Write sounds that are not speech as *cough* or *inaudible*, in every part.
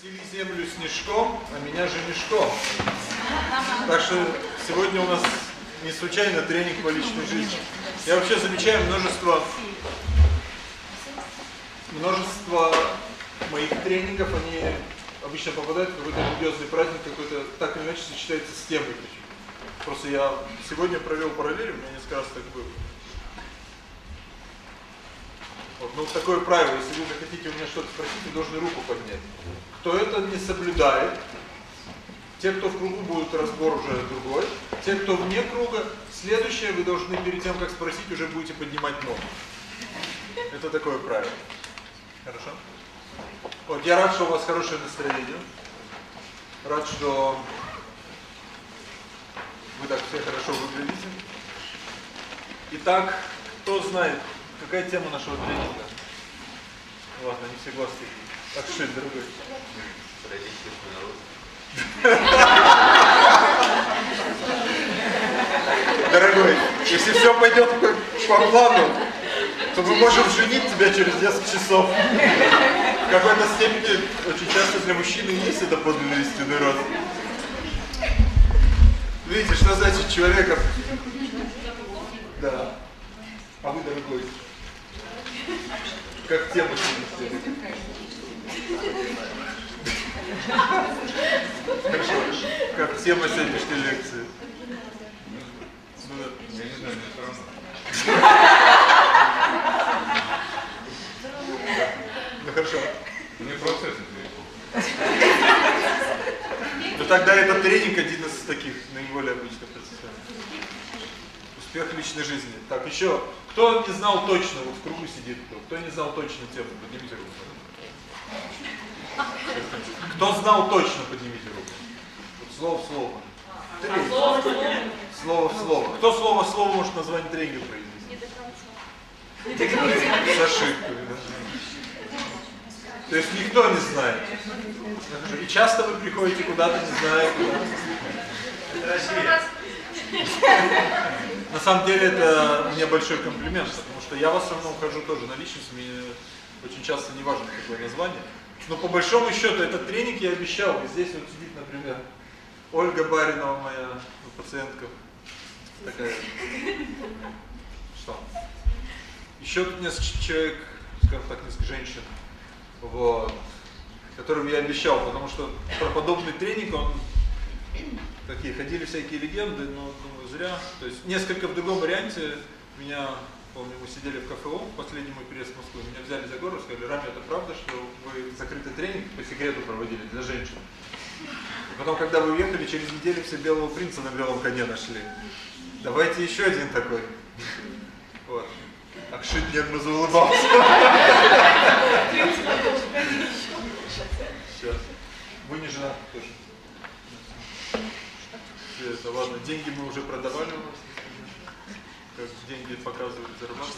Стели землю снежком, а меня же мешком. Так что сегодня у нас не случайно тренинг по личной жизни. Я вообще замечаю множество множество моих тренингов, они обычно попадают в какой-то религиозный праздник, какой-то так или иначе сочетается с темой. Просто я сегодня провел параллель, у меня несколько раз так было. Вот, ну такое правило, если вы захотите у меня что-то спросить, вы должны руку поднять. Кто это не соблюдает, те, кто в кругу будет разбор уже другой, те, кто вне круга, следующее вы должны перед тем, как спросить, уже будете поднимать ногу. Это такое правило. Хорошо? Вот, я рад, что у вас хорошее настроение. Рад, что вы так все хорошо выглядите. Итак, кто знает, какая тема нашего тренинга? Ладно, не все глазки. Так что это, дорогой? Дорогой, если все пойдет по плану, то мы можем женить тебя через несколько часов. В какой-то степени очень часто для мужчины есть это подлинный истинный род. Видите, что значит человека? Да. А вы, дорогой, как тему Хорошо. Как тема сегодняшней лекции? Я не знаю, мне все равно. Ну хорошо. Мне процесс. Ну тогда этот тренинг один из таких наиболее обычных процессов. Успех личной жизни. Так, еще. Кто не знал точно, вот в кругу сидит кто, кто не знал точно тему, поднимите руку. Кто знал точно, поднимите руку. Вот слово в слово. Три. Слово в слово. Кто слово в слово может название тренинга произнести? С ошибкой. То есть никто не знает. И часто вы приходите куда-то, не зная куда. На самом деле это мне большой комплимент, потому что я в основном хожу тоже на личность, мне очень часто не важно какое название. Но по большому счету этот тренинг я обещал, здесь вот сидит, например, Ольга Баринова, моя пациентка, такая, что? Еще тут несколько человек, скажем так, несколько женщин, вот, которым я обещал, потому что про подобный тренинг он такие ходили всякие легенды, но думаю зря. То есть несколько в другом варианте меня, помню, мы сидели в кафе ОМ, последний мой переезд в Москву, меня взяли за горло, сказали, Рами, это правда, что вы закрытый тренинг по секрету проводили для женщин? И потом, когда вы уехали, через неделю все белого принца на белом коне нашли. Давайте еще один такой. Вот. Акшит нервно заулыбался. *laughs* Сейчас. Вы не женаты тоже. Все это, ладно, деньги мы уже продавали у вас. Как деньги показывают, зарабатывают.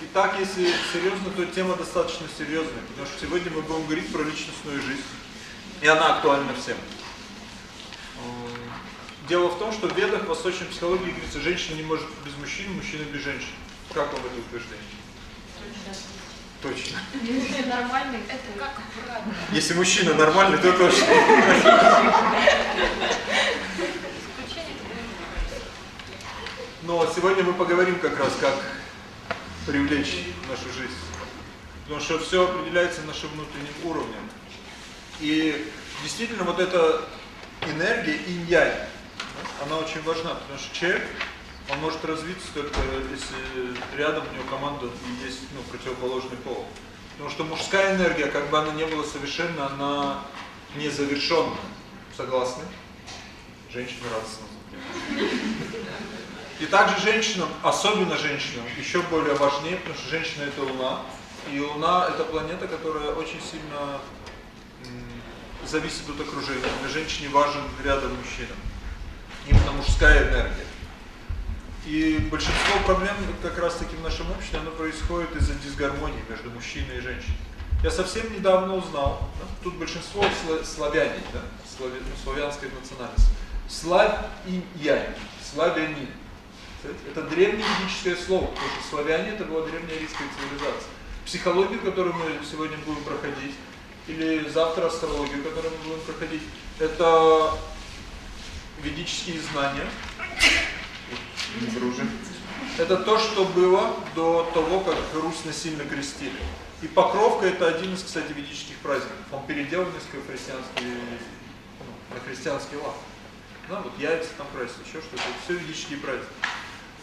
Итак, если серьезно, то тема достаточно серьезная, потому что сегодня мы будем говорить про личностную жизнь. И она актуальна всем. Эм, Дело в том, что в ведах, в восточной психологии говорится, женщина не может без мужчин, мужчина без женщин. Как вам это утверждение? Точно. Нормальный, это как правильно. Если мужчина нормальный, то точно. *laughs* Но сегодня мы поговорим как раз, как привлечь нашу жизнь. Потому что все определяется нашим внутренним уровнем. И действительно вот эта энергия инь-янь, она очень важна, потому что человек, он может развиться только если рядом у него команда и есть ну, противоположный пол. Потому что мужская энергия, как бы она не была совершенна, она незавершенна. Согласны? Женщины радостно. И также женщинам, особенно женщинам, еще более важнее, потому что женщина это Луна. И Луна это планета, которая очень сильно зависит от окружения. Для женщины важен рядом мужчина. Именно мужская энергия. И большинство проблем как раз таки в нашем обществе, оно происходит из-за дисгармонии между мужчиной и женщиной. Я совсем недавно узнал, да, тут большинство сла- славяне, да, слави- ну, славянской национальности. Славь и янь, славянин. Это древнее ведическое слово, потому что славяне это была древняя арийская цивилизация. Психологию, которую мы сегодня будем проходить, или завтра астрологию, которую мы будем проходить, это ведические знания. Это то, что было до того, как Русь насильно крестили. И Покровка это один из, кстати, ведических праздников. Он переделан несколько христианский, ну, на христианский лад. Да, вот яйца там красят, еще что-то. Все ведические праздники.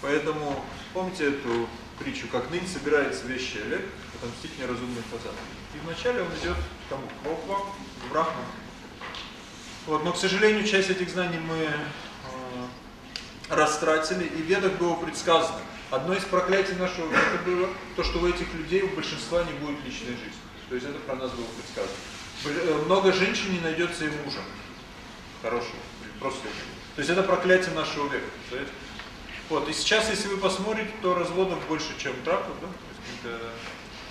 Поэтому помните эту притчу, как ныне собирается вещи Олег, отомстить неразумный фазан. И вначале он идет к кому? К Богу, к Брахману. Вот, но, к сожалению, часть этих знаний мы э, растратили, и в Ведах было предсказано. Одно из проклятий нашего века было то, что у этих людей, у большинства не будет личной жизни. То есть это про нас было предсказано. Э, много женщин не найдется и мужа. Хорошего. Просто. То есть это проклятие нашего века. Представляете? Вот, и сейчас, если вы посмотрите, то разводов больше, чем браков, да?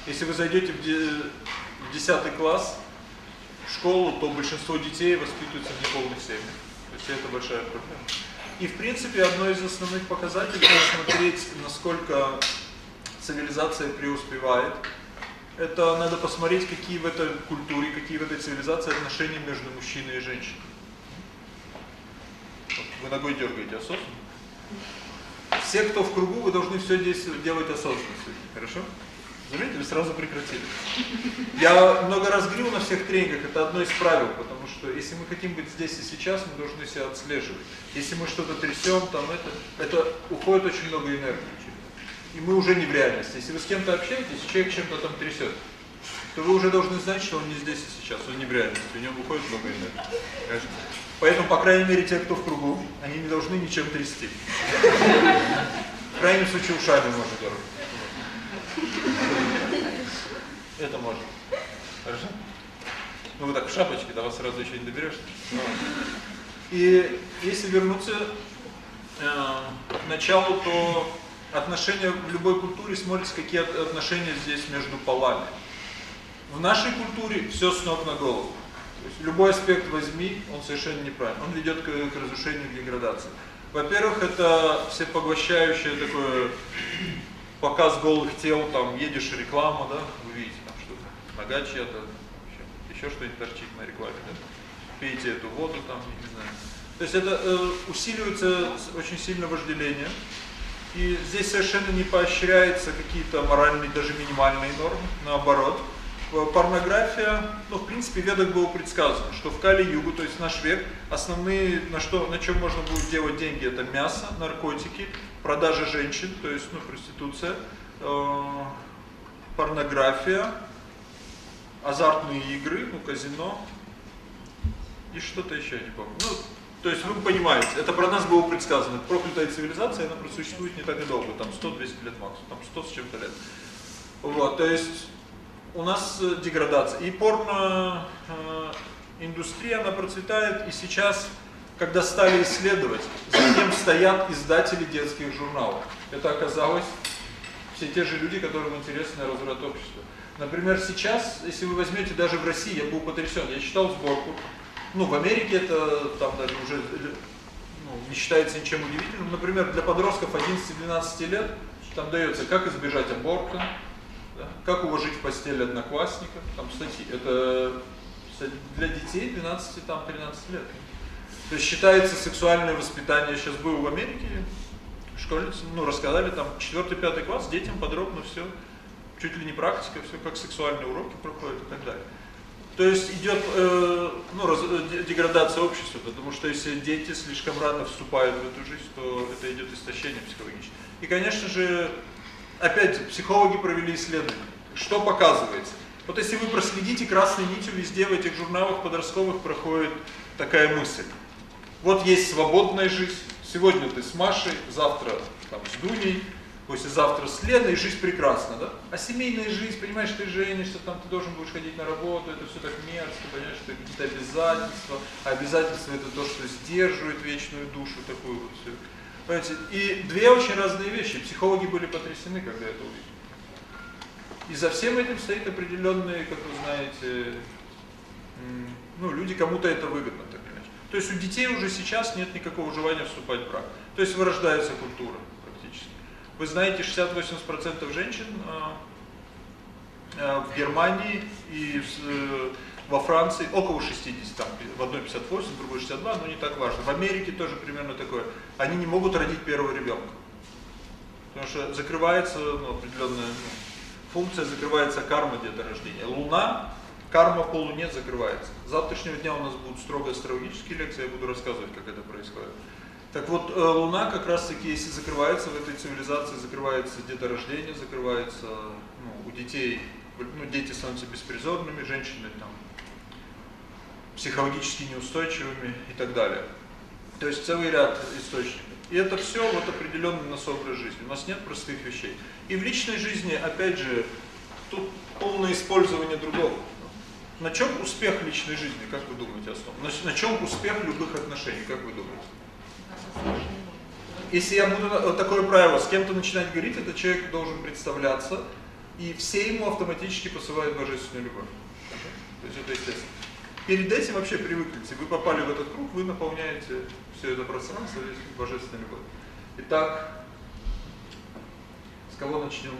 Если вы зайдете в 10 класс, в школу, то большинство детей воспитываются в неполных семьях. То есть это большая проблема. И в принципе одно из основных показателей посмотреть, насколько цивилизация преуспевает. Это надо посмотреть, какие в этой культуре, какие в этой цивилизации отношения между мужчиной и женщиной. Вот вы ногой дергаете осознанно. Все, кто в кругу, вы должны все здесь делать осознанно. Хорошо? Заметили, сразу прекратили. Я много раз говорил на всех тренингах, это одно из правил, потому что если мы хотим быть здесь и сейчас, мы должны себя отслеживать. Если мы что-то трясем, там это, это уходит очень много энергии. И мы уже не в реальности. Если вы с кем-то общаетесь, человек чем-то там трясет, то вы уже должны знать, что он не здесь и сейчас, он не в реальности, у него уходит много энергии. Поэтому, по крайней мере, те, кто в кругу, они не должны ничем трясти. В крайнем случае ушами можно дергать. Это можно. Хорошо? Ну вот так в шапочке, до вас сразу еще не доберешься. И если вернуться э, к началу, то отношения в любой культуре смотрится, какие отношения здесь между полами. В нашей культуре все с ног на голову. Есть любой аспект возьми, он совершенно неправильный. Он ведет к, к разрушению, к деградации. Во-первых, это всепоглощающее такое показ голых тел, там едешь реклама, да, вы видите там что-то, нога чья-то, еще, еще что-нибудь торчит на рекламе, да, пейте эту воду там, не знаю. То есть это э, усиливается очень сильно вожделение, и здесь совершенно не поощряется какие-то моральные, даже минимальные нормы, наоборот. Порнография, ну, в принципе, в ведах было предсказано, что в Кали-Югу, то есть наш век, основные, на что, на чем можно будет делать деньги, это мясо, наркотики, продажа женщин, то есть, ну, проституция, э, порнография, азартные игры, ну, казино и что-то еще, не помню. Ну, то есть вы понимаете, это про нас было предсказано. Проклятая цивилизация, она просуществует не так и долго, там 100-200 лет максимум, там 100 с чем-то лет. Вот, то есть у нас э, деградация. И порно э, индустрия, она процветает, и сейчас, когда стали исследовать, за кем стоят издатели детских журналов, это оказалось все те же люди, которым интересно разврат общества. Например, сейчас, если вы возьмете даже в России, я был потрясен, я читал сборку, ну, в Америке это там даже уже ну, не считается ничем удивительным. Например, для подростков 11-12 лет там дается, как избежать аборта? Как уложить в постель одноклассника? Там статьи. Это для детей 12 там 13 лет. То есть считается сексуальное воспитание. Сейчас был в Америке, школьницы, ну, рассказали там 4-5 класс, детям подробно все, чуть ли не практика, все как сексуальные уроки проходят и так далее. То есть идет э, ну, раз, э, деградация общества, потому что если дети слишком рано вступают в эту жизнь, то это идет истощение психологическое. И, конечно же, опять психологи провели исследование. Что показывается? Вот если вы проследите красной нитью везде в этих журналах подростковых проходит такая мысль. Вот есть свободная жизнь. Сегодня ты с Машей, завтра там с Дуней, послезавтра с Леной, жизнь прекрасна, да? А семейная жизнь, понимаешь, ты женишься, там ты должен будешь ходить на работу, это все так мерзко, понимаешь, это какие-то обязательства. А обязательства это то, что сдерживает вечную душу, такую вот все. Понимаете? И две очень разные вещи. Психологи были потрясены, когда это увидели. И за всем этим стоит определенные, как вы знаете, ну, люди, кому-то это выгодно, так. То есть у детей уже сейчас нет никакого желания вступать в брак. То есть вырождается культура практически. Вы знаете, 60-80% женщин а, а, в Германии и в, Во Франции около 60, там, в одной 58, в другой 62, но не так важно. В Америке тоже примерно такое. Они не могут родить первого ребенка. Потому что закрывается ну, определенная ну, функция, закрывается карма деторождения. Луна, карма по Луне закрывается. С завтрашнего дня у нас будут строго астрологические лекции, я буду рассказывать, как это происходит. Так вот, э, Луна как раз таки, если закрывается в этой цивилизации, закрывается деторождение, закрывается ну, у детей, ну, дети становятся беспризорными, женщины там психологически неустойчивыми и так далее. То есть целый ряд источников. И это все вот определенный нас образ жизни. У нас нет простых вещей. И в личной жизни, опять же, тут полное использование другого. На чем успех личной жизни, как вы думаете, основан? На, на чем успех любых отношений, как вы думаете? Если я буду вот такое правило, с кем-то начинать говорить, этот человек должен представляться, и все ему автоматически посылают божественную любовь. То есть это естественно. Перед этим вообще привыкните. Вы попали в этот круг, вы наполняете все это пространство божественной любовью. Итак, с кого начнем?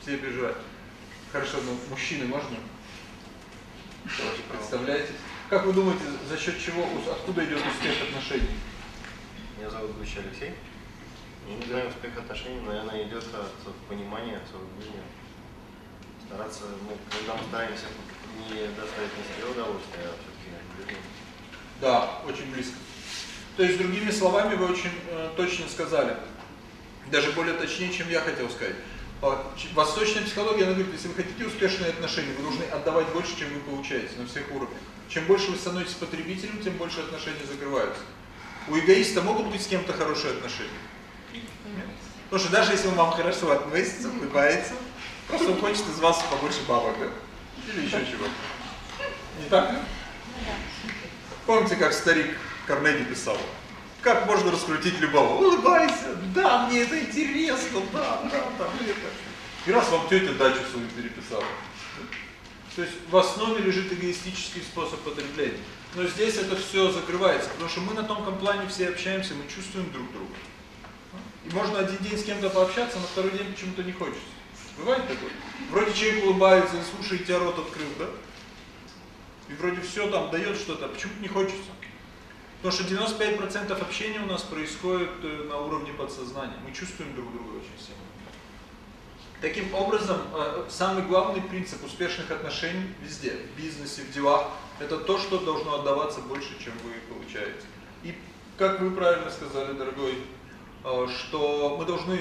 Все переживают. Хорошо, ну мужчины можно? Представляете? Как вы думаете, за счет чего, откуда идет успех отношений? Меня зовут Гуща Алексей. Я не знаю, успех отношений, наверное, идет от понимания своего ближнего. Стараться, ну, когда мы стараемся не доставить не себе удовольствие, а все-таки. Да, очень близко. То есть, другими словами, вы очень э, точно сказали. Даже более точнее, чем я хотел сказать. Восточная психология, она говорит, если вы хотите успешные отношения, вы должны отдавать больше, чем вы получаете на всех уровнях. Чем больше вы становитесь потребителем, тем больше отношения закрываются. У эгоиста могут быть с кем-то хорошие отношения? Нет. Потому что даже если он вам хорошо относится, улыбается, просто он хочет из вас побольше бабок, да? Или еще чего. Не так ли? Помните, как старик Карнеги писал? Как можно раскрутить любого? Улыбайся, да, мне это интересно, да, да, там это. И раз вам тетя дачу свою переписала. То есть в основе лежит эгоистический способ потребления. Но здесь это все закрывается, потому что мы на тонком плане все общаемся, мы чувствуем друг друга. И можно один день с кем-то пообщаться, на второй день почему-то не хочется. Бывает такое? Вроде человек улыбается, слушает тебя рот открыл, да? И вроде все там дает что-то, а почему-то не хочется. Потому что 95% общения у нас происходит э, на уровне подсознания. Мы чувствуем друг друга очень сильно. Таким образом, э, самый главный принцип успешных отношений везде, в бизнесе, в делах, это то, что должно отдаваться больше, чем вы получаете. И, как вы правильно сказали, дорогой, э, что мы должны,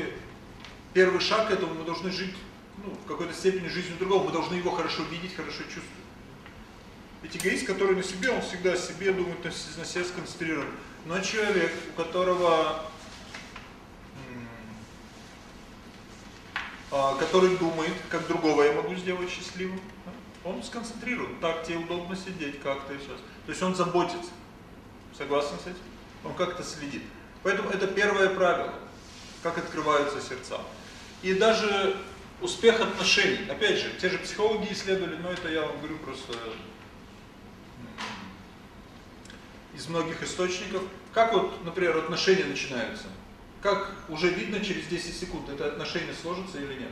первый шаг к этому, мы должны жить ну, в какой-то степени жизнью другого, мы должны его хорошо видеть, хорошо чувствовать. Ведь эгоист, который на себе, он всегда о себе думает, на себе сконцентрирован. Но человек, у которого, а, который думает, как другого я могу сделать счастливым, он сконцентрирован. Так тебе удобно сидеть, как ты сейчас. То есть он заботится. Согласен с этим? Он как-то следит. Поэтому это первое правило, как открываются сердца. И даже успех отношений. Опять же, те же психологи исследовали, но это я вам говорю просто из многих источников. Как вот, например, отношения начинаются? Как уже видно через 10 секунд, это отношения сложатся или нет?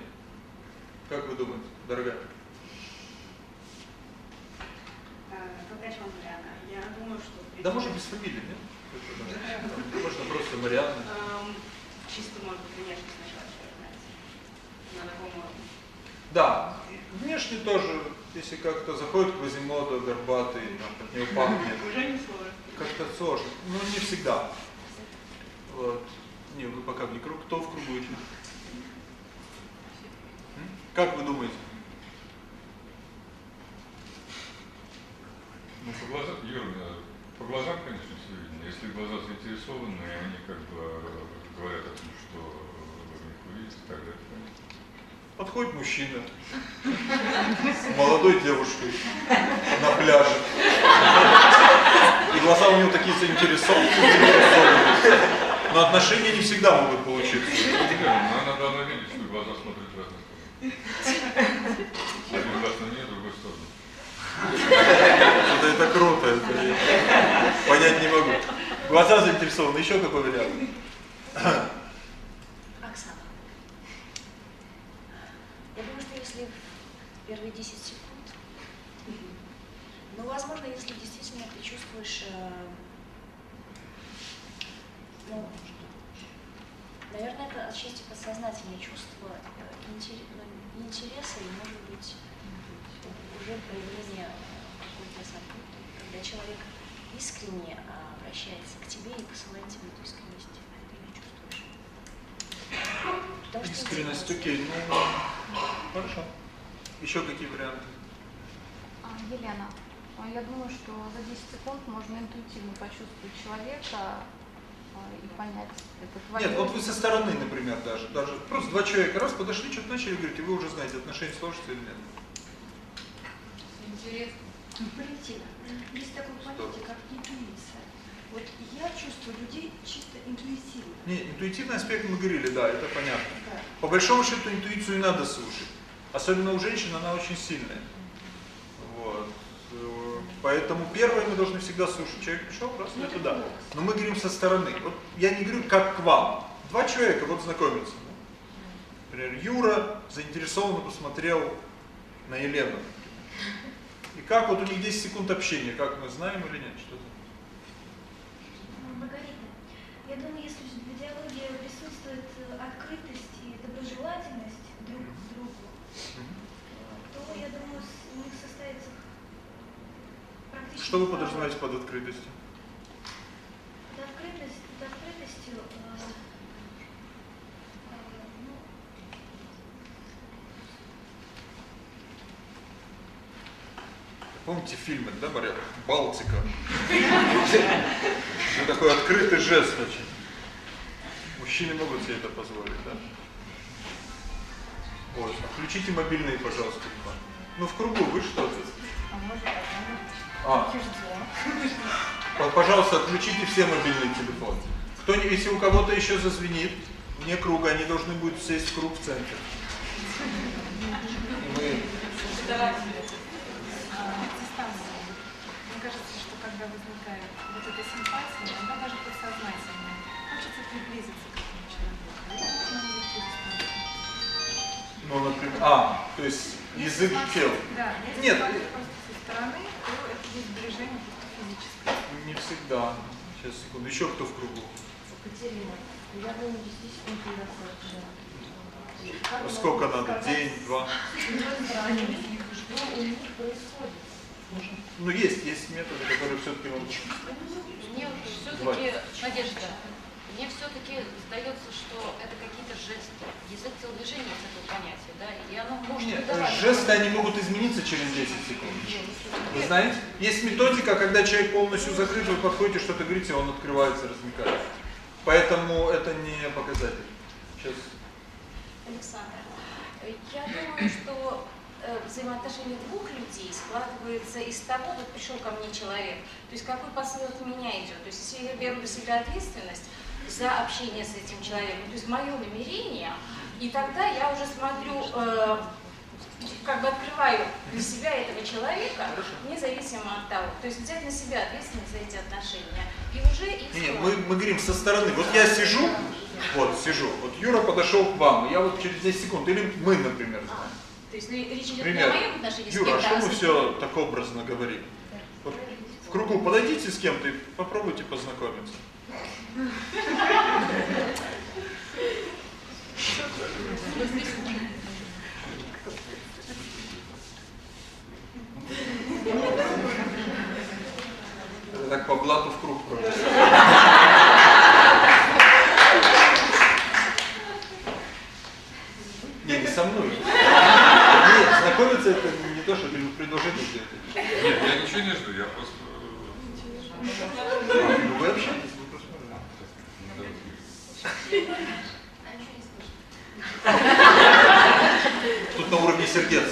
Как вы думаете, дорогая? Я думаю, что... Да можно без фамилии, нет? Можно просто Марианна. Чисто, может быть, внешне сначала. На таком уровне. Да, внешне тоже, если как-то заходит Квазимода, горбатый, там, от него пахнет. *laughs* Уже не сложно как-то сложно. Но не всегда. Вот. Не, вы пока в не круг. Кто в кругу этим? Как вы думаете? Ну, по глазам, Юр, по глазам, конечно, все видно. Если глаза заинтересованы, они как бы говорят о том, что вы них увидите, тогда это понятно. Подходит мужчина с молодой девушкой на пляже. Глаза у него такие заинтересованные. Но отношения не всегда могут получиться. Но она должна видеть, что глаза смотрят в разные стороны. Один глаз на нее, другой сторону. Это, это круто. Это понять не могу. Глаза заинтересованы. Еще какой вариант? первые 10 секунд наверное, если действительно ты чувствуешь, э, ну, наверное, это отчасти подсознательное чувство э, интер- ну, интереса и, может быть, уже проявление какой-то заботы, когда человек искренне а, обращается к тебе и посылает тебе эту искренность. Ты ее чувствуешь. Потому что Искренность, интересно. окей, ну, хорошо. Еще какие варианты? А, Елена, а я думаю, что за 10 секунд можно интуитивно почувствовать человека а, и понять, это твое. Нет, вот вы со стороны, например, даже, даже просто два человека раз подошли, что-то начали говорить, и вы уже знаете, отношения сложатся или нет. Интересно. Валентина, есть такое понятие, как интуиция. Вот я чувствую людей чисто интуитивно. Не, интуитивный аспект мы говорили, да, это понятно. Да. По большому счету интуицию и надо слушать. Особенно у женщин она очень сильная. Вот. Поэтому первое мы должны всегда слушать. Человек пришел, раз, Ну, это это да. Но мы говорим со стороны. Вот я не говорю как к вам. Два человека вот знакомятся. Например, Юра заинтересованно посмотрел на Елену. И как вот у них 10 секунд общения, как мы знаем или нет? Что Ну, Маргарита, я думаю, если в диалоге присутствует э, открытость и доброжелательность друг к другу, то, я думаю, у них состоится практически... Что вы подразумеваете под открытостью? Под, открытость, под открытостью, э, э, ну, Помните фильмы, да, Мария? Балтика. Такой открытый жест очень. Мужчины могут себе это позволить, да? Вот. Включите мобильные, пожалуйста. Ну, в кругу вы что-то. А может, А, пожалуйста, отключите все мобильные телефоны. Кто, если у кого-то еще зазвенит, вне круга, они должны будут сесть в круг в центре. Мы дистанция. Мне кажется, что когда возникает вот эта симпатия, она даже подсознательная, хочется приблизиться к этому человеку. Ну, например, а, то есть Если язык смотреть- тел. Да, если Нет. просто со стороны, то это будет сближение просто физическое. Не всегда. Сейчас, секунду. Еще кто в кругу? Катерина, я думаю, действительно достаточно. А Сколько надо? День, два? *laughs* Что у них происходит? Ну, есть, есть методы, которые все-таки вам... Мне все-таки, Надежда, мне все-таки сдается, что это какие-то жесты. Язык телодвижения есть такое понятие, да, и оно может Нет, выдавать. жесты, они могут измениться через 10 секунд. Вы знаете? Есть методика, когда человек полностью закрыт, вы подходите, что-то говорите, он открывается, размыкается. Поэтому это не показатель. Сейчас. Александр, э, я думаю, что э, взаимоотношения двух людей складывается из того, вот пришел ко мне человек, то есть какой посыл от меня идет. То есть если я беру на себя ответственность за общение с этим человеком, то есть мое намерение, и тогда я уже смотрю, э, как бы открываю для себя этого человека, независимо от того. То есть взять на себя ответственность за эти отношения. И уже их Не, мы, мы говорим со стороны. Вот я сижу, вот сижу, вот Юра подошел к вам, я вот через 10 секунд, или мы, например, знаем. То есть ли- речь идет не Пример. о моем отношении с Юра, а кем-то, что а мы все так образно говорим? Вот в кругу подойдите с кем-то и попробуйте познакомиться. Это так по блату в круг просто. Не, не со мной. Нет, знакомиться это не то, что предложение сделать. Нет, я ничего не жду, я просто... Ну вы общаетесь, вы просто Тут на уровне сердец.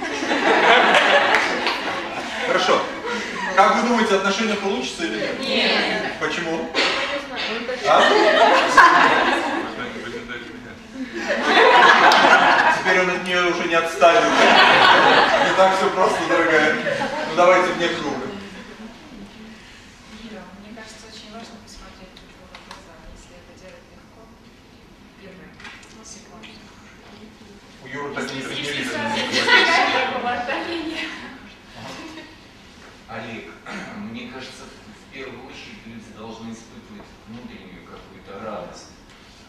Хорошо. Как вы думаете, отношения получится или нет? Нет. Почему? Я не знаю. А? Теперь он от нее уже не отстанет. Не так все просто, дорогая. Ну давайте мне кажется, очень важно посмотреть в глаза, если это делать легко. Первое. Ну, секунду. круг. Юра так не приземлился. *laughs* Олег, *clears throat* мне кажется, в первую очередь люди должны испытывать внутреннюю какую-то радость.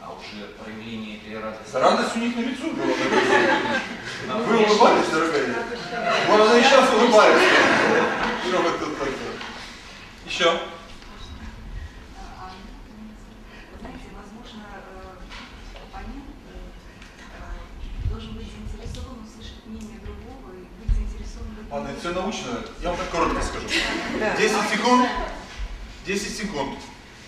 А уже проявление этой радости... Радость у них на лицу была. *laughs* Ну, вы улыбались, дорогая? Вот она и сейчас улыбается. Еще. Ладно, это все научно. Я вам так коротко скажу. Да. 10 секунд. 10 секунд.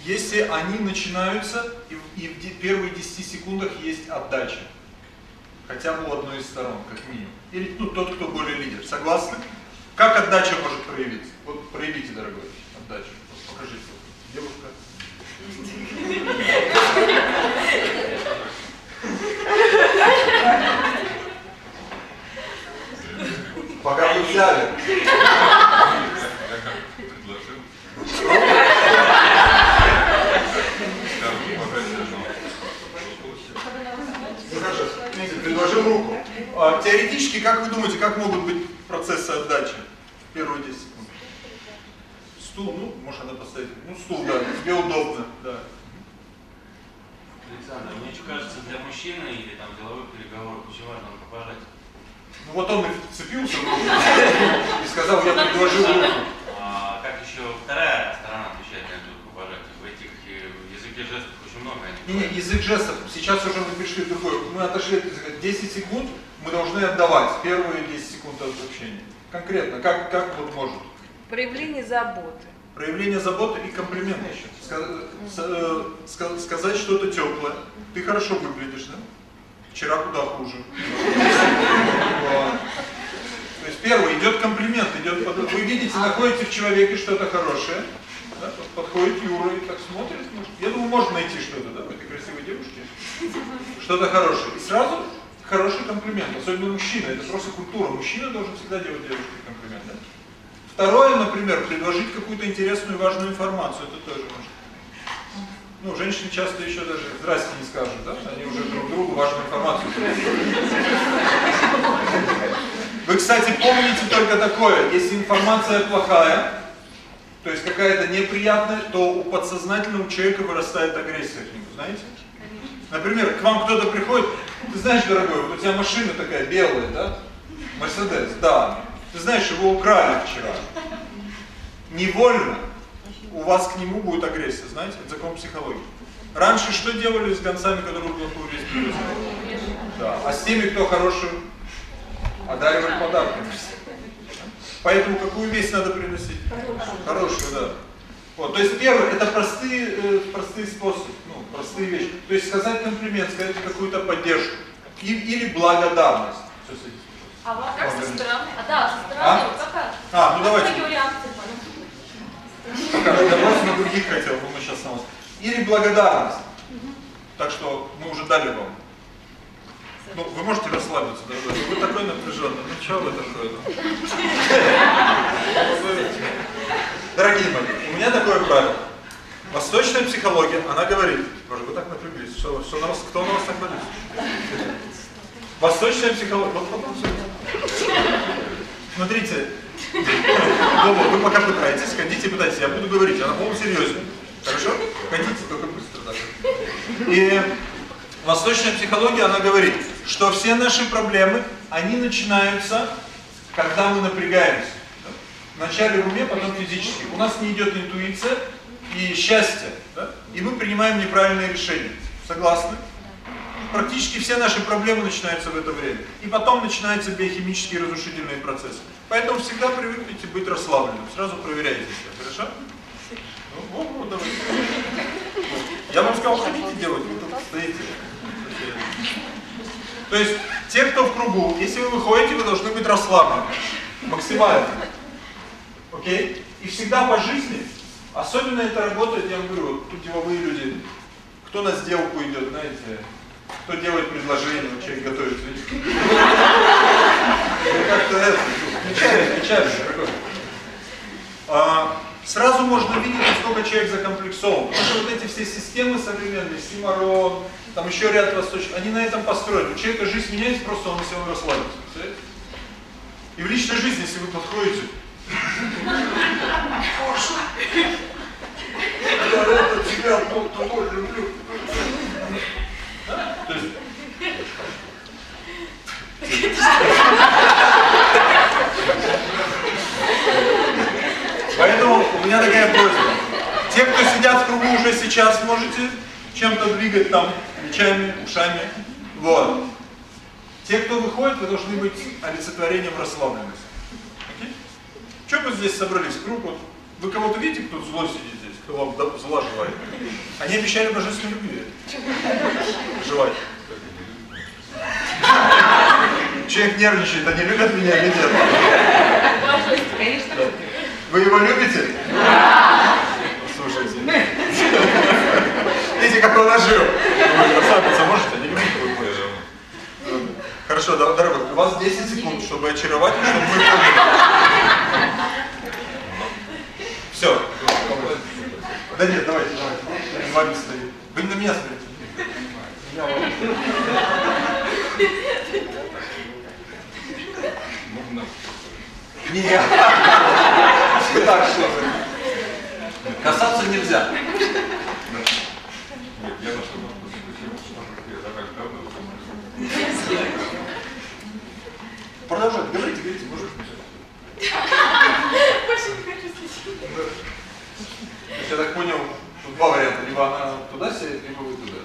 Если они начинаются, и в, и в первые 10 секундах есть отдача. Хотя бы у одной из сторон, как минимум. Или ну, тот, кто более лидер. Согласны? Как отдача может проявиться? Вот проявите, дорогой, отдачу. Вот покажите. Девушка. Пока вы взяли. Я как предложил. Ну руку. А, теоретически, как вы думаете, как могут быть процессы отдачи? Первые 10 секунд. Стул, ну, может надо поставить. Ну, стул, да, тебе удобно, да. Александр, мне что кажется, для мужчины или там деловых переговоров очень важно рукопожатие. Ну вот он и вцепился и сказал, я предложил руку. А как еще вторая сторона отвечает на это рукопожатие? В этих э, языке жестов очень много. они Не, не, язык жестов. Сейчас уже мы пришли в другой. Мы отошли от языка. 10 секунд мы должны отдавать. Первые 10 секунд от общения. Конкретно, как, как вот может? Проявление заботы. Проявление заботы и комплимент еще. Э, ска- сказать что-то теплое. Ты хорошо выглядишь, да? Вчера куда хуже. То есть первый идет комплимент, идет под- вы видите, находите в человеке что-то хорошее, да? Под- подходит Юра и так смотрит, может, я думаю, можно найти что-то, да, в этой красивой девушке, что-то хорошее. И сразу хороший комплимент, особенно мужчина, это просто культура. Мужчина должен всегда делать девушке комплимент. да? Второе, например, предложить какую-то интересную важную информацию, это тоже можно. Ну, женщины часто еще даже «здрасте» не скажут, да? Они уже друг другу важную информацию Вы, кстати, помните только такое, если информация плохая, то есть какая-то неприятная, то у подсознательного человека вырастает агрессия к нему, знаете? Например, к вам кто-то приходит, ты знаешь, дорогой, вот у тебя машина такая белая, да? Мерседес, да. Ты знаешь, его украли вчера. Невольно у вас к нему будет агрессия, знаете, это закон психологии. Раньше что делали с гонцами, которые плохую весть привезли? Да. А с теми, кто хорошую, одаривали подарками. Поэтому какую весть надо приносить? Хорошую, да. Вот, то есть первое, это простые, э, простые способы, ну, простые вещи. То есть сказать комплимент, сказать какую-то поддержку. И, или благодарность. А вот как со стороны? А да, со стороны. А? Вот какая? А, ну давайте. Варианты? Покажи, я просто на других хотел, но мы сейчас на вас. Или благодарность. Так что мы уже дали вам. Ну, вы можете расслабиться, дорогой. Вы такой напряженный. Ну, что вы такой? ну? Дорогие мои, у меня такое правило. Восточная психология, она говорит, может, вы так напряглись, что, что на вас, кто на вас так напрягся? Восточная психология, вот потом все. Смотрите, дома вы пока пытаетесь, ходите пытайтесь, я буду говорить, я на полном серьезе. Хорошо? Ходите, только быстро. Да. И восточная психология, она говорит, что все наши проблемы, они начинаются, когда мы напрягаемся. Вначале в уме, потом физически. У нас не идет интуиция и счастье, да? и мы принимаем неправильные решения. Согласны? Практически все наши проблемы начинаются в это время. И потом начинаются биохимические разрушительные процессы. Поэтому всегда привыкните быть расслабленным. Сразу проверяйте себя, хорошо? Ну, вот, вот, давайте. Я вам сказал, хотите делать, вы тут стоите. То есть, те, кто в кругу, если вы выходите, вы должны быть расслаблены. Максимально. Окей? И всегда по жизни, особенно это работает, я вам говорю, вот тут деловые люди, кто на сделку идет, знаете, кто делает предложение, человек готовится. видите? Ну, Как-то это, печально, печально, дорогой. А, Сразу можно видеть, насколько человек закомплексован. Потому что вот эти все системы современные, Симарон, там еще ряд восточных, они на этом построены. У человека жизнь меняется, просто он себя расслабится. И в личной жизни, если вы подходите, я это тебя вот такой люблю. Поэтому у меня такая просьба. Те, кто сидят в кругу уже сейчас, можете чем-то двигать там, плечами, ушами. Вот. Те, кто выходит, вы должны быть олицетворением расслабленности. Окей? Чего мы здесь собрались в круг? Вот вы кого-то видите, кто зло сидит? Кто вам зла желает? Они обещали божественной любви. Желать. Человек нервничает, они любят меня или нет? Конечно. Вы его любите? Слушайте. Видите, как он ожил. Вы расслабиться можете? Не любите вы поезжу. Хорошо, да- дорогой, у вас 10 секунд, чтобы очаровать, и чтобы мы *laughs* поняли. Все. Да нет, давайте, давайте. Перед вами стою. Вы не на меня смотрите. Меня. Можно Нет. Так что вы. Касаться нельзя. Нет, я нашел вопрос, почему, что я так давно Продолжайте, говорите, говорите, может быть. Больше не хочу слушать. Я так понял, тут два варианта. Либо она туда сядет, либо вы туда.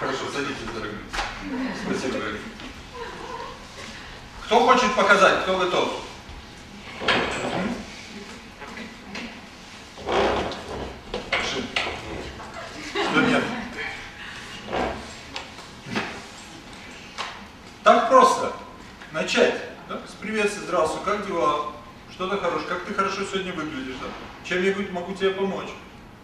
Хорошо, садитесь, дорогой. Спасибо, дорогой. Кто хочет показать, кто готов? Что нет? Так просто. Начать. Да? С приветствия, здравствуй, как дела? Что-то хорошее, как ты хорошо сегодня выглядишь, да? Чем я могу тебе помочь?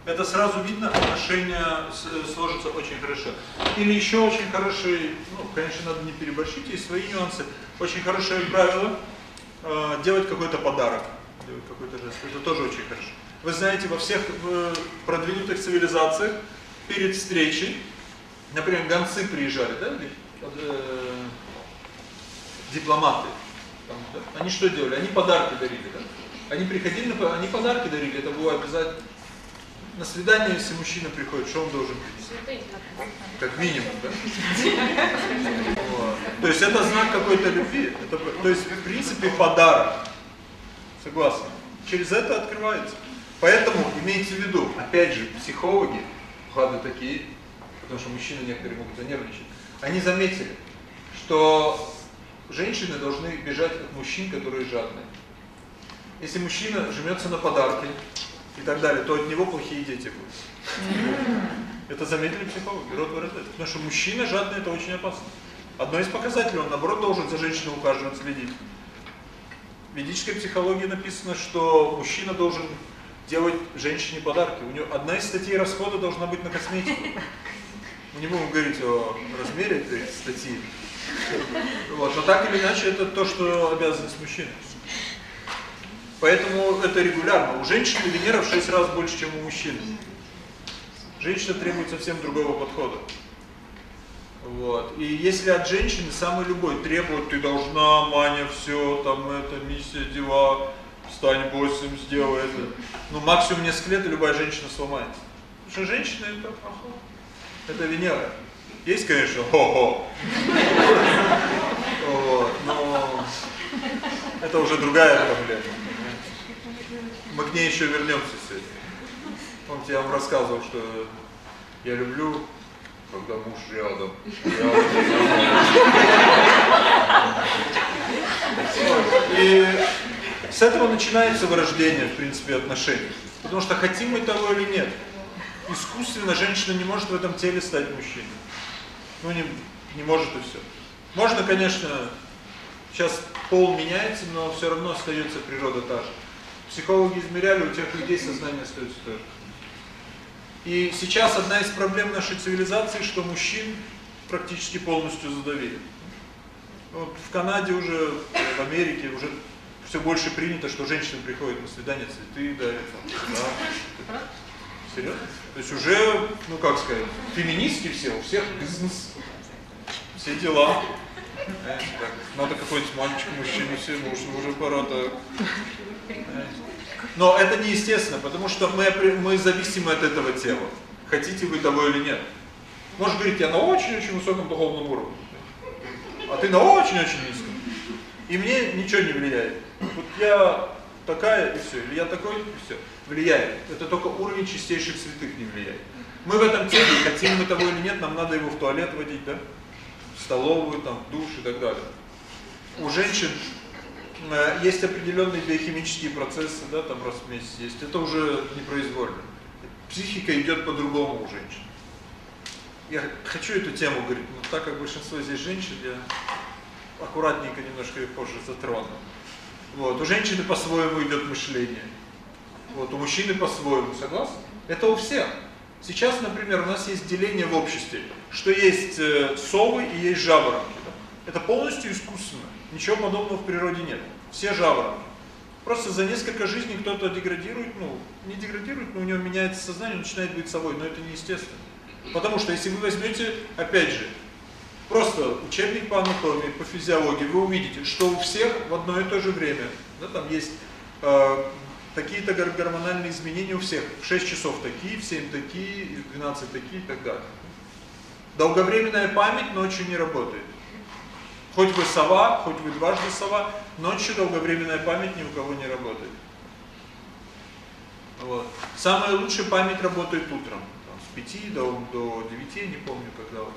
Это сразу видно, отношения с- сложатся очень хорошо. Или еще очень хороший, ну, конечно, надо не переборщить, есть свои нюансы. Очень хорошее правило э, делать какой-то подарок, делать какой-то жест. Это тоже очень хорошо. Вы знаете, во всех э, продвинутых цивилизациях перед встречей, например, гонцы приезжали, да, э, дипломаты, они что делали? Они подарки дарили, да? Они приходили, на они подарки дарили, это было обязательно. На свидание, если мужчина приходит, что он должен принести? Как минимум, да? То есть это знак какой-то любви. То есть, в принципе, подарок. Согласны? Через это открывается. Поэтому имейте в виду, опять же, психологи, гады такие, потому что мужчины некоторые могут занервничать, они заметили, что женщины должны бежать от мужчин, которые жадные. Если мужчина жмется на подарки и так далее, то от него плохие дети будут. *laughs* Это заметили психологи, род вырастает. Потому что мужчина жадный, это очень опасно. Одно из показателей, он наоборот должен за женщиной ухаживать, следить. В ведической психологии написано, что мужчина должен делать женщине подарки. У него одна из статей расхода должна быть на косметику. Мы не будем говорить о размере этой статьи. Вот. Но так или иначе, это то, что обязанность мужчины. Поэтому это регулярно. У женщины Венера в 6 раз больше, чем у мужчин. Женщина требует совсем другого подхода. Вот. И если от женщины самый любой требует, ты должна, Маня, все, там, это, миссия, дела, встань босым, сделай это. Ну, максимум несколько лет, любая женщина сломается. Потому что женщина это, ага, это Венера. Есть, конечно, хо-хо. Вот, но это уже другая проблема. Мы к ней еще вернемся сегодня. Помните, я вам рассказывал, что я люблю, когда муж рядом. И с этого начинается вырождение, в принципе, отношений. Потому что хотим мы того или нет. Искусственно женщина не может в этом теле стать мужчиной. Ну, не, не может и все. Можно, конечно, сейчас пол меняется, но все равно остается природа та же. Психологи измеряли, у тех людей сознание остается то же. И сейчас одна из проблем нашей цивилизации, что мужчин практически полностью задавили. Вот в Канаде уже, в Америке уже все больше принято, что женщины приходят на свидание, цветы дарят. Да. Серьезно? То есть уже, ну как сказать, феминистки все, у всех бизнес, все дела. Надо какой-нибудь мальчик, мужчина, все, нужно уже пора так. Но это неестественно, потому что мы, мы зависимы от этого тела. Хотите вы того или нет. Можешь говорить, я на очень-очень высоком духовном уровне. А ты на очень-очень низком. И мне ничего не влияет. Вот я такая и все, или я такой и все. Влияет. Это только уровень чистейших святых не влияет. Мы в этом теле, хотим мы того или нет, нам надо его в туалет водить, да? Столовую, там, душ и так далее. У женщин э, есть определенные биохимические процессы, да, там раз в месяц есть. Это уже непроизвольно. Психика идет по-другому у женщин. Я хочу эту тему говорить, но так как большинство здесь женщин, я аккуратненько немножко их позже затрону. Вот. У женщины по-своему идет мышление. Вот. У мужчины по-своему. Согласны? Это у всех. Сейчас, например, у нас есть деление в обществе, что есть э, совы и есть жаворонки. Это полностью искусственно. Ничего подобного в природе нет. Все жаворонки. Просто за несколько жизней кто-то деградирует, ну, не деградирует, но у него меняется сознание, начинает быть совой, но это неестественно. Потому что если вы возьмете, опять же, просто учебник по анатомии, по физиологии, вы увидите, что у всех в одно и то же время, да, там есть э, такие-то гормональные изменения у всех. В 6 часов такие, в 7 такие, в 12 такие и так далее. Долговременная память ночью не работает. Хоть вы сова, хоть вы дважды сова, ночью долговременная память ни у кого не работает. Вот. Самая лучшая память работает утром. Там, с 5 до, до 9, не помню когда. Вот.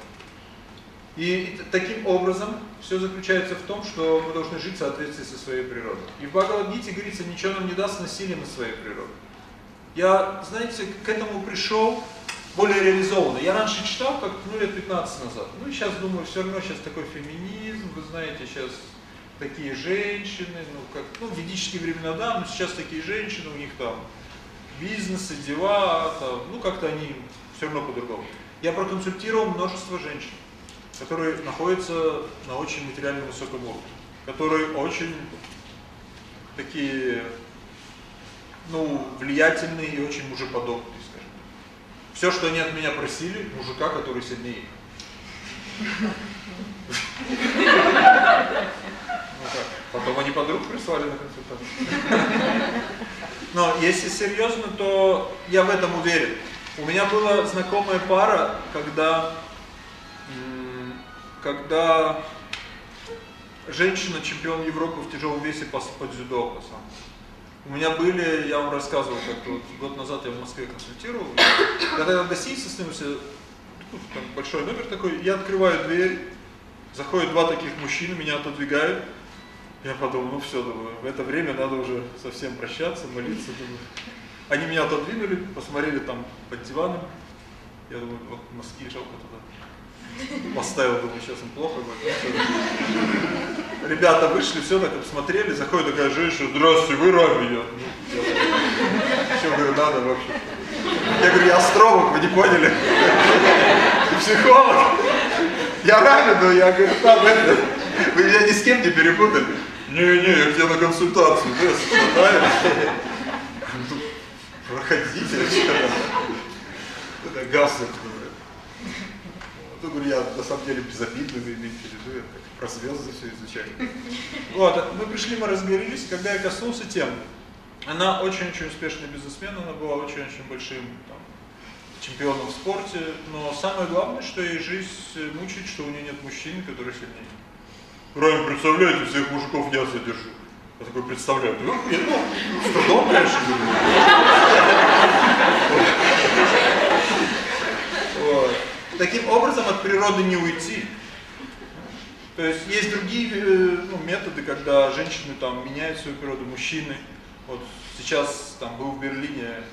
И таким образом все заключается в том, что мы должны жить в соответствии со своей природой. И в Бхагавадгите говорится, ничего нам не даст насилие на своей природе. Я, знаете, к этому пришел более реализованно. Я раньше читал, как ну, лет 15 назад. Ну и сейчас думаю, все равно сейчас такой феминизм, вы знаете, сейчас такие женщины, ну как, ну ведические времена, да, но сейчас такие женщины, у них там бизнесы, дела, там, ну как-то они все равно по-другому. Я проконсультировал множество женщин которые находятся на очень материально высоком уровне, которые очень такие, ну, влиятельные и очень мужеподобные, скажем. Все, что они от меня просили, мужика, который сильнее ну потом они подруг прислали на консультацию. Но если серьезно, то я в этом уверен. У меня была знакомая пара, когда когда женщина чемпион Европы в тяжелом весе по, по дзюдо, по У меня были, я вам рассказывал, как вот год назад я в Москве консультировал, когда я в гостинице становился, там большой номер такой, я открываю дверь, заходят два таких мужчины, меня отодвигают, я подумал, ну все, думаю, в это время надо уже совсем прощаться, молиться, думаю. Они меня отодвинули, посмотрели там под диваном, я думаю, вот носки жалко туда. Поставил, думаю, сейчас им плохо будет. Ребята вышли, все так обсмотрели, заходит такая женщина, здравствуйте, вы рами я. Что, говорю, надо вообще. Я говорю, я астролог, вы не поняли? Психолог. Я рами, но я говорю, там это, вы меня ни с кем не перепутали. Не-не, я к тебе на консультацию, да, Проходите, это газ, ну, говорю, я на самом деле безобидный, в виду, я про звезды все изучаю. Вот, мы пришли, мы разговорились, когда я коснулся тем, она очень-очень успешный бизнесмен, она была очень-очень большим там, чемпионом в спорте, но самое главное, что ей жизнь мучает, что у нее нет мужчин, которые сильнее. Райм, представляете, всех мужиков я содержу. Я такой представляю. Ну, нет, ну, с трудом, конечно. Вот. Таким образом от природы не уйти. То есть есть другие э, ну, методы, когда женщины там меняют свою природу, мужчины. Вот сейчас там был в Берлине,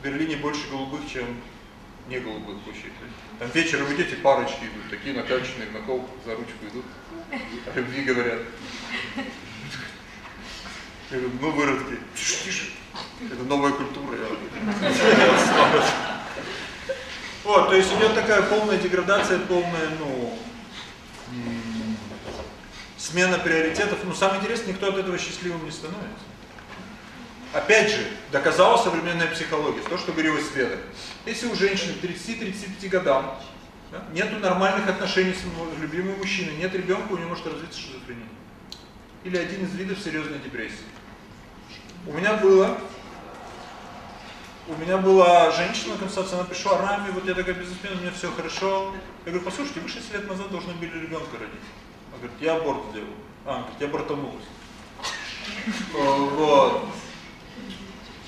в Берлине больше голубых, чем не голубых мужчин. Там вечером идете, парочки идут, такие накачанные, на кол за ручку идут, о любви говорят. Я говорю, ну выродки, тише, тише, это новая культура. Я... Вот, то есть идет такая полная деградация, полная, ну, смена приоритетов. Ну, самое интересное, никто от этого счастливым не становится. Опять же, доказала современная психология, то, что говорилось Света. Если у женщины к 30-35 годам да, нету нормальных отношений с любимым мужчиной, нет ребенка, у нее может развиться шизофрения. Или один из видов серьезной депрессии. У меня было у меня была женщина на консультации, она пришла, Рами, вот я такая бизнесмен, у меня все хорошо. Я говорю, послушайте, вы 6 лет назад должны были ребенка родить. Она говорит, я аборт сделал. А, она говорит, я бортанулась. Вот.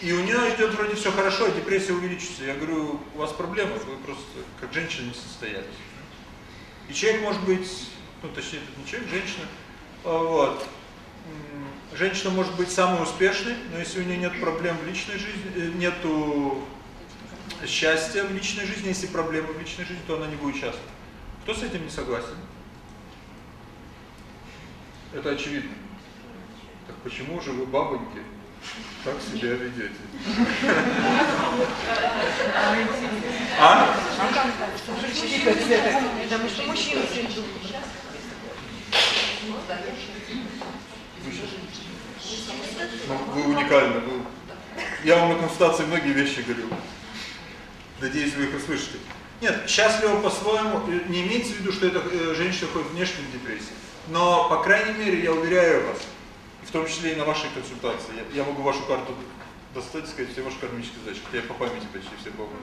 И у нее идет вроде все хорошо, а депрессия увеличится. Я говорю, у вас проблема, вы просто как женщина не состоялись. И человек может быть, ну точнее, это не человек, женщина, а, вот. Женщина может быть самой успешной, но если у нее нет проблем в личной жизни, э, нету счастья в личной жизни, если проблемы в личной жизни, то она не будет счастлива. Кто с этим не согласен? Это очевидно. Так почему же вы, бабоньки, так себя ведете? А? Потому что мужчины Ну, вы уникальны. Вы... Я вам на консультации многие вещи говорю. Надеюсь, вы их услышите. Нет, счастливо по-своему не имеется в виду, что эта э, женщина ходит внешне в депрессии. Но, по крайней мере, я уверяю вас, в том числе и на вашей консультации, я, я могу вашу карту достать и сказать все ваши кармические задачи, я по памяти почти все помню.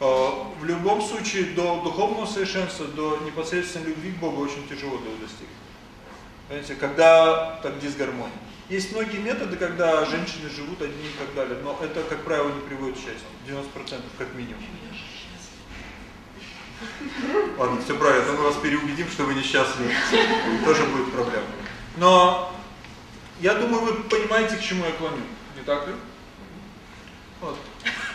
А, в любом случае, до духовного совершенства, до непосредственной любви к Богу очень тяжело достигнуть. Понимаете, когда так дисгармония. Есть многие методы, когда женщины живут одни и так далее, но это, как правило, не приводит к счастью. 90% как минимум. Ладно, все правильно, мы вас переубедим, что вы несчастны. Тоже будет проблема. Но я думаю, вы понимаете, к чему я клоню. Не так ли? Вот.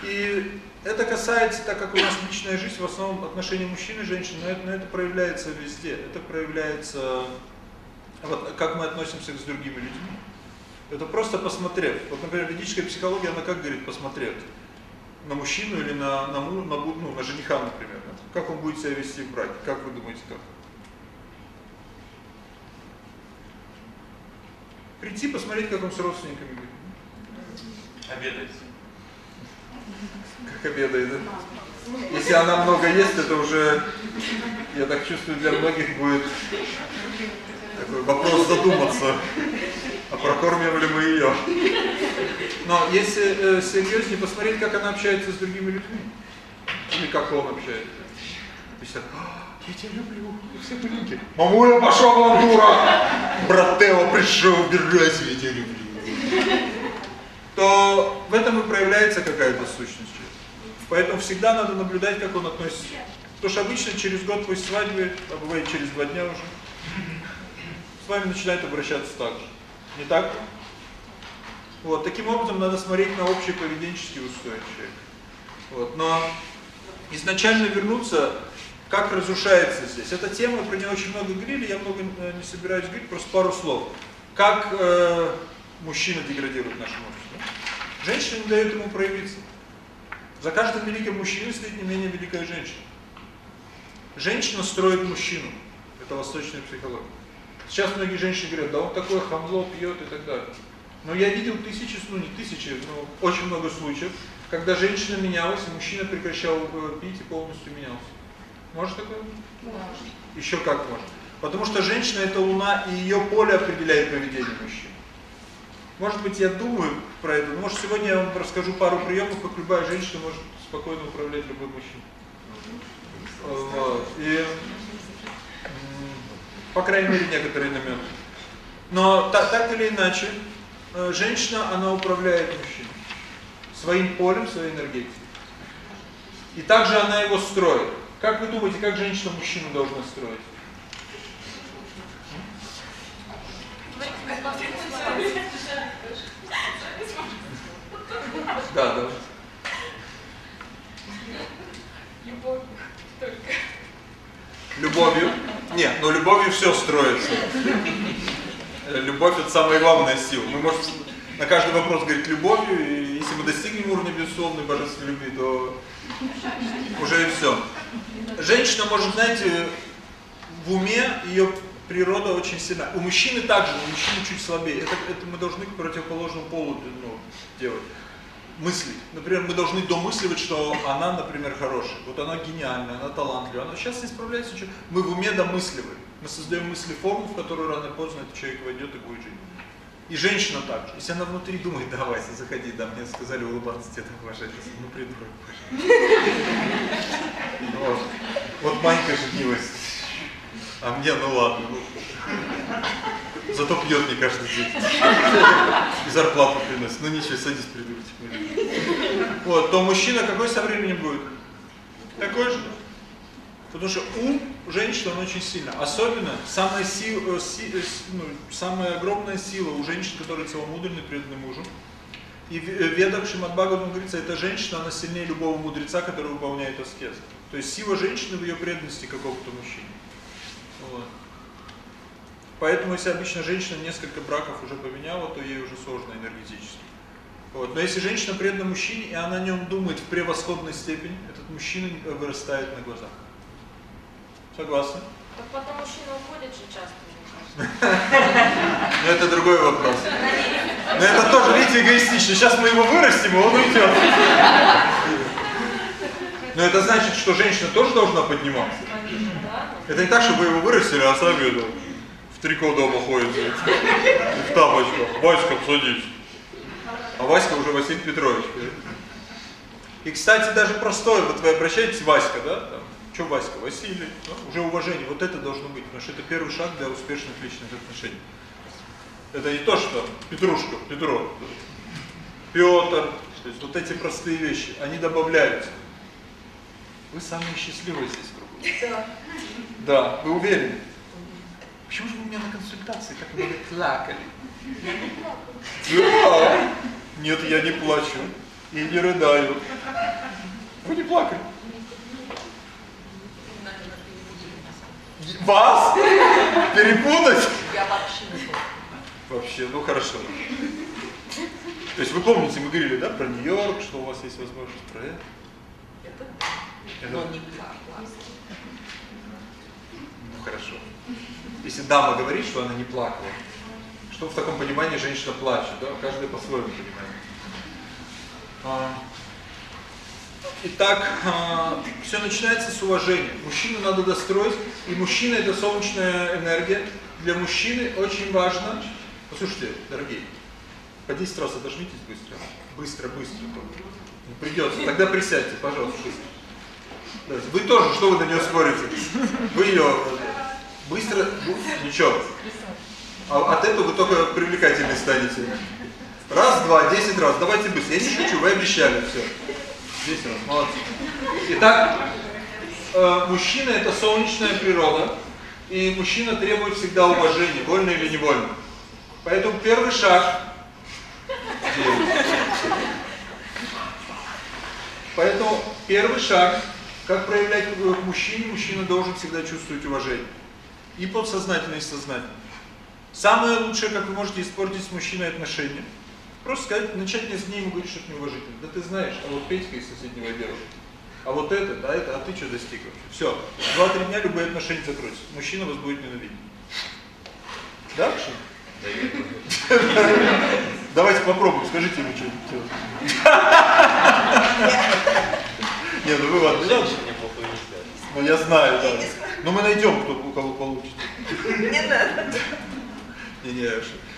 И это касается, так как у нас личная жизнь, в основном отношения мужчин и женщин, но это, но это проявляется везде. Это проявляется, вот, как мы относимся с другими людьми. Это просто посмотрев. Вот, например, ведическая психология, она как говорит, посмотрев на мужчину или на, на, на, ну, на жениха, например. Как он будет себя вести в браке? Как вы думаете, как? Прийти, посмотреть, как он с родственниками будет. Обедать. Как обедает, да? Если она много ест, это уже, я так чувствую, для многих будет такой вопрос задуматься, а прокормим ли мы ее. Но если э, серьезнее посмотреть, как она общается с другими людьми, или как он общается. То есть, я тебя люблю, все маленькие. Мамуля пошла волантура! Брат Тео пришел, убирайся, я тебя люблю. То в этом и проявляется какая-то сущность. Поэтому всегда надо наблюдать, как он относится. Потому что обычно через год после свадьбы, а бывает через два дня уже, с вами начинает обращаться так же. Не так? Вот, таким образом надо смотреть на общие поведенческие устои человека. Вот, но изначально вернуться, как разрушается здесь. Эта тема, про нее очень много говорили, я много э, не собираюсь говорить, просто пару слов. Как э, мужчина деградирует в нашем обществе. Женщина не дает ему проявиться. За каждым великим мужчиной стоит не менее великая женщина. Женщина строит мужчину. Это восточная психология. Сейчас многие женщины говорят, да он такое хамло пьет и так далее. Но я видел тысячи, ну не тысячи, но очень много случаев, когда женщина менялась, и мужчина прекращал пить и полностью менялся. Может такое? Может. Еще как может. Потому что женщина это луна, и ее поле определяет поведение мужчин. Может быть, я думаю про это, но может сегодня я вам расскажу пару приемов, как любая женщина может спокойно управлять любым мужчиной. И, по крайней мере, некоторые наметы. Но так, так или иначе, э, женщина, она управляет мужчиной. Своим полем, своей энергетикой. И также она его строит. Как вы думаете, как женщина мужчину должна строить? Да, да. Любовью только. Любовью? Нет, но любовью все строится. Любовь это самая главная сила. Мы можем на каждый вопрос говорить любовью, и если мы достигнем уровня безусловной божественной любви, то уже и все. Женщина может, знаете, в уме ее природа очень сильна. У мужчины также, но мужчины чуть слабее. Это, это мы должны к противоположному полу ну, делать. Мыслить. Например, мы должны домысливать, что она, например, хорошая. Вот она гениальная, она талантливая. Она сейчас не справляется. Что... Мы в уме домысливаем. Мы создаем мысли форму, в которую рано или поздно этот человек войдет и будет жить. И женщина также. Если она внутри думает, да, Вася, заходи, да, мне сказали улыбаться, тебе так уважать. Ну, придурок. Вот, вот Манька женилась. А мне, ну ладно. Зато пьет не каждый день. И зарплату приносит. Ну ничего, садись, придурочек. Вот, то мужчина какой со временем будет? Такой же. Потому что ум женщины он очень сильно. Особенно самая сила, си, э, ну, самая огромная сила у женщин, которые целомудренны, преданы мужу. И в э, Ведах Шимадбхагаватам говорится, эта женщина, она сильнее любого мудреца, который выполняет аскезы. То есть сила женщины в ее преданности к какому-то мужчине. Поэтому если обычно женщина несколько браков уже поменяла, то ей уже сложно энергетически. Вот. Но если женщина предана мужчине, и она о нем думает в превосходной степени, этот мужчина вырастает на глазах. Согласны? Так потом мужчина уходит же часто. Но это другой вопрос. Но это тоже, видите, эгоистично. Сейчас мы его вырастим, и он уйдет. Но это значит, что женщина тоже должна подниматься. Это не так, чтобы вы его вырастили, а сами в трико дома ходит, в тапочках. Васька, садись. А Васька уже Василий Петрович. И, кстати, даже простое, вот вы обращаетесь, Васька, да, там, что Васька, Василий, ну, уже уважение, вот это должно быть, потому что это первый шаг для успешных личных отношений. Это не то, что Петрушка, Петро, Петр, то есть вот эти простые вещи, они добавляются. Вы самые счастливые здесь в кругу. Да. Да, вы уверены? Почему же вы у меня на консультации так много плакали? Я не плакала. Да. Нет, я не плачу. И не рыдаю. Вы не плакали? Вас? Перепутать? Я вообще не помню. Вообще, ну хорошо. То есть вы помните, мы говорили, да, про Нью-Йорк, что у вас есть возможность про это? Это Это- но не плакала. Ну хорошо. Если дама говорит, что она не плакала, что в таком понимании женщина плачет, да? Каждый по-своему понимает. А, Итак, а, все начинается с уважения. Мужчину надо достроить, и мужчина это солнечная энергия. Для мужчины очень важно, послушайте, дорогие, по 10 раз отожмитесь быстро. Быстро, быстро. придется. Тогда присядьте, пожалуйста, быстро. Вы тоже, что вы на нее спорите? Вы ее быстро, ну, ничего. А от этого вы только привлекательны станете. Раз, два, десять раз. Давайте быстро. Я не шучу, вы обещали. Все. Десять раз. Молодцы. Итак, э, мужчина это солнечная природа. И мужчина требует всегда уважения, вольно или невольно. Поэтому первый шаг. Поэтому первый шаг, как проявлять к мужчине, мужчина должен всегда чувствовать уважение. И подсознательно, и сознательно. Самое лучшее, как вы можете испортить с мужчиной отношения, просто сказать, начать не с ним говорить что-то неуважительное. Да ты знаешь, а вот Петька из соседнего отдела. А вот это, да, это, а ты что достиг вообще? Все. Два-три дня любые отношения закроются. Мужчина вас будет ненавидеть. Да, Кшин? Давайте попробуем, скажите ему что-нибудь. *laughs* Не, ну вы ладно. Ну я знаю, да. Но мы найдем, кто у кого получится. Не надо. Не, не,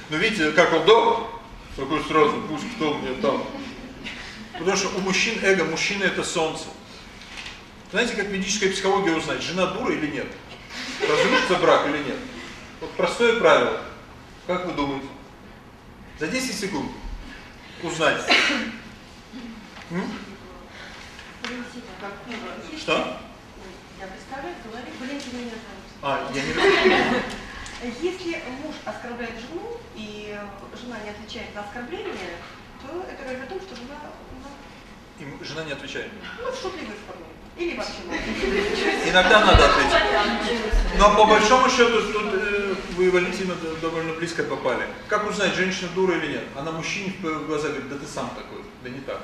ну видите, как он дом, такой сразу, пусть кто мне там. Потому что у мужчин эго, мужчина это солнце. Знаете, как ведическая психология узнать, жена дура или нет? Разрушится брак или нет? Вот простое правило. Как вы думаете? За 10 секунд узнать. Что? Я представляю, говорит, Валентина меня зовут. А, я не разрешаю. Если муж оскорбляет жену, и жена не отвечает на оскорбление, то это говорит о том, что жена ну, И жена не отвечает. ну, в шутливой форме. Или вообще. Иногда надо ответить. Но по большому счету тут э, вы, Валентина, довольно близко попали. Как узнать, женщина дура или нет? Она мужчине в глаза говорит, да ты сам такой, да не так.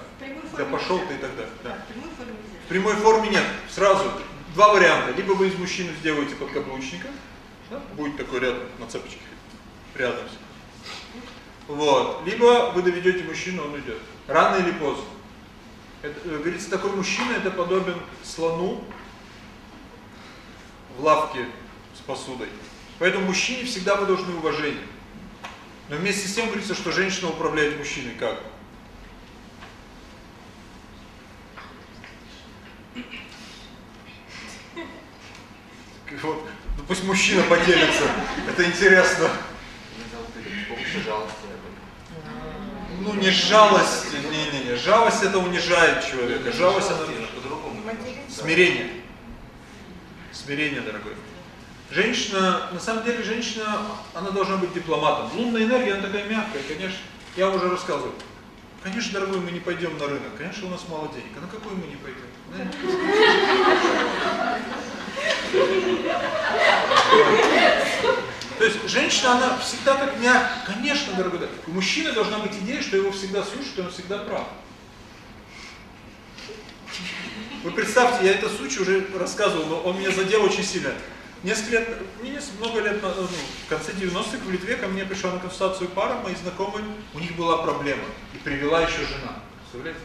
Да пошел ты и так далее. Да. В прямой форме нельзя. В прямой форме нет. Сразу два варианта. Либо вы из мужчины сделаете подкаблучника, да, будет такой рядом на цепочке, рядом. Вот. Либо вы доведете мужчину, он уйдет. Рано или поздно. Это, э, говорится, такой мужчина это подобен слону в лавке с посудой. Поэтому мужчине всегда вы должны уважение. Но вместе с тем говорится, что женщина управляет мужчиной. Как? Вот. Ну, пусть мужчина поделится. Это интересно. Ну не жалость, не-не-не, жалость это унижает человека, жалость она по-другому. смирение. Смирение, дорогой. Женщина, на самом деле женщина, она должна быть дипломатом. Лунная энергия, она такая мягкая, конечно. Я уже рассказывал. Конечно, дорогой, мы не пойдем на рынок. Конечно, у нас мало денег. А на какой мы не пойдем? *laughs* То есть женщина, она всегда так мягкая. Конечно, дорогой, у мужчины должна быть идея, что его всегда слушают, и он всегда прав. Вы представьте, я это случай уже рассказывал, но он меня задел очень сильно. Несколько лет, не несколько, много лет, ну, в конце 90-х в Литве ко мне пришла на консультацию пара, мои знакомые, у них была проблема, и привела еще жена. Представляете?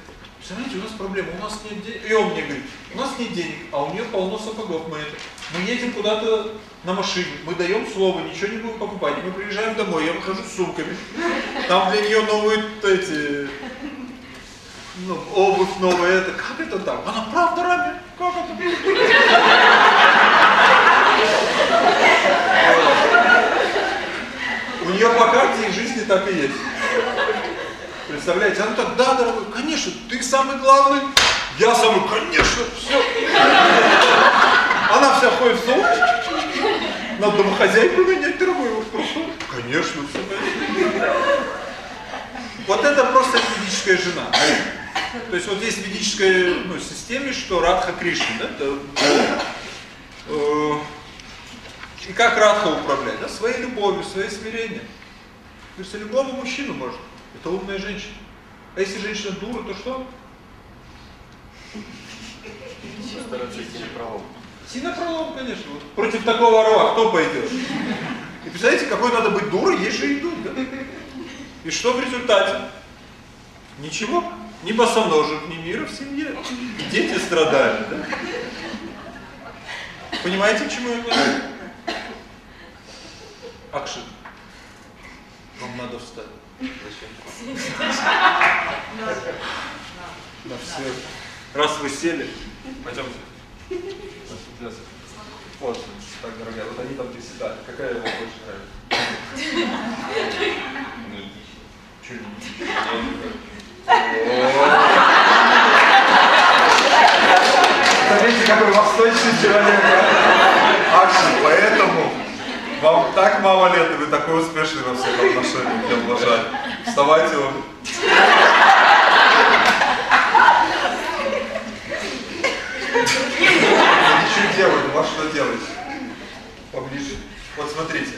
Представляете, у нас проблема, у нас нет денег. И он мне говорит, у нас нет денег, а у нее полно сапогов, мы это. Мы едем куда-то на машине, мы даем слово, ничего не будем покупать. Мы приезжаем домой, я выхожу с сумками. Там для нее новые эти, ну, обувь новая, это, как это так? Она правда Рами? Как это? У нее по карте и жизни так и есть. Представляете? Она так, да, дорогой, конечно, ты самый главный, я самый, конечно, все. Она вся ходит в сон. Надо домохозяйку вот просто. Конечно, все. Вот это просто ведическая жена. То есть вот есть в ведической ну, системе, что Радха Кришна, да? Это, э, и как Радха управлять? Да? Своей любовью, своей смирением. Говорится, любому мужчину можно. Это умная женщина. А если женщина дура, то что? Стараться идти на пролом. Идти конечно. Вот против такого орла кто пойдет? И представляете, какой надо быть дурой, есть же идут, да? И что в результате? Ничего. Ни босоножек, ни мира в семье. И дети страдают, да? Понимаете, к чему я говорю? Акшин. Вам надо встать. На все. Раз вы сели, пойдемте. Вот, так, дорогая, вот они там приседали. Какая вам больше нравится? Чуть Смотрите, какой восточный человек. Акши, поэтому вам так мало лет, и вы такой успешный во всех отношениях, я уважаю. Вставайте. Ничего делать, у вас что делать? Поближе. Вот смотрите,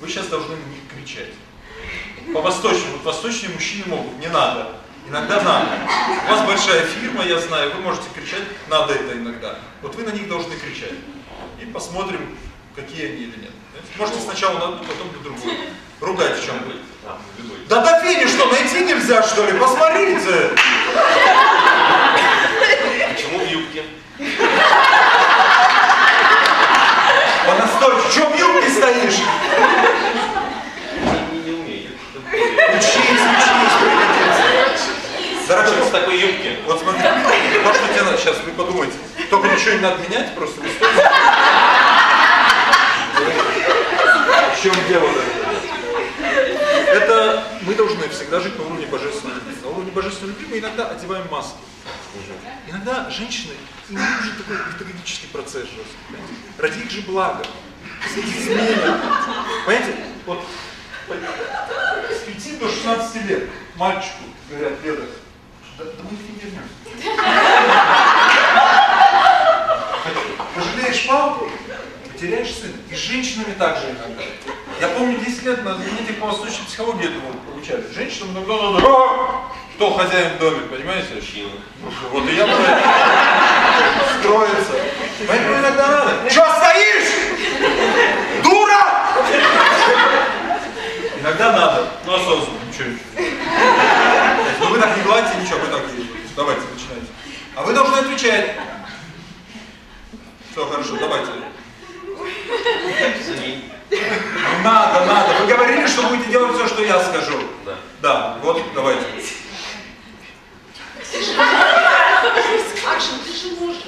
вы сейчас должны не кричать. По-восточному, вот восточные мужчины могут, не надо. Иногда надо. У вас большая фирма, я знаю, вы можете кричать, надо это иногда. Вот вы на них должны кричать. И посмотрим, какие они или нет. Можете сначала на одну, потом на другую. Ругать в чем вы. Да до Фини что, найти нельзя что ли? Посмотрите! Почему в юбке? Понастойче, что в юбке стоишь? Не, не умею. Учись, учись, пригодится. Дорогой, в такой юбке. Вот смотри, то, что тебе надо, сейчас вы подумайте, только ничего не надо менять, просто вы стоите. Чем дело? Это мы должны всегда жить на уровне божественной любви. На уровне божественной любви мы иногда одеваем маски. Иногда женщины, им нужен такой педагогический процесс жесткий. Понимаете? Ради их же блага. Понимаете, вот с 5 до 16 лет мальчику говорят, Леда, да, да мы их не вернем. Пожалеешь палку, потеряешь сына. И с женщинами также иногда. Я помню, 10 лет на занятиях по восточной психологии этому получали. Женщинам иногда надо, «А, кто хозяин в доме, понимаете? Мужчина. Вот и я. Строится. Поэтому иногда надо. Что стоишь? Дура! Иногда надо, но осознанно, ничего, ничего. Но вы так не гладите, ничего, вы так и давайте, начинайте. А вы должны отвечать. Все, хорошо, давайте. Надо, надо. Вы говорили, что будете делать все, что я скажу. Да. Да, вот, давайте. Акшн, ты же можешь.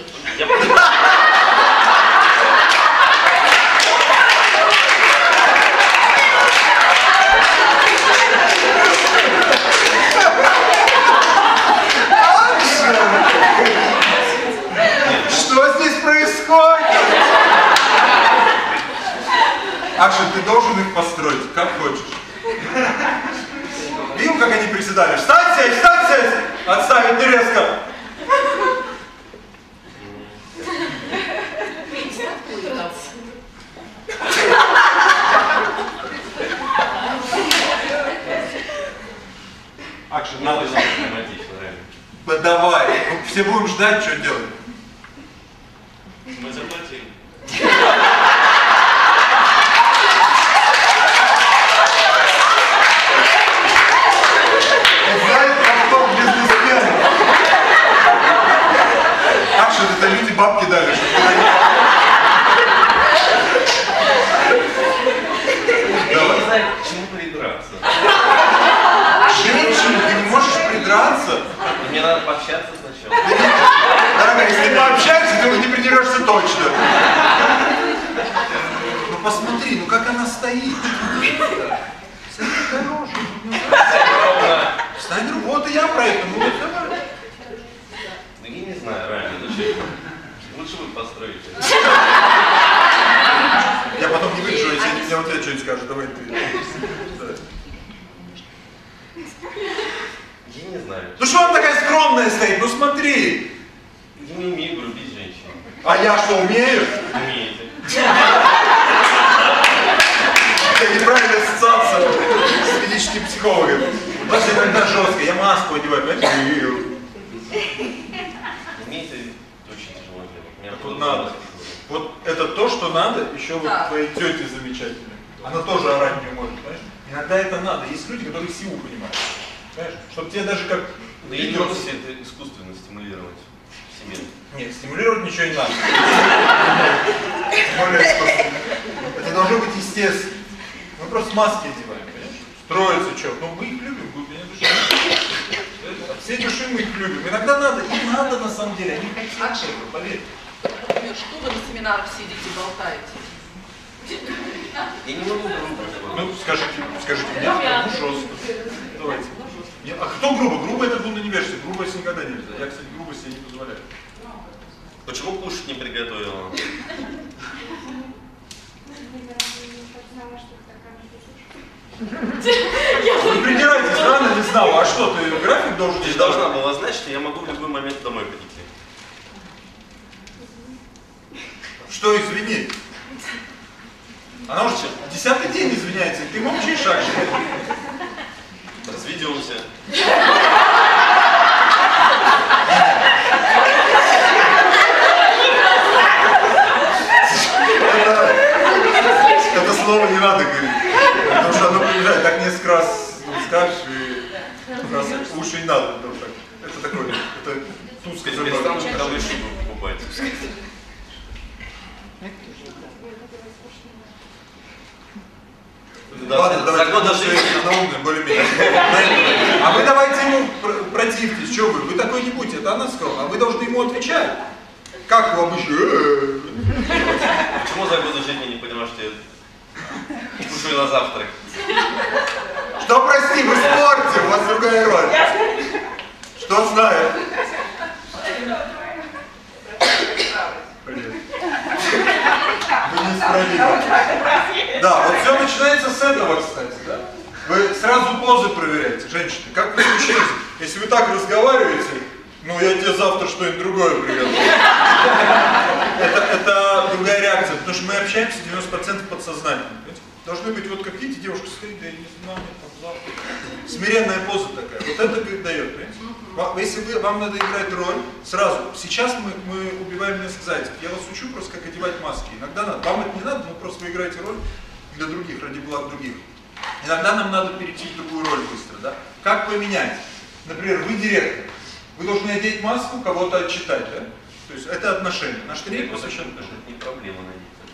маску, кого-то отчитать, да? То есть это отношение. Наш тренинг посвящен отношениям. Это не проблема на них. Это.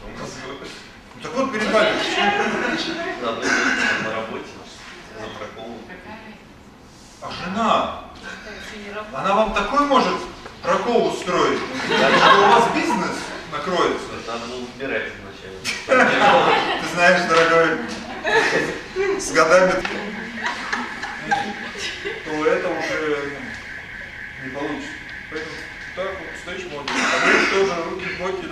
Ну так вот, перед. На работе, на проколу. А жена, она вам такой может прокол устроить, что у вас бизнес накроется. Надо было убирать вначале. Ты знаешь, дорогой, с годами то это уже не получится.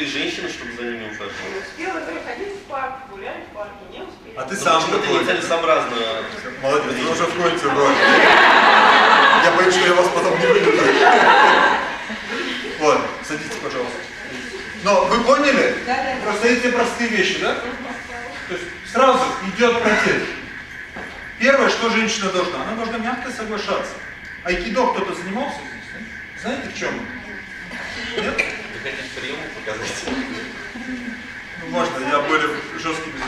и женщины, чтобы за ними Не ухаживать. успела, говорю, ходили в парк, гуляли в парке, не успели. А ты Ну, сам почему-то такой. нецелесообразно. Молодец, вы уже входите в роль. Я боюсь, что я вас потом не выведу. Вот, садитесь, пожалуйста. Но вы поняли? Просто эти простые вещи, да? То есть сразу идет протест. Первое, что женщина должна? Она должна мягко соглашаться. Айкидо кто-то занимался здесь? Знаете в чем? Нет? Вы хотите приемы показать? Ну, можно, я более жесткий буду.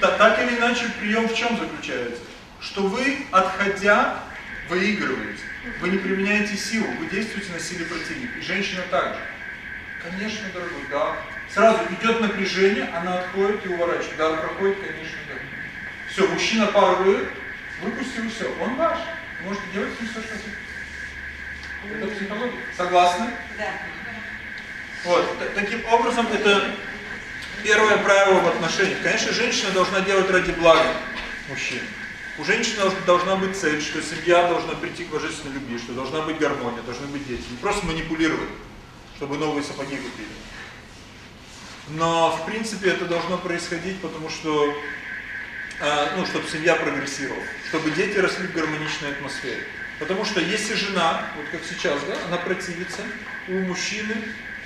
Та- Так или иначе, прием в чем заключается? Что вы, отходя, выигрываете. Вы не применяете силу, вы действуете на силе противника. И женщина также. Конечно, дорогой, да. Сразу идет напряжение, она отходит и уворачивает. Да, проходит, конечно, да. Все, мужчина парирует, выпустил все, он ваш. Вы можете делать все, что хотите. Это психология. Согласны? Да. Вот, таким образом, это первое правило в отношениях. Конечно, женщина должна делать ради блага мужчин. У женщины должна- должна быть цель, что семья должна прийти к божественной любви, что должна быть гармония, должны быть дети. Не просто манипулировать, чтобы новые сапоги купили. Но, в принципе, это должно происходить, потому что, э, ну, чтобы семья прогрессировала, чтобы дети росли в гармоничной атмосфере. Потому что если жена, вот как сейчас, да, она противится, у мужчины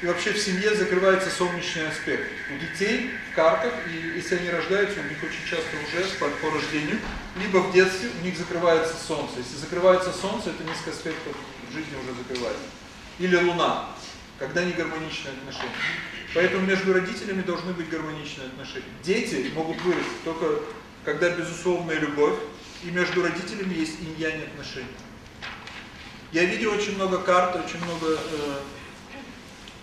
и вообще в семье закрывается солнечный аспект. У детей в картах, и если они рождаются, у них очень часто уже по, по рождению, либо в детстве у них закрывается солнце. Если закрывается солнце, это низкий аспект в жизни уже закрывается. Или луна, когда не гармоничные отношения. Поэтому между родителями должны быть гармоничные отношения. Дети могут вырасти только когда безусловная любовь, и между родителями есть инь-янь отношения. Я видел очень много карт, очень много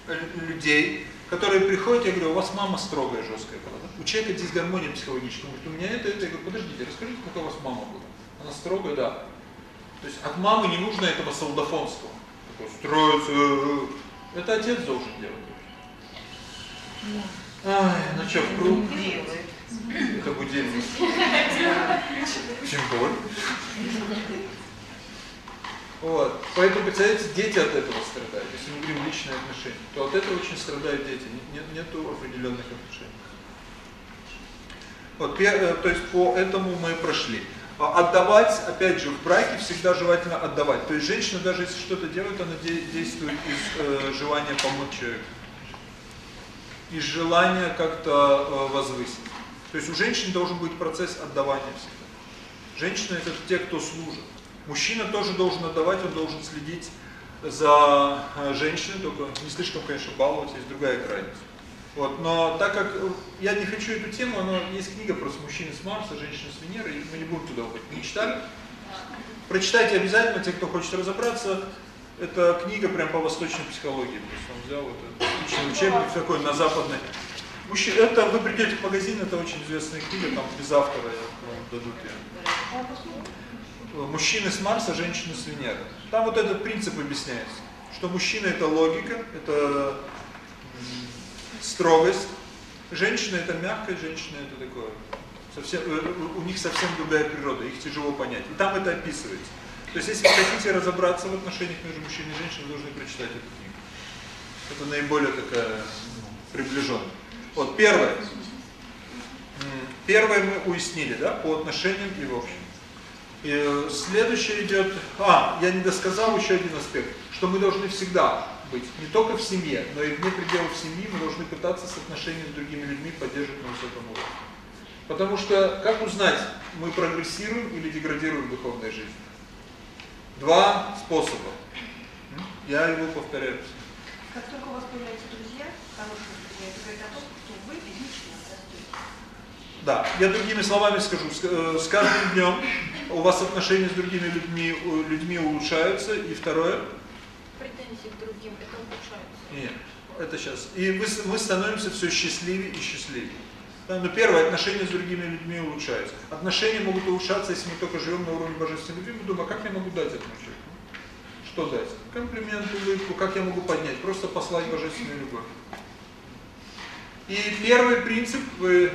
э, лю- людей, которые приходят, я говорю, у вас мама строгая, жесткая была, да? У человека дисгармония психологическая. Он говорит, у меня это, это. Я говорю, подождите, расскажите, какая у вас мама была? Она строгая, да. То есть от мамы не нужно этого солдафонства. Такое строится. э, э. Это отец должен делать. Ай, ну что, в круг? Это будильник. Символ. Вот. Поэтому, представляете, дети от этого страдают. Если мы говорим личные отношения, то от этого очень страдают дети. Нет, нету определенных отношений. Вот, э, то есть по этому мы прошли. А Отдавать, опять же, в браке всегда желательно отдавать. То есть женщина, даже если что-то делает, она де- действует из э, желания помочь человеку. Из желания как-то э, возвысить. То есть у женщин должен быть процесс отдавания всегда. Женщина это те, кто служит. Мужчина тоже должен отдавать, он должен следить за э, женщиной, только не слишком, конечно, баловать, есть другая крайность. Вот, но так как э, я не хочу эту тему, но есть книга просто мужчины с Марса, женщины с Венеры, и мы не будем туда уходить. Не читали? Прочитайте обязательно, те, кто хочет разобраться. Это книга прям по восточной психологии. То он взял это отличный учебник такой на западной. Мужчина, это вы придете в магазин, это очень известная книга, там без автора вам дадут ее. Мужчины с Марса, женщины с Венеры. Там вот этот принцип объясняется, что мужчина это логика, это строгость, женщина это мягкость, женщина это такое. Совсем, э, у них совсем другая природа, их тяжело понять. И там это описывается. То есть, если вы хотите разобраться в отношениях между мужчиной и женщиной, должны прочитать эту книгу. Это наиболее такая ну, приближенная. Вот первое. Первое мы уяснили, да, по отношениям и в общем. Э, следующее идет, а, я не досказал еще один аспект, что мы должны всегда быть, не только в семье, но и вне пределов семьи, мы должны пытаться с отношениями с другими людьми поддерживать на высоком уровне. Потому что, как узнать, мы прогрессируем или деградируем в духовной жизни? Два способа. Я его повторяю. Как только у вас появляются друзья, хорошие друзья, это говорит о том, что вы лично растете. Да, я другими словами скажу, с, э, каждым днем у вас отношения с другими людьми, людьми улучшаются, и второе, Претензии к другим, это улучшается. нет, это сейчас, и вы, мы становимся все счастливее и счастливее. Да? Но первое, отношения с другими людьми улучшаются. Отношения могут улучшаться, если мы только живем на уровне божественной любви. Мы думаем, а как я могу дать этому человеку? Что дать? Комплимент, улыбку, как я могу поднять? Просто послать божественную любовь. И первый принцип, вы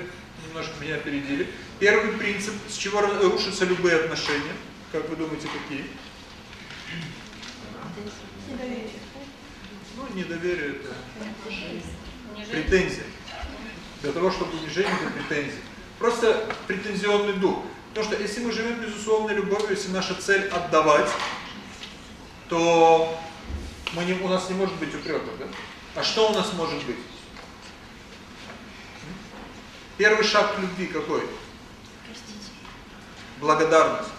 немножко меня опередили, первый принцип, с чего рушатся любые отношения, как вы думаете, какие? Недоверие. Ну, недоверие это претензия. Для того, чтобы унижение, это претензия. Просто претензионный дух. Потому что если мы живем безусловной любовью, если наша цель отдавать, то мы не, у нас не может быть упреков, да? А что у нас может быть? Первый шаг к любви какой? Благодарность.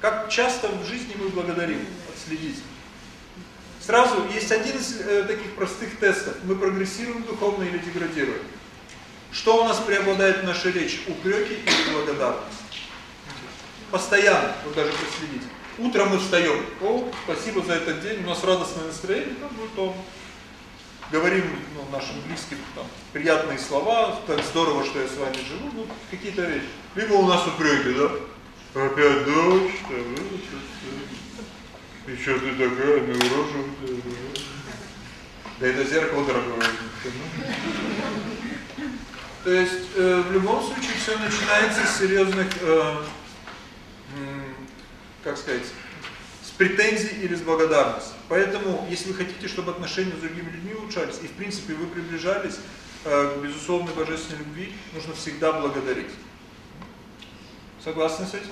Как часто в жизни мы благодарим? Отследите. Сразу есть один из э, таких простых тестов. Мы прогрессируем духовно или деградируем. Что у нас преобладает в нашей речи? Упреки или благодарность? Постоянно, вот даже проследите. Утром мы встаем. О, спасибо за этот день, у нас радостное настроение, как будет он. Говорим ну, нашим близким там, приятные слова, так здорово, что я с вами живу, ну, какие-то вещи. Либо у нас упреки, да? Опять дождь, и что ты такая неуроженная? Да это зеркало дорогое. То есть э, в любом случае все начинается с серьезных, э, как сказать, с претензий или с благодарности. Поэтому, если вы хотите, чтобы отношения с другими людьми улучшались, и в принципе вы приближались э, к безусловной божественной любви, нужно всегда благодарить. Согласны с этим?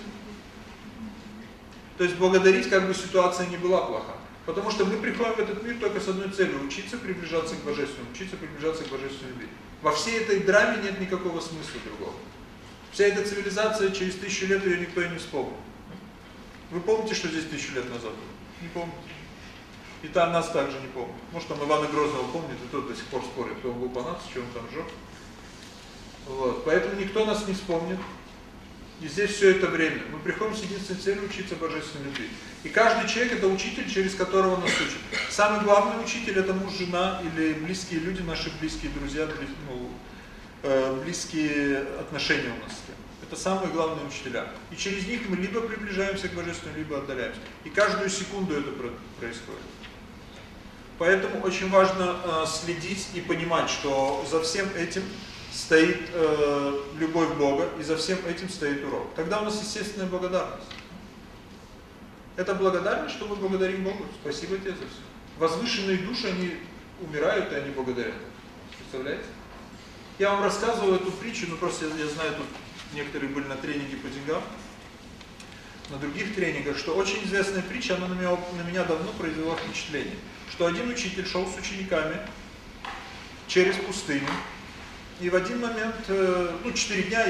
То есть благодарить, как бы ситуация не была плоха. Потому что мы приходим в этот мир только с одной целью – учиться приближаться к Божественному, учиться приближаться к Божественной любви. Во всей этой драме нет никакого смысла другого. Вся эта цивилизация, через тысячу лет ее никто и не вспомнит. Вы помните, что здесь тысячу лет назад? Не помните. И там нас также не помнят. Может, там Ивана Грозного помнит, и тот до сих пор спорит, кто он был по нас, что он там жег. Вот. Поэтому никто нас не вспомнит. И здесь все это время. Мы приходим с единственной целью учиться Божественной любви. И каждый человек это учитель, через которого нас учат. Самый главный учитель это муж, жена или близкие люди, наши близкие друзья, ну, э, близкие отношения у нас. Это самые главные учителя. И через них мы либо приближаемся к Божественному, либо отдаляемся. И каждую секунду это происходит. Поэтому очень важно э, следить и понимать, что за всем этим стоит э, любовь Бога, и за всем этим стоит урок. Тогда у нас естественная благодарность. Это благодарность, что мы благодарим Богу. Спасибо тебе за все. Возвышенные души, они умирают, и они благодарят. Представляете? Я вам рассказываю эту притчу, ну просто я, я знаю, тут некоторые были на тренинге по деньгам, на других тренингах, что очень известная притча, она на меня, на меня давно произвела впечатление. Что один учитель шел с учениками через пустыню, и в один момент, э, ну, четыре дня,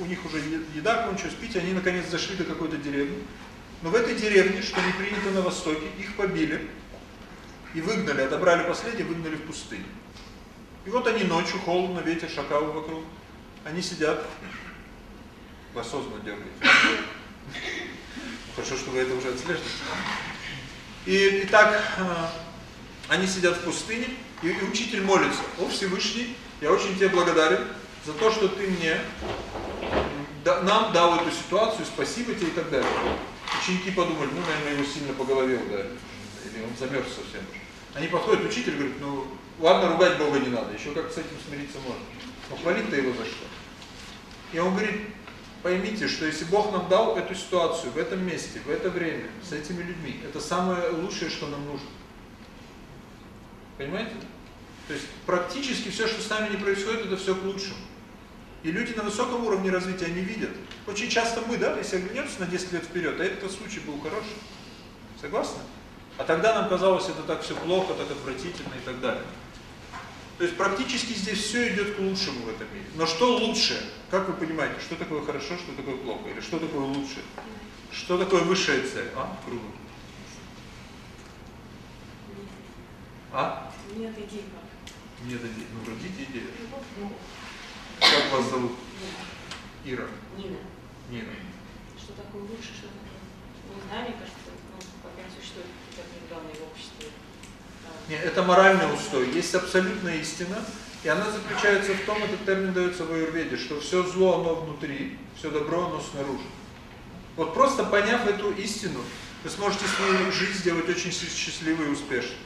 у них уже еда кончилась, пить, они наконец зашли до какой-то деревни. Но в этой деревне, что не принято на Востоке, их побили и выгнали, отобрали последнее, выгнали в пустыню. И вот они ночью, холодно, ветер, шакалы вокруг. Они сидят, вы осознанно дергаете. Хорошо, что вы это уже отслеживаете. И, и так, э, они сидят в пустыне, и, и учитель молится. О Всевышний, я очень тебе благодарен за то, что ты мне, да, нам дал эту ситуацию, спасибо тебе и так далее. Ученики подумали, ну, наверное, его сильно по ударили. Или он замерз совсем. Они подходят, учитель говорит, ну, ладно, ругать Бога не надо, еще как с этим смириться можно. Но хвалить-то его за что? И он говорит, поймите, что если Бог нам дал эту ситуацию в этом месте, в это время, с этими людьми, это самое лучшее, что нам нужно. Понимаете? То есть практически все, что с нами не происходит, это все к лучшему. И люди на высоком уровне развития, они видят. Очень часто мы, да, если оглянемся на 10 лет вперед, а этот случай был хороший. Согласны? А тогда нам казалось, это так все плохо, так отвратительно и так далее. То есть практически здесь все идет к лучшему в этом мире. Но что лучше? Как вы понимаете, что такое хорошо, что такое плохо? Или что такое лучше? Что такое высшая цель? А? Круто. А? Нет идей нет идей. Ну, родите идею. Как вас зовут? Ира. Нина. Нина. Что такое лучше, что такое? Не знаю, мне кажется, ну, пока не существует как недавно в обществе. Нет, это моральный устой. Есть абсолютная истина, И она заключается в том, этот термин дается в аюрведе, что все зло, оно внутри, все добро, оно снаружи. Вот просто поняв эту истину, вы сможете свою жизнь сделать очень счастливой и успешной.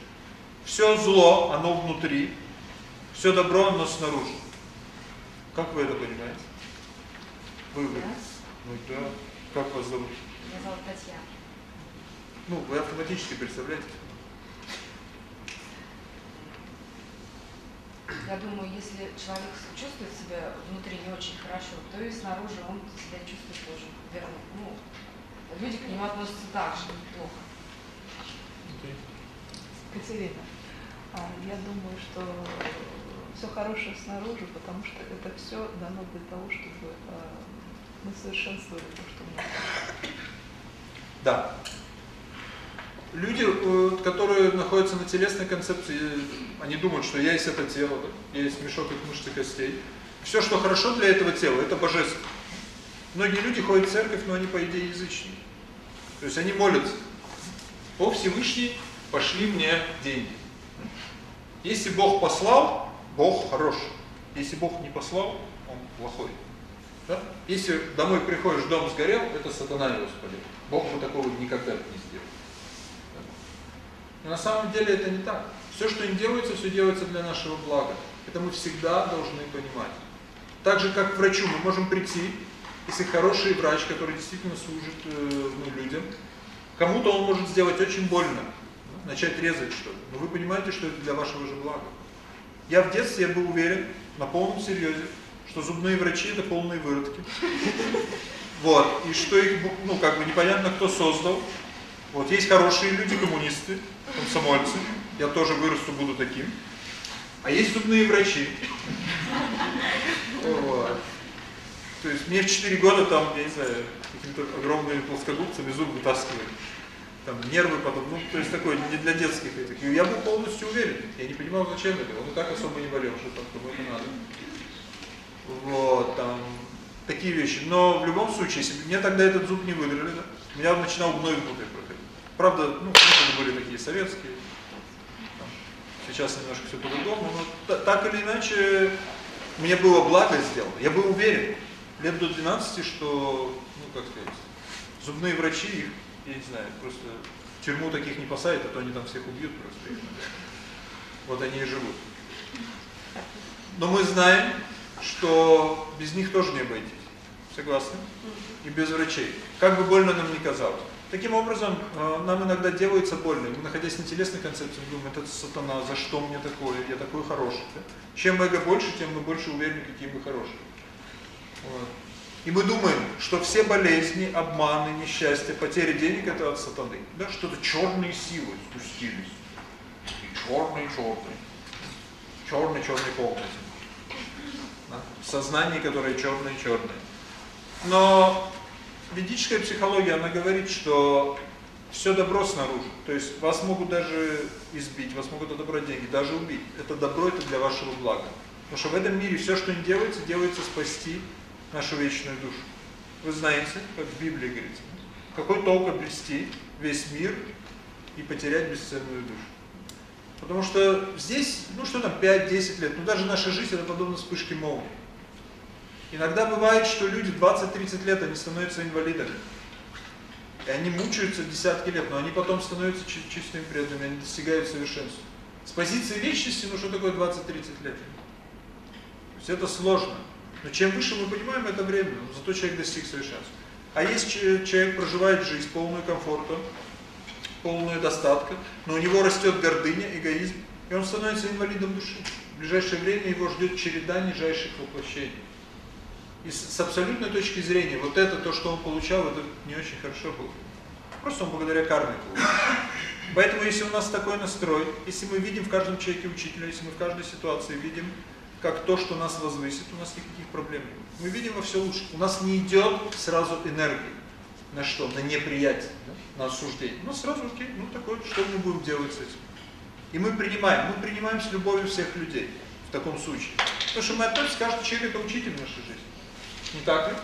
Все зло, оно внутри, все добро, оно снаружи. Как вы это понимаете? Вы, вы. Ну да. Как вас зовут? Меня зовут Татьяна. Ну, вы автоматически представляете. Я думаю, если человек чувствует себя внутри не очень хорошо, то и снаружи он себя чувствует тоже верно. Ну, люди к нему относятся так же плохо. Катерина, а, я думаю, что все хорошее снаружи, потому что это все дано для того, чтобы а, мы совершенствовали то, что у нас. Да. Люди, э, которые находятся на телесной концепции, они думают, что есть это тело, я есть мешок из мышц и костей. Все, что хорошо для этого тела, это божественно. Многие люди ходят в церковь, но они, по идее, язычники. То есть они молятся. О Всевышний, пошли мне деньги. Если Бог послал, Бог хороший. Если Бог не послал, он плохой. Да? Если домой приходишь, дом сгорел, это сатана его спалил. Бог бы такого никогда не. На самом деле это не так. Все, что им делается, все делается для нашего блага. Это мы всегда должны понимать. Так же, как к врачу мы можем прийти, если хороший врач, который действительно служит э, ну, людям, кому-то он может сделать очень больно, начать резать что-то. Но вы понимаете, что это для вашего же блага. Я в детстве я был уверен, на полном серьезе, что зубные врачи это полные выродки. *laughs* Вот. И что их, ну, как бы непонятно, кто создал. Вот. Есть хорошие люди, коммунисты, комсомольцы. Я тоже вырасту, буду таким. А есть зубные врачи. Вот. То есть мне в 4 года там, я не знаю, какими-то огромными плоскогубцами зуб вытаскивали. Там нервы потом, ну, то есть такое, не для детских этих. И я был полностью уверен. Я не понимал, зачем это. Он и так особо не болел, что там кому это надо. Вот, там, такие вещи. Но в любом случае, если мне тогда этот зуб не выдрали, у меня начинал гной внутрь. Правда, ну, были такие советские. Сейчас немножко все по-другому, но так или иначе, мне было благо сделано. Я был уверен, лет до 12, что, ну, как сказать, зубные врачи, их, я не знаю, просто в тюрьму таких не посадят, а то они там всех убьют просто. Вот они и живут. Но мы знаем, что без них тоже не обойтись. Согласны? И без врачей. Как бы больно нам ни казалось. Таким образом, нам иногда делается больно. Мы, находясь на телесной концепции, думаем, это сатана, за что мне такое, я такой хороший. Да? Чем эго больше, тем мы больше уверены, какие мы хорошие. Вот. И мы думаем, что все болезни, обманы, несчастья, потери денег это от сатаны. Да, что-то черные силы спустились. И черные, черные. Черный, черный полностью сознание, которое черное-черное. Но ведическая психология, она говорит, что все добро снаружи. То есть вас могут даже избить, вас могут отобрать деньги, даже убить. Это добро, это для вашего блага. Потому что в этом мире все, что не делается, делается спасти нашу вечную душу. Вы знаете, как в Библии говорится, какой толк обрести весь мир и потерять бесценную душу. Потому что здесь, ну что там, 5-10 лет, ну даже наша жизнь это подобно вспышке молнии. Иногда бывает, что люди 20-30 лет, они становятся инвалидами. И они мучаются десятки лет, но они потом становятся чистыми преданными, они достигают совершенства. С позиции вечности, ну что такое 20-30 лет? То есть это сложно. Но чем выше мы понимаем, это временно, зато человек достиг совершенства. А если человек проживает жизнь полную комфорта, полную достатка, но у него растет гордыня, эгоизм, и он становится инвалидом души. В ближайшее время его ждет череда нижайших воплощений. И с, абсолютной точки зрения, вот это, то, что он получал, это не очень хорошо было. Просто он благодаря карме получил. Поэтому, если у нас такой настрой, если мы видим в каждом человеке учителя, если мы в каждой ситуации видим, как то, что нас возвысит, у нас никаких проблем нет. Мы видим во все лучше. У нас не идет сразу энергия. На что? На неприятие, да? на осуждение. Ну, сразу, окей, ну такое, что мы будем делать с этим? И мы принимаем, мы принимаем с любовью всех людей в таком случае. Потому что мы относимся, каждый человек это учитель в нашей жизни. Не так ли?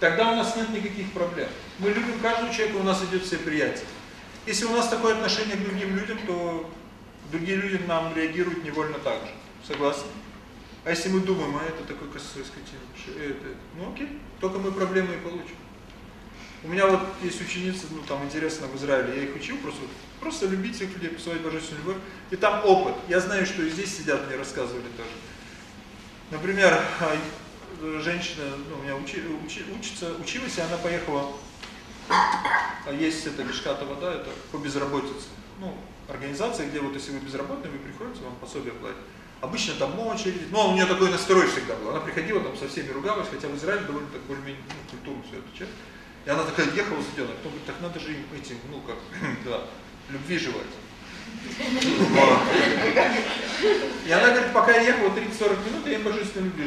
Тогда у нас нет никаких проблем. Мы любим каждого человека, у нас идет все приятие. Если у нас такое отношение к другим людям, то другие люди нам реагируют невольно так же. Согласны? А если мы думаем, а это такой косой скотина, это, это, ну окей, только мы проблемы и получим. У меня вот есть ученицы, ну там интересно в Израиле, я их учил просто, просто любить всех людей, посылать божественную любовь. И там опыт. Я знаю, что и здесь сидят, мне рассказывали тоже. Например, а, женщина, ну, у меня учи, учи, учится, училась, и она поехала, а есть это Лешката вода, это по безработице. Ну, организация, где вот если вы безработный, вы приходите, вам пособие платят. Обычно там очередь, но у нее такой настрой всегда был. Она приходила там со всеми ругалась, хотя в Израиле довольно так более-менее ну, культурно все это человек. И она такая ехала заведена, кто говорит, так надо же им этим, ну как, *clears throat* да, любви желать. И она говорит, пока я ехала 30-40 минут, я им божественной любви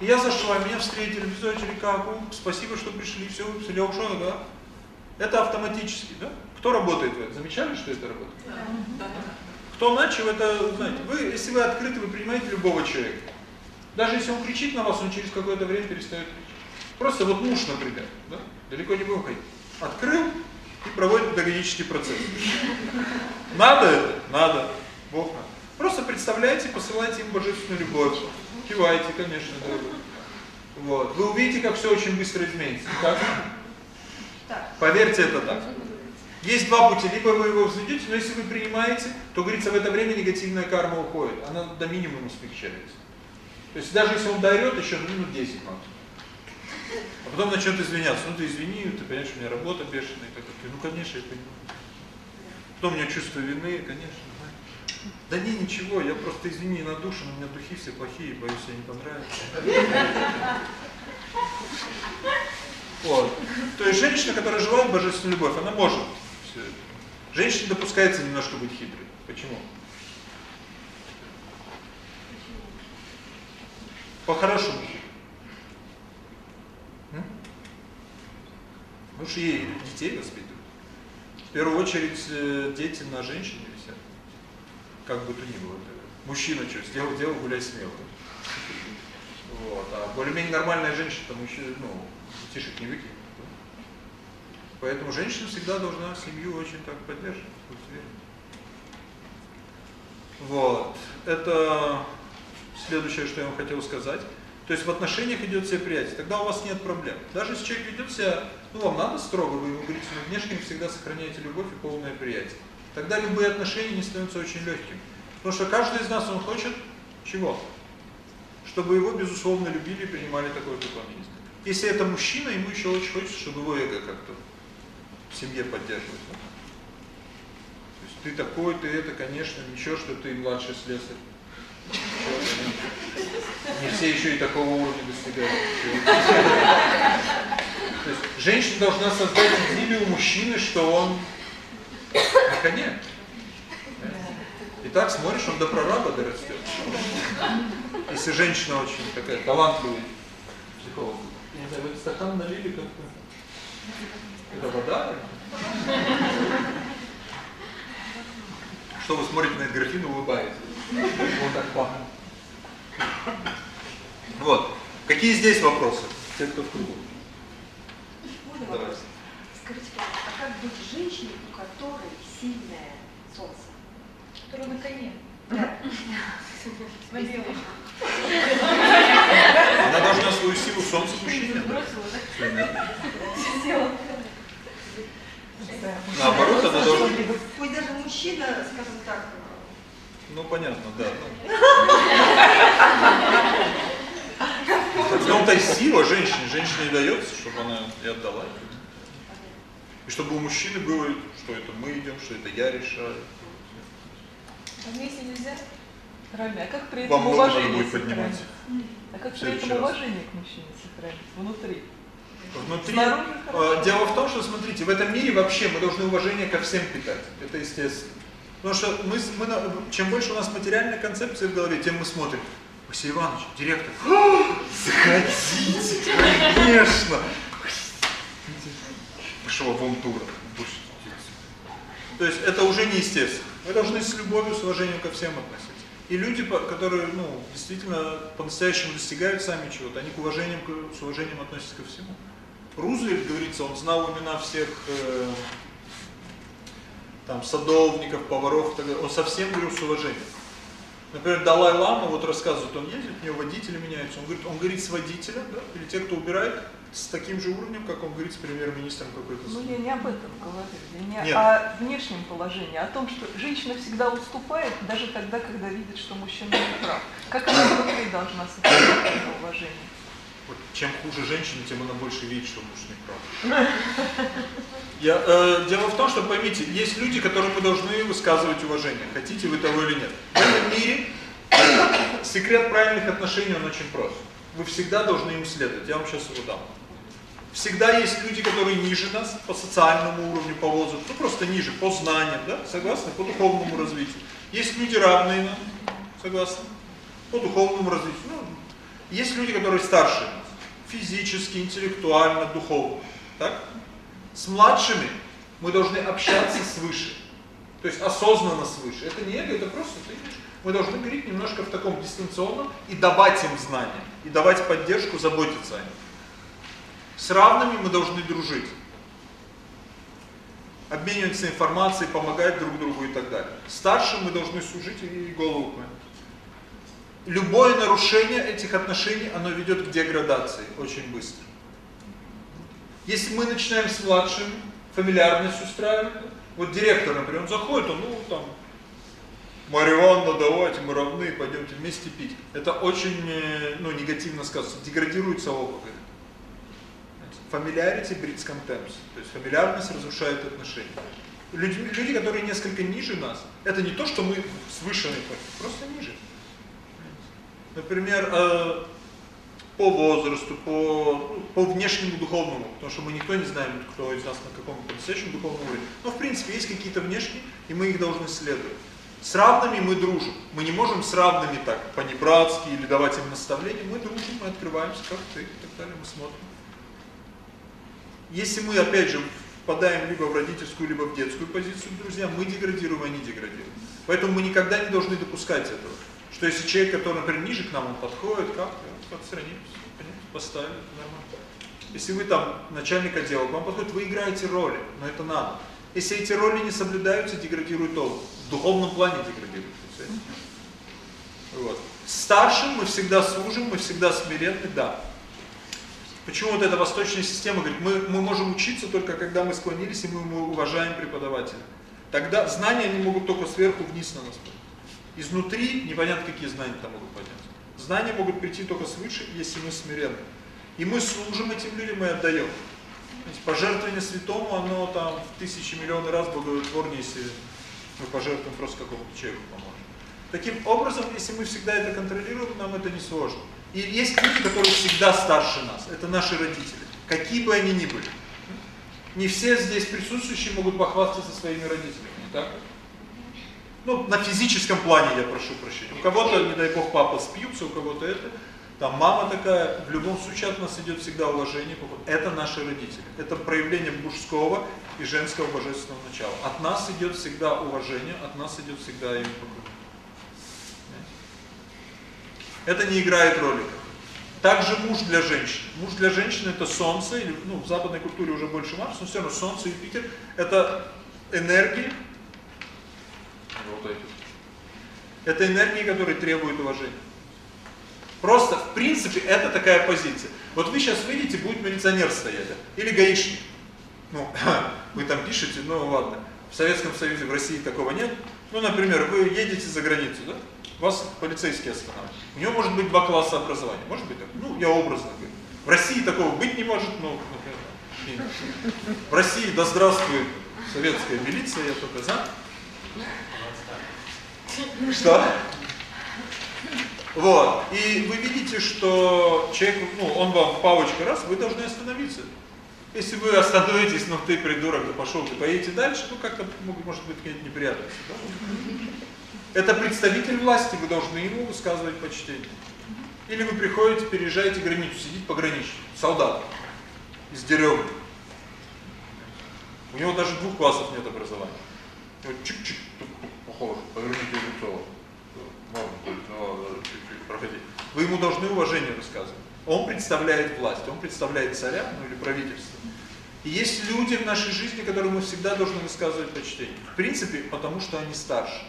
И я зашла, меня встретили, очереди, как, спасибо, что пришли, все, выписали, я ушла, да. Это автоматически, да? Кто работает в этом? Замечали, что это работает? Да. Кто начал, это, знаете, вы, если вы открыты, вы принимаете любого человека. Даже если он кричит на вас, он через какое-то время перестает кричать. Просто вот муж, например, да? далеко не будем ходить. Открыл и проводит педагогический процесс. Надо это? Надо. Бог надо. Просто представляете, посылайте им божественную любовь. Кивайте, конечно, дорогой. Вот. Вы увидите, как все очень быстро изменится. Как? Поверьте, это так. Есть два пути, либо вы его взведете, но если вы принимаете, то, говорится, в это время негативная карма уходит, она до минимума смягчается. То есть даже если он дорет, еще минут 10 максимум. А потом начнет извиняться, ну ты извини, ты понимаешь, у меня работа бешеная, ну конечно, я понимаю. Потом у меня чувство вины, конечно. Да, не, ничего, я просто извини, надушен, у меня духи все плохие, боюсь, я не понравится. Вот. То есть женщина, которая желает божественную любовь, она может все это. Женщине допускается немножко быть хитрой. Почему? По-хорошему. Что ей детей воспитывают. В первую очередь э, дети на женщине. Как бы то ни было. Мужчина что, сделал дело, гуляй смело. Вот. А более-менее нормальная женщина, там еще, ну, тишек не выкинет. Поэтому женщина всегда должна семью очень так поддерживать. Вот. Это следующее, что я вам хотел сказать. То есть в отношениях идет все приятие. Тогда у вас нет проблем. Даже если человек ведет себя, ну вам надо строго, вы ему говорите, но внешне всегда сохраняете любовь и полное приятие. Тогда любые отношения не становятся очень легкими. Потому что каждый из нас, он хочет чего? Чтобы его, безусловно, любили и принимали такой, как он есть. Если это мужчина, ему еще очень хочется, чтобы его эго как-то в семье поддерживать. Да? То есть ты такой, ты это, конечно, ничего, что ты младший слесарь. Не все еще и такого уровня достигают. Женщина должна создать идиллию мужчины, что он на коне. И так смотришь, он до прораба дорастет. Если женщина очень такая талантливая психолог. Я не знаю, вы стакан налили как-то? Это вода? Что вы смотрите на эту графину, улыбаетесь? Вот так пахнет. Вот. Какие здесь вопросы? Те, кто в кругу. Можно вопрос? Скажите, а как быть женщиной, которой сильное солнце? Которая *laughs* на коне. Да. Она должна свою силу солнца мужчине. Наоборот, она должна... Пусть даже мужчина, скажем так, ну понятно, да. *laughs* В том-то и сила женщине. Женщине дается, чтобы она и отдала. И чтобы у мужчины было, что это мы идем, что это я решаю. А вместе нельзя? Рами, а как при Вам этом надо уважение будет поднимать. сохранить? А как при этом уважение к мужчине сохранить внутри? Внутри, Снаружи хорошо. дело в том, что, смотрите, в этом мире вообще мы должны уважение ко всем питать. Это естественно. Потому что мы, мы, чем больше у нас материальной концепции в голове, тем мы смотрим. Василий Иванович, директор, *gasps* заходите, конечно. Пошел вон интересно. То есть это уже неестественно. Мы должны с любовью, с уважением ко всем относиться. И люди, которые ну, действительно по-настоящему достигают сами чего-то, они к уважением, с уважением относятся ко всему. Рузвельт, говорится, он знал имена всех э, там садовников, поваров, он совсем говорил с уважением. Например, Далай-Лама вот рассказывает, он ездит, у него водители меняются, он говорит, он говорит с водителем, да, или те, кто убирает, с таким же уровнем, как он говорит с премьер-министром какой-то Ну, я не об этом говорю, я не Нет. о внешнем положении, а о том, что женщина всегда уступает, даже тогда, когда видит, что мужчина не прав. Как она внутри должна сохранять это уважение? Вот чем хуже женщина, тем она больше видит, что муж не прав. *laughs* Я, э, дело в том, что поймите, есть люди, которым мы должны высказывать уважение, хотите вы того или нет. В этом мире *coughs* секрет правильных отношений, он очень прост. Вы всегда должны им следовать. Я вам сейчас его дам. Всегда есть люди, которые ниже нас по социальному уровню, по возрасту, ну просто ниже, по знаниям, да, согласны, по духовному развитию. Есть люди равные нам, согласны, по духовному развитию. Ну, есть люди, которые старше нас, физически, интеллектуально, духовно. Так? С младшими мы должны общаться свыше. То есть осознанно свыше. Это не эго, это просто ты. Мы должны говорить немножко в таком дистанционном и давать им знания, и давать поддержку, заботиться о них. С равными мы должны дружить. Обмениваться информацией, помогать друг другу и так далее. Старшим мы должны служить и голову клонить. Любое нарушение этих отношений, оно ведет к деградации очень быстро. Если мы начинаем с младшими, фамильярность устраивать, вот директор, например, он заходит, он, ну, там, Марья Ивановна, давайте, мы равны, пойдемте вместе пить. Это очень, э, ну, негативно сказано, деградируется опыт. Familiarity breeds contempt. То есть фамильярность разрушает отношения. Люди, люди, которые несколько ниже нас, это не то, что мы свыше просто ниже. Например, э, по возрасту, по, по внешнему духовному, потому что мы никто не знаем, кто из нас на каком по-настоящему духовном уровне. Но в принципе есть какие-то внешние, и мы их должны следовать. С равными мы дружим. Мы не можем с равными так по-небратски или давать им наставления. Мы дружим, мы открываемся, как ты, и так далее, мы смотрим. Если мы, опять же, впадаем либо в родительскую, либо в детскую позицию, друзья, мы деградируем, они деградируют. Поэтому мы никогда не должны допускать этого. Что если человек, который, например, ниже к нам, он подходит, как отстранить, поставить, нормально. Если вы там начальник отдела, к вам подходит, вы играете роли, но это надо. Если эти роли не соблюдаются, деградирует он. В духовном плане деградирует. Вот. Старшим мы всегда служим, мы всегда смиренны, да. Почему вот эта восточная система говорит, мы, мы можем учиться только когда мы склонились и мы, уважаем преподавателя. Тогда знания они могут только сверху вниз на нас. Изнутри непонятно какие знания там могут подняться. Знания могут прийти только свыше, если мы смиренны. И мы служим этим людям и отдаем. Пожертвование святому, оно там в тысячи миллионы раз благотворнее, если мы пожертвуем просто какому-то человеку поможем. Таким образом, если мы всегда это контролируем, нам это не сложно. И есть люди, которые всегда старше нас. Это наши родители. Какие бы они ни были. Не все здесь присутствующие могут похвастаться своими родителями. Не так? Ну, на физическом плане я прошу прощения. У кого-то, не дай бог, папа спьются, у кого-то это. Там мама такая. В любом случае от нас идет всегда уважение. Это наши родители. Это проявление мужского и женского божественного начала. От нас идет всегда уважение, от нас идет всегда им поклонение. Это не играет роли. Также муж для женщин. Муж для женщины это солнце, или ну, в западной культуре уже больше Марс, но все равно солнце и Юпитер это энергии. Вот эти. Это энергии, которые требуют уважения. Просто, в принципе, это такая позиция. Вот вы сейчас выйдете, будет милиционер стоять, или гаишник. Ну, *laughs* вы там пишете, ну ладно. В Советском Союзе, в России такого нет. Ну, например, вы едете за границу, да? Вас полицейский останавливает. У него может быть два класса образования. Может быть так? Ну, я образно говорю. В России такого быть не может, но, например, в России, да здравствует советская милиция, я только за. Что? Вот. И вы видите, что человек, ну, он вам палочка раз, вы должны остановиться. Если вы остановитесь, ну ты придурок, да пошел, ты поедете дальше, ну как-то может быть какие-то неприятности. Да? Это представитель власти, вы должны ему высказывать почтение. Или вы приходите, переезжаете границу, сидит пограничник, солдат из деревни. У него даже двух классов нет образования. Чик-чик, похоже, поверните лицо. Проходить. Вы ему должны уважение высказывать. Он представляет власть, он представляет царя, ну или правительство. И есть люди в нашей жизни, которым мы всегда должны высказывать почтение. В принципе, потому что они старше.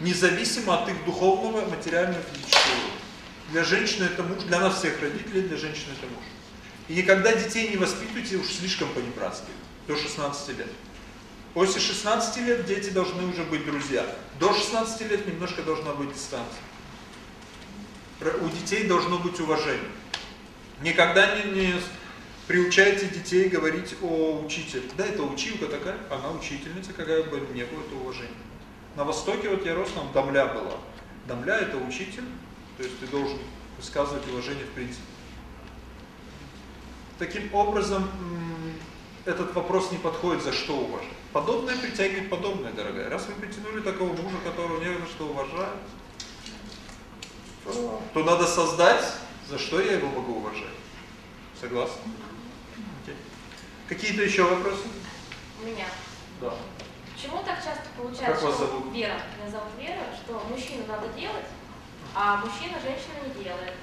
Независимо от их духовного, материального, физического. Для женщины это муж, для нас всех родителей, для женщины это муж. И никогда детей не воспитывайте уж слишком понебратски, до 16 лет. После 16 лет дети должны уже быть друзья. До 16 лет немножко должна быть дистанция. У детей должно быть уважение. Никогда не, не приучайте детей говорить о учителе. Да, это училка такая, она учительница, какая бы ни было, это уважение. На Востоке, вот я рос, там Дамля была. Дамля это учитель, то есть ты должен высказывать уважение в принципе. Таким образом, этот вопрос не подходит, за что уважать. Подобное притягивает подобное, дорогая. Раз вы притянули такого мужа, которого не что уважают, то надо создать, за что я его могу уважать. Согласны? Какие-то еще вопросы? У меня. Да. Почему так часто получается, как вас что зовут? Вера, меня зовут Вера, что мужчину надо делать, а мужчина женщину не делает.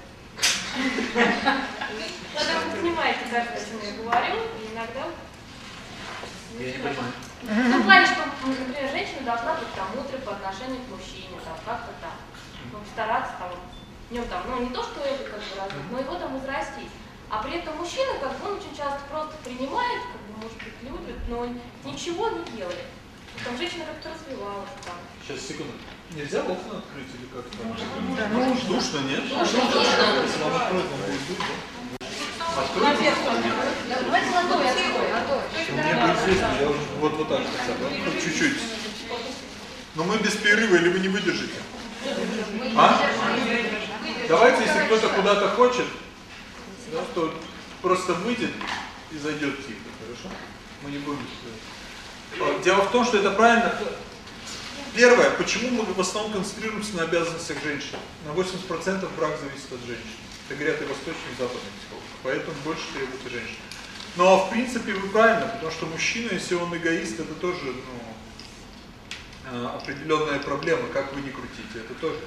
Когда вы понимаете, каждое, о чем я говорю, и иногда... Я не понимаю. Ну, в плане, что, например, женщина должна быть там мудрой по отношению к мужчине, там, как-то там, ну, стараться там, в нем там, ну, не то, что это как бы развить, но его там возрастить. А при этом мужчина, как бы, он очень часто просто принимает, как бы, может быть, любит, но ничего не делает. Там женщина как-то развивалась там. Сейчас, секунду. Нельзя окна открыть или как-то? Ну, душно, нет? Душно, Если душно. вам откроют, он будет дуть, Открыть? Давайте открой, ладонь. Мне бы известно, я уже вот, вот так хотя бы, хоть чуть-чуть. Но мы без перерыва, или вы не выдержите? А? Давайте, если кто-то куда-то хочет, да, то просто выйдет и зайдет тихо, хорошо? Мы не будем... А, Дело в том, что это правильно. Первое, почему мы в основном концентрируемся на обязанностях женщин? На 80% брак зависит от женщин. Это говорят и восточные, и западные. Поэтому больше требуется женщин. Но в принципе вы правильно, потому что мужчина, если он эгоист, это тоже ну, э, определенная проблема, как вы не крутите, это тоже.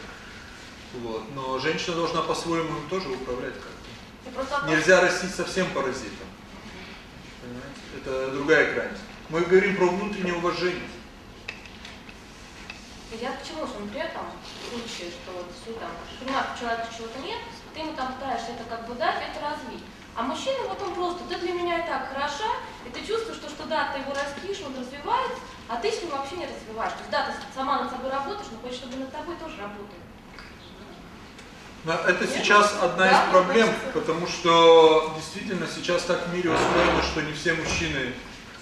Вот. Но женщина должна по-своему им тоже управлять как-то. Нельзя растить совсем паразитом. Понимаете? Это другая крайность. Мы говорим про внутреннее уважение. Я к чему, что, например, там, в случае, что вот сюда, понимаешь, у человека чего-то нет, ты ему там пытаешься это как бы дать, это развить. А мужчина, вот он просто, ты для меня и так хороша, и ты чувствуешь, что, что да, ты его растишь, он развивается, а ты с ним вообще не развиваешь. То есть да, ты сама над собой работаешь, но хочешь, чтобы над тобой тоже работали. Но это сейчас одна из проблем, потому что действительно сейчас так в мире устроено, что не все мужчины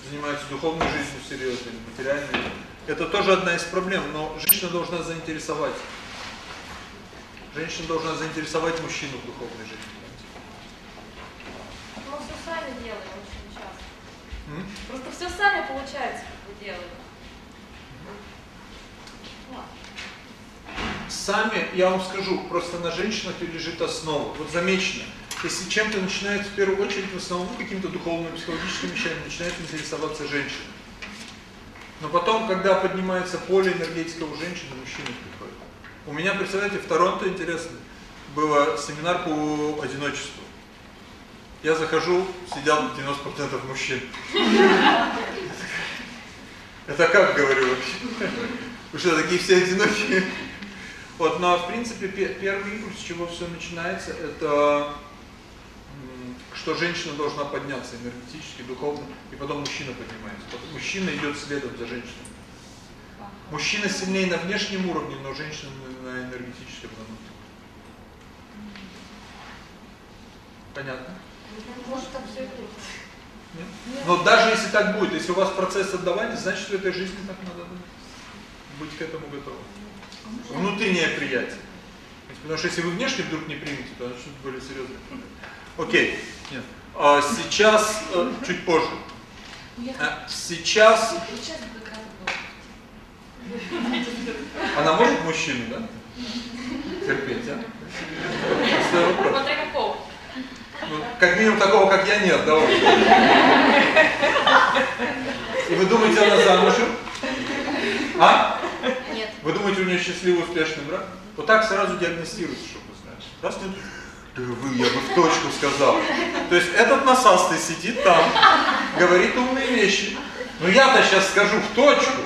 занимаются духовной жизнью серьезно, или материальной. Это тоже одна из проблем, но женщина должна заинтересовать. Женщина должна заинтересовать мужчину в духовной жизни. Мы все сами делаем очень часто. М? Просто все сами получается, как бы делаем. Сами, я вам скажу, просто на женщинах лежит основа. Вот замечено, если чем-то начинает в первую очередь, в основном каким-то духовным, психологическим вещами, начинает интересоваться женщина. Но потом, когда поднимается поле энергетика у женщины, мужчины. У меня, представляете, в Торонто, интересно, было семинар по одиночеству. Я захожу, сидят 90% мужчин. Это как, говорю, вообще? Вы что, такие все одинокие? Вот, но в принципе первый импульс, с чего все начинается, это что женщина должна подняться энергетически, духовно, и потом мужчина поднимается. Потом мужчина идет следом за женщиной. Мужчина сильнее на внешнем уровне, но женщина на энергетическом внутреннем. Понятно? Может, и будет. Нет? Но даже если так будет, если у вас процесс отдавания, значит в этой жизни так надо быть к этому готовым. Внутреннее приятие. Потому что если вы внешне вдруг не примете, то начнут более серьезные проблемы. Окей. Нет. А сейчас, э, чуть позже. А, сейчас... Она может мужчину, да? Терпеть, а? Простой вопрос. Смотря какого. Ну, как минимум такого, как я, нет, да? И вы думаете, она замужем? А? Нет. Вы думаете, у нее счастливый, успешный брак? Вот так сразу диагностируется, чтобы знали. Раз нет, Да вы, я бы в точку сказал. То есть этот насастый сидит там, говорит умные вещи. Но я-то сейчас скажу в точку.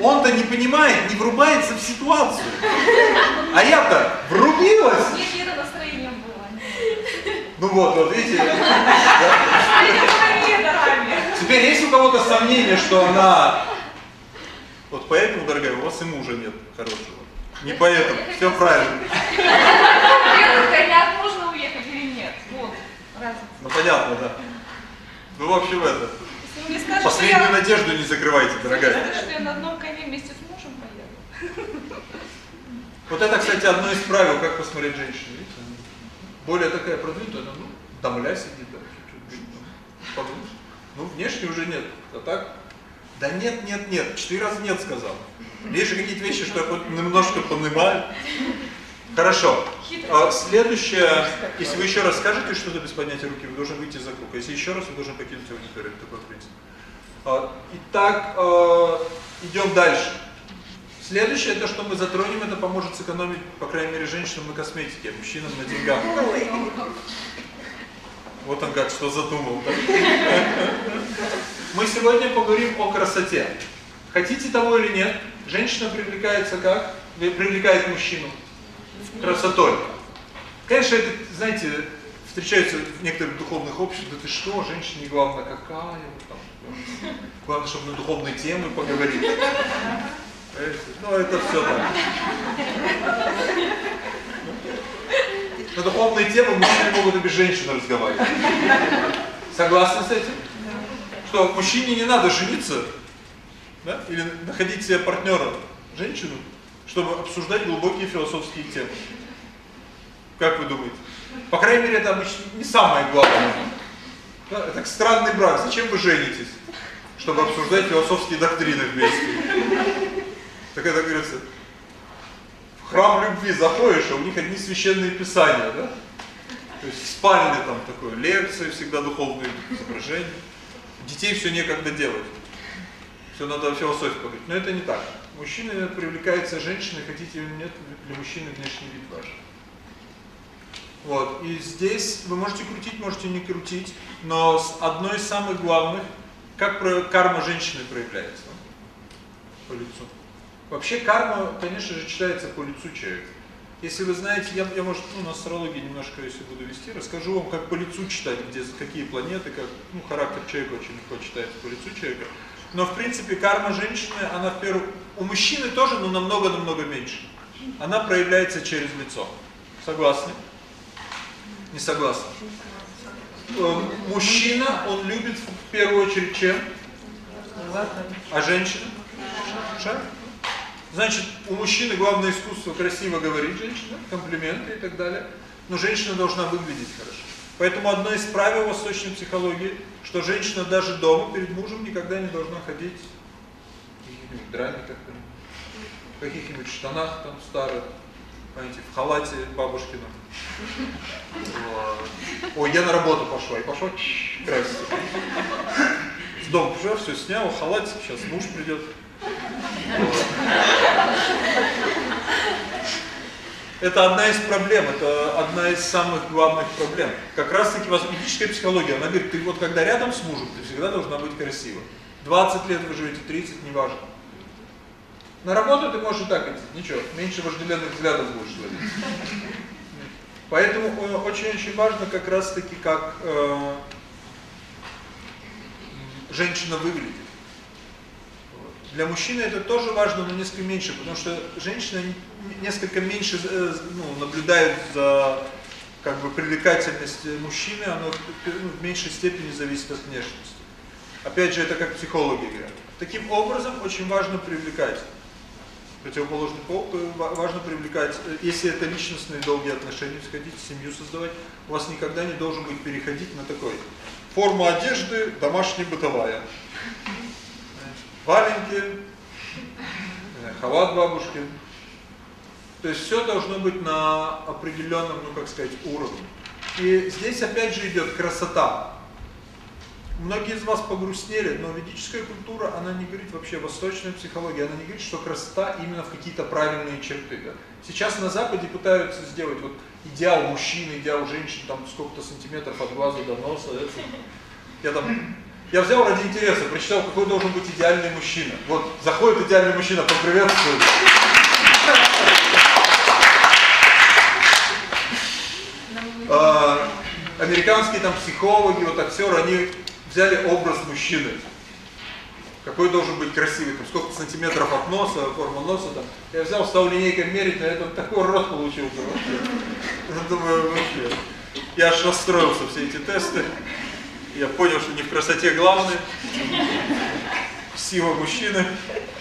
Он-то не понимает, не врубается в ситуацию. А я-то врубилась. Нет, не это настроением было. Ну вот, вот видите. Теперь есть у кого-то сомнение, что она... Вот поэтому, дорогая, у вас и мужа нет хорошего. Не поэтому. Все правильно. Коньяк можно уехать или нет? Вот, разница. Ну понятно, да. Ну в общем это. Вы мне скажете, Последнюю я- надежду не закрывайте, дорогая. Скажете, что я на одном коне вместе с мужем поеду. Вот это, кстати, одно из правил, как посмотреть женщину. Видите? Более такая продвинутая, она, ну, домля сидит, да, ну, подумаешь. Ну, внешне уже нет. А так? Да нет, нет, нет. Четыре раза нет сказал. Есть же какие-то вещи, что я хоть немножко понимаю. Хорошо. А, следующее, если вы еще раз скажете что-то без поднятия руки, вы должны выйти за круг. Если еще раз, вы должны покинуть аудиторию. Такой принцип. А, Итак, а, идем дальше. Следующее, то, что мы затронем, это поможет сэкономить, по крайней мере, женщинам на косметике, а мужчинам на деньгах. Вот он как что задумал. да? Мы сегодня поговорим о красоте. Хотите того или нет, женщина привлекается как? Привлекает мужчину красотой. Конечно, это, знаете, встречается в некоторых духовных обществах, да ты что, женщине главное какая, там, главное, чтобы на духовные темы поговорить. Ну, это все так. На духовные темы мужчины могут и без женщин разговаривать. Согласны с этим? Что мужчине не надо жениться, да? или находить себе партнера, женщину, чтобы обсуждать глубокие философские темы. Как вы думаете? По крайней мере, это обычно не самое главное. Это странный брак. Зачем вы женитесь? Чтобы обсуждать философские доктрины вместе. Так это говорится, в храм любви заходишь, а у них одни священные писания, да? То есть в спальне там такое, лекции всегда духовные изображения. Детей все некогда делать. Все надо философию поговорить. Но это не так. Мужчина привлекается женщиной, хотите или нет, для мужчины внешний вид важен. Вот. И здесь вы можете крутить, можете не крутить, но одно из самых главных, как карма женщины проявляется по лицу. Вообще карма, конечно же, читается по лицу человека. Если вы знаете, я, я может, ну, на астрологии немножко, если буду вести, расскажу вам, как по лицу читать, где какие планеты, как, ну, характер человека очень легко читается по лицу человека. Но, в принципе, карма женщины, она в первую... У мужчины тоже, но намного-намного меньше. Она проявляется через лицо. Согласны? Не согласны? Э, Мужчина, он любит в первую очередь чем? А женщина? Значит, у мужчины главное искусство красиво говорить женщина, комплименты и так далее. Но женщина должна выглядеть хорошо. Поэтому одно из правил восточной психологии, что женщина даже дома перед мужем никогда не должна ходить в каких-нибудь драниках, там, в каких-нибудь штанах там старых, понимаете, в халате бабушкином. Ой, я на работу пошла, и пошла краситься. В дом пришла, все сняла, халатик, сейчас муж придет. Это одна из проблем, это одна из самых главных проблем. Как раз таки ведическая психология, она говорит, ты вот когда рядом с мужем, ты всегда должна быть красива. 20 лет вы живете, 30, неважно. На работу ты можешь и так идти, ничего, меньше вожделенных взглядов будешь ловить. Поэтому э, очень-очень важно как раз таки, как э, женщина выглядит. Для мужчины это тоже важно, но несколько меньше, потому что женщина несколько меньше э, ну, наблюдает за как бы привлекательность мужчины, оно ну, в меньшей степени зависит от внешности. Опять же, это как психологи говорят. Таким образом, очень важно привлекать противоположный пол, э, ва- важно привлекать, э, если это личностные долгие отношения, если хотите семью создавать, у вас никогда не должен быть переходить на такой. Форма одежды домашне-бытовая. Валенки, э, халат бабушкин. То есть все должно быть на определенном, ну как сказать, уровне. И здесь опять же идет красота. Многие из вас погрустнели, но ведическая культура, она не говорит вообще восточная психология, она не говорит, что красота именно в какие-то правильные черты. Да? Сейчас на Западе пытаются сделать вот идеал мужчины, идеал женщины, там сколько-то сантиметров от глаза до носа. Это. Я там, я взял ради интереса, прочитал, какой должен быть идеальный мужчина. Вот заходит идеальный мужчина, поприветствует. А, американские там психологи, вот актеры, они взяли образ мужчины. Какой должен быть красивый, там сколько сантиметров от носа, форма носа там. Я взял, стал линейкой мерить, на этом такой рот. Я думаю, вообще. Я аж расстроился все эти тесты. Я понял, что не в красоте главное. Сила мужчины.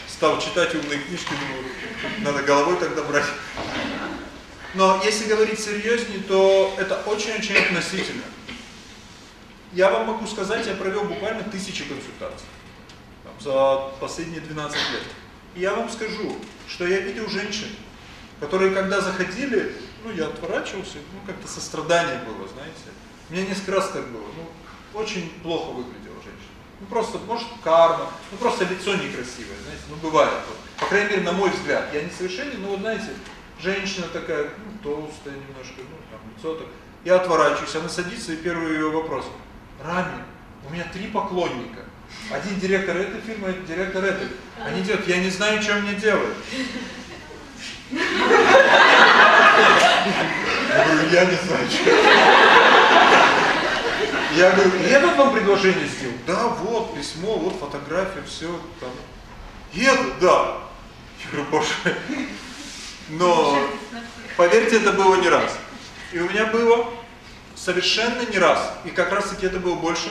Стал читать умные книжки, думаю, надо головой тогда брать. Но если говорить серьезнее, то это очень-очень относительно. Я вам могу сказать, я провел буквально тысячи консультаций там, за последние 12 лет. И я вам скажу, что я видел женщин, которые когда заходили, ну я отворачивался, ну как-то сострадание было, знаете. У меня несколько раз так было, ну очень плохо выглядела женщина. Ну просто, может карма, ну просто лицо некрасивое, знаете, ну бывает. Вот. По крайней мере, на мой взгляд, я не совершенен, но вот знаете, женщина такая, ну, толстая немножко, ну, там, лицо так. Я отворачиваюсь, она садится, и первый ее вопрос. Рами, у меня три поклонника. Один директор этой фирмы, один директор этой. Они делают, я не знаю, что мне делать. Я говорю, я не знаю, что. Я говорю, этот вам предложение сделал? Да, вот, письмо, вот фотография, все там. Едут, да. Я говорю, боже, но, поверьте, это было не раз. И у меня было совершенно не раз. И как раз таки это было больше.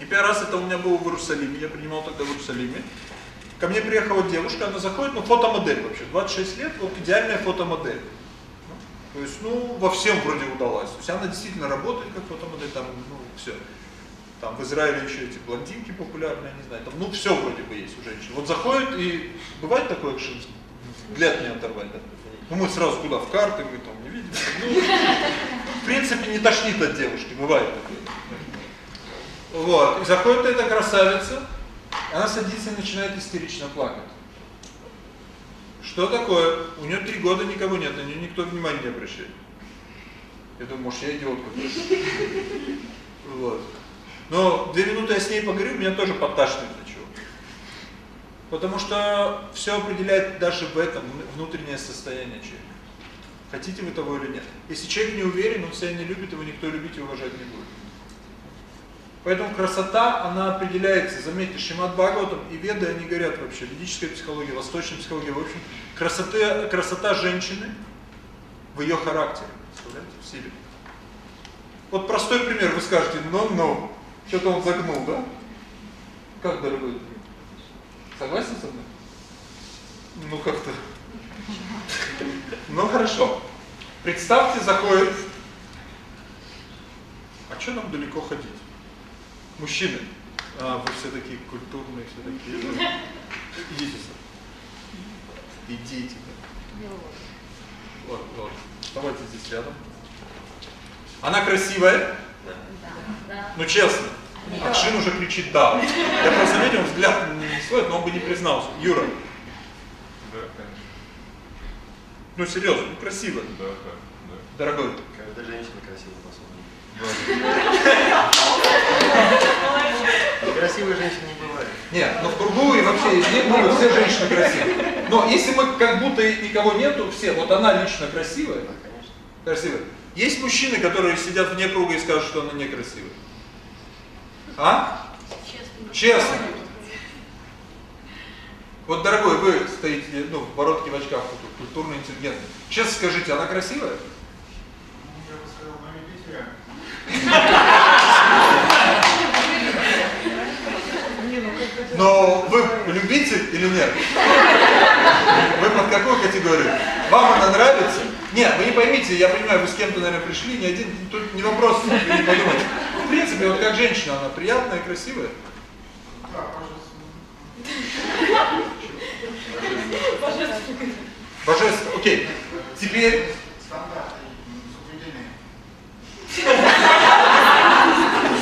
И первый раз это у меня было в Иерусалиме. Я принимал тогда в Иерусалиме. Ко мне приехала девушка, она заходит, ну, фотомодель вообще. 26 лет, вот идеальная фотомодель. Ну, то есть, ну, во всем вроде удалась. То есть она действительно работает как фотомодель, там, ну, все. Там в Израиле еще эти блондинки популярные, не знаю, там, ну, все вроде бы есть у женщин. Вот заходит и бывает такое, что взгляд не оторвать, да? Ну мы сразу куда, в карты, мы там не видим. Ну, в принципе, не тошнит от девушки, бывает. Вот, и заходит эта красавица, она садится и начинает истерично плакать. Что такое? У нее три года никого нет, на нее никто внимания не обращает. Я думаю, может, я идиот какой-то. Вот. Но две минуты я с ней поговорю, меня тоже подташнивает. Потому что все определяет даже в этом внутреннее состояние человека. Хотите вы того или нет. Если человек не уверен, он себя не любит, его никто любить и уважать не будет. Поэтому красота, она определяется, заметьте, Шимат Бхагаватам и Веды, они говорят вообще, ведическая психология, восточная психология, в общем, красоты, красота женщины в ее характере, представляете, в силе. Вот простой пример, вы скажете, ну-ну, что-то он загнул, да? Как, дорогой? Согласен со мной? Ну, как-то... Ну, хорошо. Представьте, заходит... А что нам далеко ходить? Мужчины. А, вы все такие культурные, все такие... Идите сюда. Идите. Вот, вот. Давайте здесь рядом. Она красивая? Да. Ну, честно. Акшин уже кричит «да». Я просто заметил, взгляд не сводит, но он бы не признался. Юра. Да, конечно. Ну, серьезно, ну, красиво. Да, да, да. Дорогой. Когда женщина красивая, по-своему. Красивой женщины не бывает. Нет, ну в кругу и вообще не ну, все женщины красивые. Но если мы как будто никого нету, все, вот она лично красивая, Да, конечно. красивая. Есть мужчины, которые сидят вне круга и скажут, что она некрасивая. А? Честно. Вот, дорогой, вы стоите, ну, в бородке, в очках, тут, культурно интеллигентный. Честно скажите, она красивая? Я бы сказал, на любителя. Но вы любитель или нет? Вы под какую категорию? Вам она нравится? Нет, вы не поймите, я понимаю, вы с кем-то, наверное, пришли, не один, тут не вопрос, не подумайте в принципе, вот как женщина, она приятная, красивая. Да, божественно. Божественно. Окей. Теперь...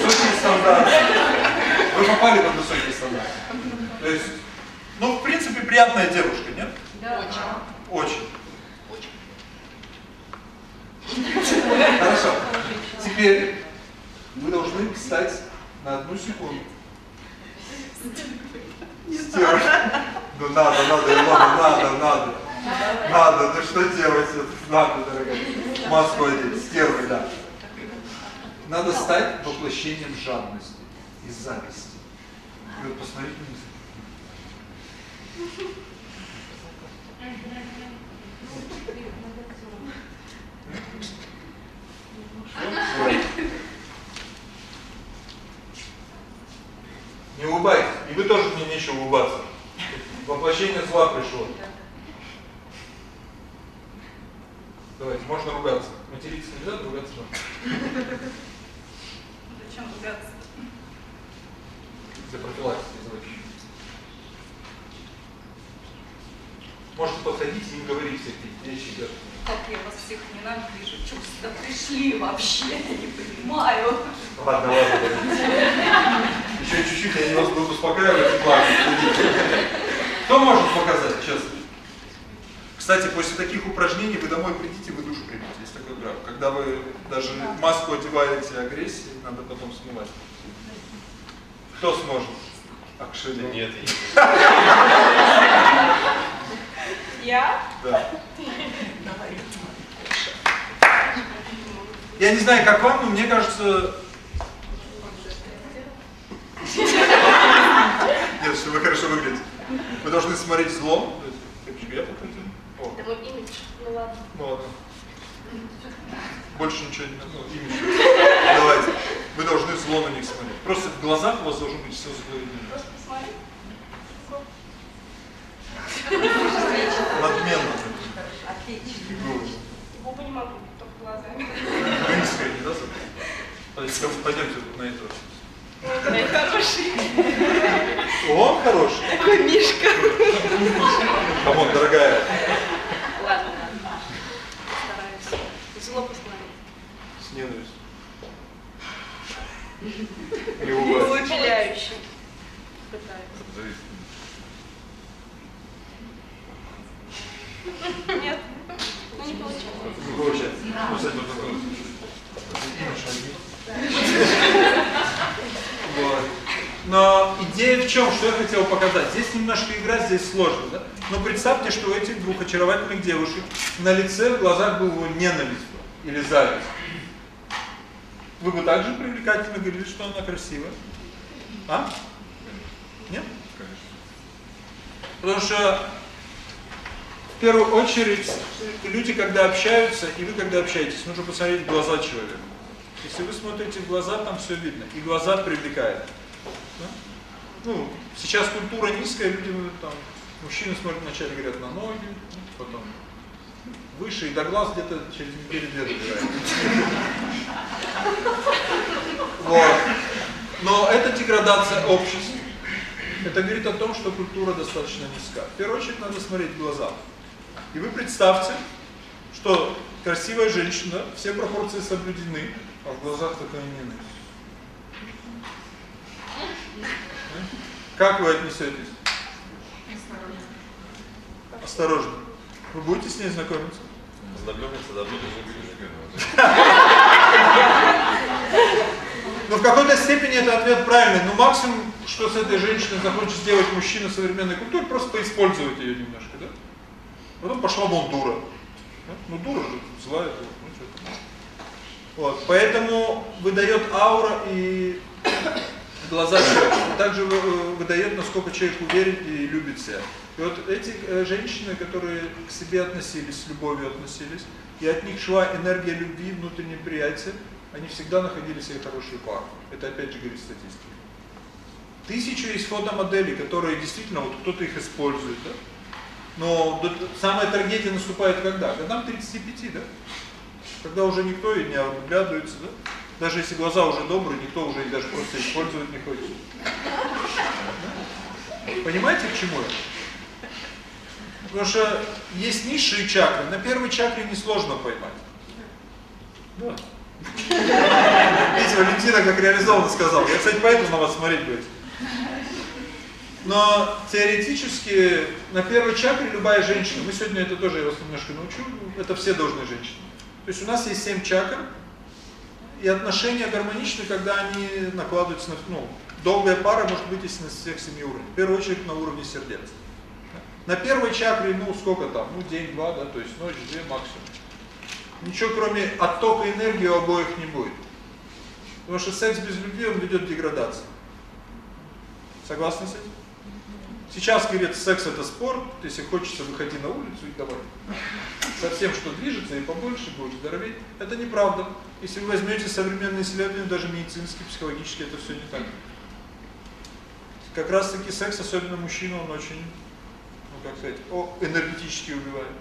Высокий стандарт. Вы попали под высокий стандарт. То есть, ну, в принципе, приятная девушка, нет? Да. Очень. Очень. Очень. Хорошо. Теперь вы должны встать на одну секунду. Стерва. Ну надо, надо, Илона, надо, надо. Надо, ну что делать? Надо, дорогая. Маску одеть, стервы, да. Надо стать воплощением жадности и зависти. И вот посмотрите на Не улыбайтесь. И вы тоже мне нечего улыбаться. Воплощение зла пришло. Давайте, можно ругаться. Материться нельзя, ругаться можно. Зачем ругаться? Для профилактики звучит. Можете подходить и не говорить эти вещи. Да. Как я вас всех ненавижу, чувства пришли вообще, я не понимаю. Ладно, ладно. Еще чуть-чуть, я не вас буду успокаивать и плакать. Кто может показать, честно? Кстати, после таких упражнений вы домой придите, вы душу примете. Есть такой граф. Когда вы даже маску одеваете агрессии, надо потом смывать. Кто сможет? Акшина. Нет, Я? Да. *laughs* Я не знаю, как вам, но мне кажется... Нет, что вы хорошо выглядите. Вы должны смотреть зло. Как же я подходил? О, Это мой имидж. Ну ладно. ну ладно. Больше ничего не надо. Ну, имидж. Давайте. Вы должны зло на них смотреть. Просто в глазах у вас должно быть все зло и ненависть. Просто посмотри. Надменно. Ну, Губы не могу, глазами. Да, Саша? Пойдемте на это. Ой, какой хороший. Он хороший. Такой Мишка. Come on, дорогая. Ладно, ладно. Стараюсь. Зло посмотреть. С ненавистью. Не улыбайся. Выпиляющий. Пытаюсь. Нет, Но идея в чем, что я хотел показать? Здесь немножко игра, здесь сложно, да? Но представьте, что у этих двух очаровательных девушек на лице, в глазах был его ненависть или зависть. Вы бы также привлекательно говорили, что она красивая? А? Нет? Потому что в первую очередь люди, когда общаются, и вы когда общаетесь, нужно посмотреть в глаза человека. Если вы смотрите в глаза, там все видно. И глаза привлекают. Да? Ну, сейчас культура низкая, люди там, мужчины смотрят вначале, говорят на ноги, ну, потом выше, и до глаз где-то через неделю-две добирают. Вот. Но это деградация общества. Это говорит о том, что культура достаточно низка. В первую очередь надо смотреть в глаза. И вы представьте, что красивая женщина, все пропорции соблюдены, а в глазах такая ненависть. Как вы отнесетесь? Осторожно. Вы будете с ней знакомиться? Знакомиться, да, буду Но в какой-то степени это ответ правильный. Но максимум, что с этой женщиной захочет сделать мужчина современной культуры, просто поиспользовать ее немножко, да? Потом пошла вон дура. Ну дура же, злая. Ну, вот, поэтому выдает аура и глаза человека. Также выдает, насколько человек уверен и любит себя. И вот эти женщины, которые к себе относились, с любовью относились, и от них шла энергия любви, внутреннее приятие, они всегда находили себе хорошую пару. Это опять же говорит статистика. Тысячу есть фотомоделей, которые действительно, вот кто-то их использует, да? Но самая трагедия наступает когда? Годам 35, да? Когда уже никто и не оглядывается, да? Даже если глаза уже добрые, никто уже их даже просто использовать не хочет. Понимаете, к чему это? Потому что есть низшие чакры. На первой чакре несложно поймать. Да. Видите, Валентина как реализованно сказал. Я, кстати, поэтому на вас смотреть будет. Но теоретически на первой чакре любая женщина, мы сегодня это тоже я вас немножко научу, это все должны женщины. То есть у нас есть семь чакр, и отношения гармоничны, когда они накладываются на, ну, долгая пара может быть если на всех семи уровнях. В первую очередь на уровне сердец. На первой чакре, ну сколько там, ну день-два, да, то есть ночь, две максимум. Ничего кроме оттока энергии у обоих не будет. Потому что секс без любви, он ведет к деградации. Согласны с этим? Сейчас, говорит, секс это спорт, если хочется, выходи на улицу и давай. Совсем что движется и побольше, будешь здороветь. Это неправда. Если вы возьмете современные исследования, даже медицинские, психологические, это все не так. Как раз таки секс, особенно мужчина, он очень, ну как сказать, о, энергетически убивает.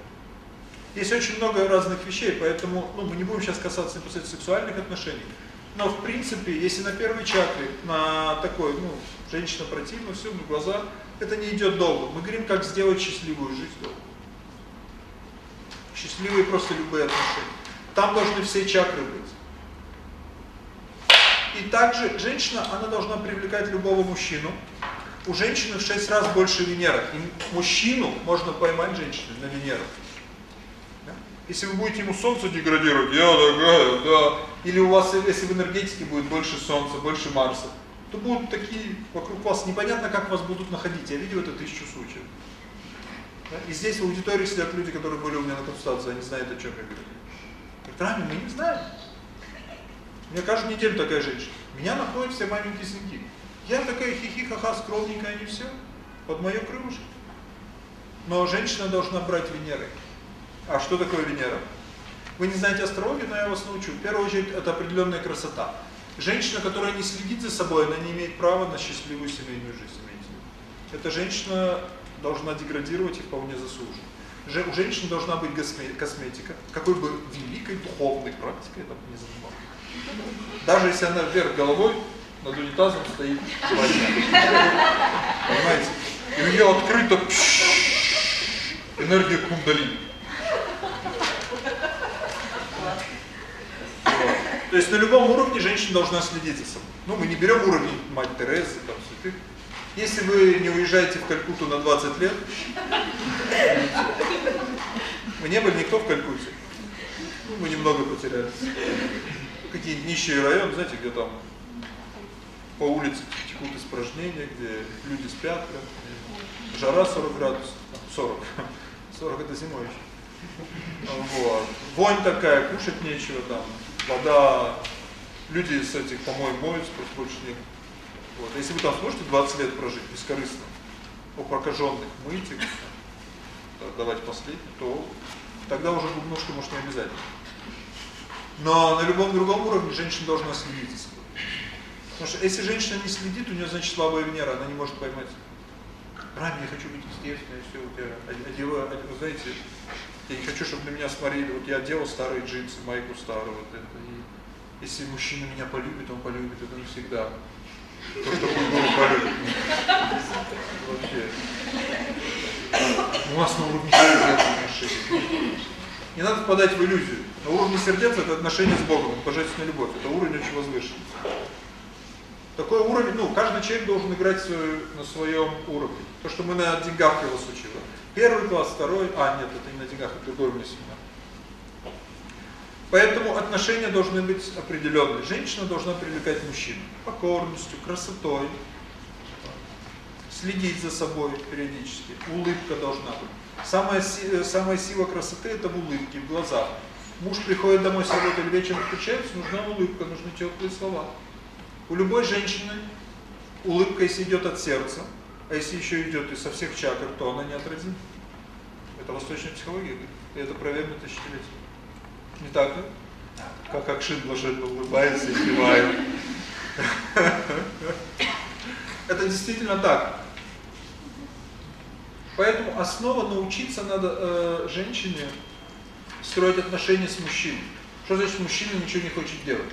Есть очень много разных вещей, поэтому ну, мы не будем сейчас касаться непосредственно сексуальных отношений. Но в принципе, если на первой чакре, на такой, ну, женщина противна, все, в глаза, это не идет долго. Мы говорим, как сделать счастливую жизнь долго. Счастливые просто любые отношения. Там должны все чакры быть. И также женщина, она должна привлекать любого мужчину. У женщины в 6 раз больше Венера. И мужчину можно поймать женщину на Венеру. Если вы будете ему солнце деградировать, я такая, да. Или у вас, если в энергетике будет больше солнца, больше Марса, то будут такие вокруг вас, непонятно, как вас будут находить. Я видел это тысячу случаев. И здесь в аудитории сидят люди, которые были у меня на консультации, они знают, о чем я говорю. Говорят, Рами, мы не знаем. У меня каждую неделю такая женщина. Меня находят все маленькие сынки. Я такая хихи-ха-ха, скромненькая, они все под мое крылышко. Но женщина должна брать Венерой. А что такое Венера? Вы не знаете астрологию, но я вас научу. В первую очередь, это определенная красота. Женщина, которая не следит за собой, она не имеет права на счастливую семейную жизнь. Эта женщина должна деградировать и вполне заслуженно. У женщины должна быть косметика, какой бы великой духовной практикой это не занималась. Даже если она вверх головой, над унитазом стоит Понимаете? И у нее открыто энергия кундалини. То есть на любом уровне женщина должна следить за собой. Ну, мы не берем уровень мать Терезы, там, святых. Если вы не уезжаете в Калькутту на 20 лет, мы не были никто в Калькутте. Ну, мы немного потеряли. Какие-нибудь нищие районы, знаете, где там по улице текут испражнения, где люди спят, жара 40 градусов, 40, 40 это зимой еще. Вот. Вонь такая, кушать нечего там, вода, люди с этих помоев моются, нет. Вот. Если вы там сможете 20 лет прожить бескорыстно, у прокаженных мыть их, давать последний, то тогда уже немножко может не обязательно. Но на любом другом уровне женщина должна следить. Потому что если женщина не следит, у нее, значит, слабая Венера, она не может поймать. Рами, я хочу быть естественной, все, вот я одеваю, вы знаете, я не хочу, чтобы на меня смотрели, вот я одел старые джинсы, майку старую, вот это. И если мужчина меня полюбит, он полюбит это навсегда. То, что он был полюбит. Вообще. У нас на уровне сердец отношения. Не надо впадать в иллюзию. На уровне сердец это отношение с Богом, это божественная любовь. Это уровень очень возвышенный. Такой уровень, ну, каждый человек должен играть свою, на своем уровне. То, что мы на деньгах его случилось. Первый класс, второй, а нет, это не на деньгах, это другой у меня семинар. Поэтому отношения должны быть определенные. Женщина должна привлекать мужчину покорностью, красотой, следить за собой периодически, улыбка должна быть. Самая, самая сила красоты это в улыбке, в глазах. Муж приходит домой с работы или вечером встречается, нужна улыбка, нужны теплые слова. У любой женщины улыбка, если идет от сердца, а если еще идет из со всех чакр, то она не отразима. Это восточная психология, и это проверено тысячелетиями. Не так ли? Как Акшин блаженно улыбается и кивает. *laughs* Это действительно так. Поэтому основа научиться надо э, женщине строить отношения с мужчиной. Что значит мужчина ничего не хочет делать?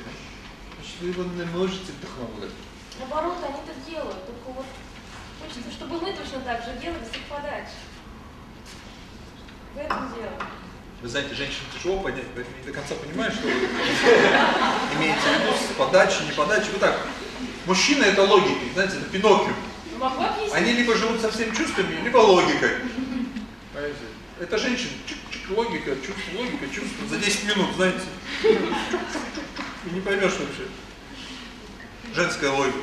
Значит, вы его не можете вдохновлять. Наоборот, они это делают, только вот Чтобы мы точно так же делали с их подачи. В этом дело. Вы знаете, женщин тяжело понять, поэтому не до конца понимаю, что вы *laughs* имеете в виду с подачи, не подачи. Вы так, мужчина это логика, знаете, это Пиноккио. Объяснить? Они либо живут со всеми чувствами, либо логикой. Это женщина, чик-чик, логика, чувство, логика, чувство. За 10 минут, знаете. И не поймешь вообще. Женская логика.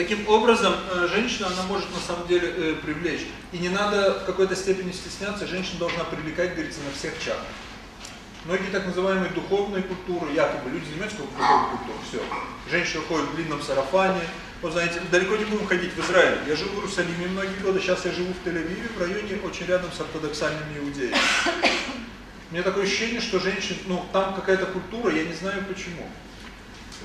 Таким образом, э, женщина, она может на самом деле э, привлечь. И не надо в какой-то степени стесняться, женщина должна привлекать, говорится, на всех чакрах. Многие так называемые духовные культуры, якобы люди занимаются духовной культурой, все. Женщина ходит в длинном сарафане. Вот знаете, далеко не будем ходить в Израиль. Я жил в Иерусалиме многие годы, сейчас я живу в Тель-Авиве, в районе очень рядом с ортодоксальными иудеями. У меня такое ощущение, что женщин, ну, там какая-то культура, я не знаю почему.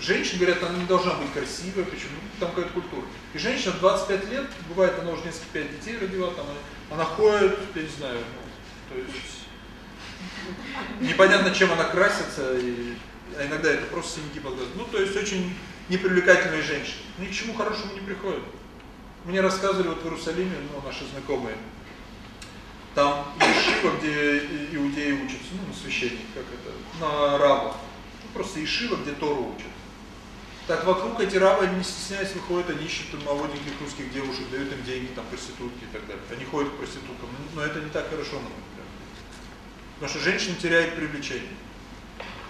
Женщина, говорят, она не должна быть красивой, почему? Там какая-то культура. И женщина в 25 лет, бывает, она уже несколько пять детей родила, там, она ходит, я не знаю, ну, то есть непонятно, чем она красится, и, а иногда это просто синяки под. Ну, то есть очень непривлекательные женщины. Ни к чему хорошему не приходят. Мне рассказывали вот в Иерусалиме, ну, наши знакомые, там Ешива, где иудеи учатся, ну, на священник, как это, на раба. Ну, просто Ешива, где Тору учат. Так вокруг эти рабы, они не стесняясь, выходят, они ищут молоденьких русских девушек, дают им деньги, там, проститутки и так далее. Они ходят к проституткам, но это не так хорошо, на мой взгляд. Потому что женщина теряет привлечение.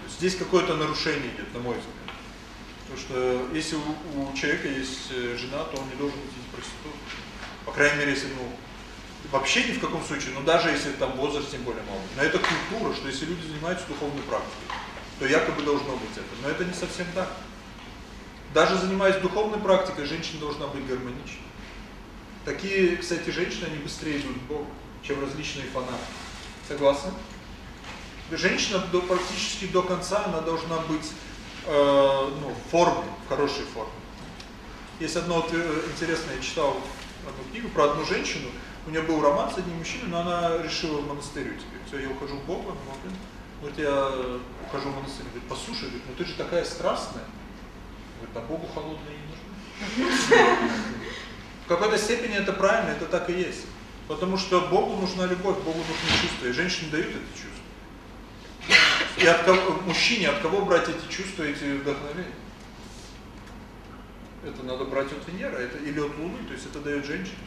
Здесь какое-то нарушение идет, на мой взгляд. Потому что если у, у человека есть э, жена, то он не должен идти проститутку. По крайней мере, если, ну, вообще ни в каком случае, но даже если там возраст тем более мало. Но это культура, что если люди занимаются духовной практикой, то якобы должно быть это. Но это не совсем так. Даже занимаясь духовной практикой, женщина должна быть гармоничной. Такие, кстати, женщины, они быстрее идут к Богу, чем различные фанаты. Согласны? Женщина до, практически до конца, она должна быть э, ну, в форме, в хорошей форме. Есть одно вот, интересное, я читал одну книгу про одну женщину, у нее был роман с одним мужчиной, но она решила в монастырь теперь. Все, я ухожу в Бога, вот я ухожу в монастырь. Говорит, послушай, говорит, ну ты же такая страстная. Говорит, а Богу холодные не нужны. В какой-то степени это правильно, это так и есть. Потому что Богу нужна любовь, Богу нужны чувства, и женщины дают это чувство. И от кого, мужчине от кого брать эти чувства, эти вдохновения? Это надо брать от Венеры, это или от Луны, то есть это дает женщине.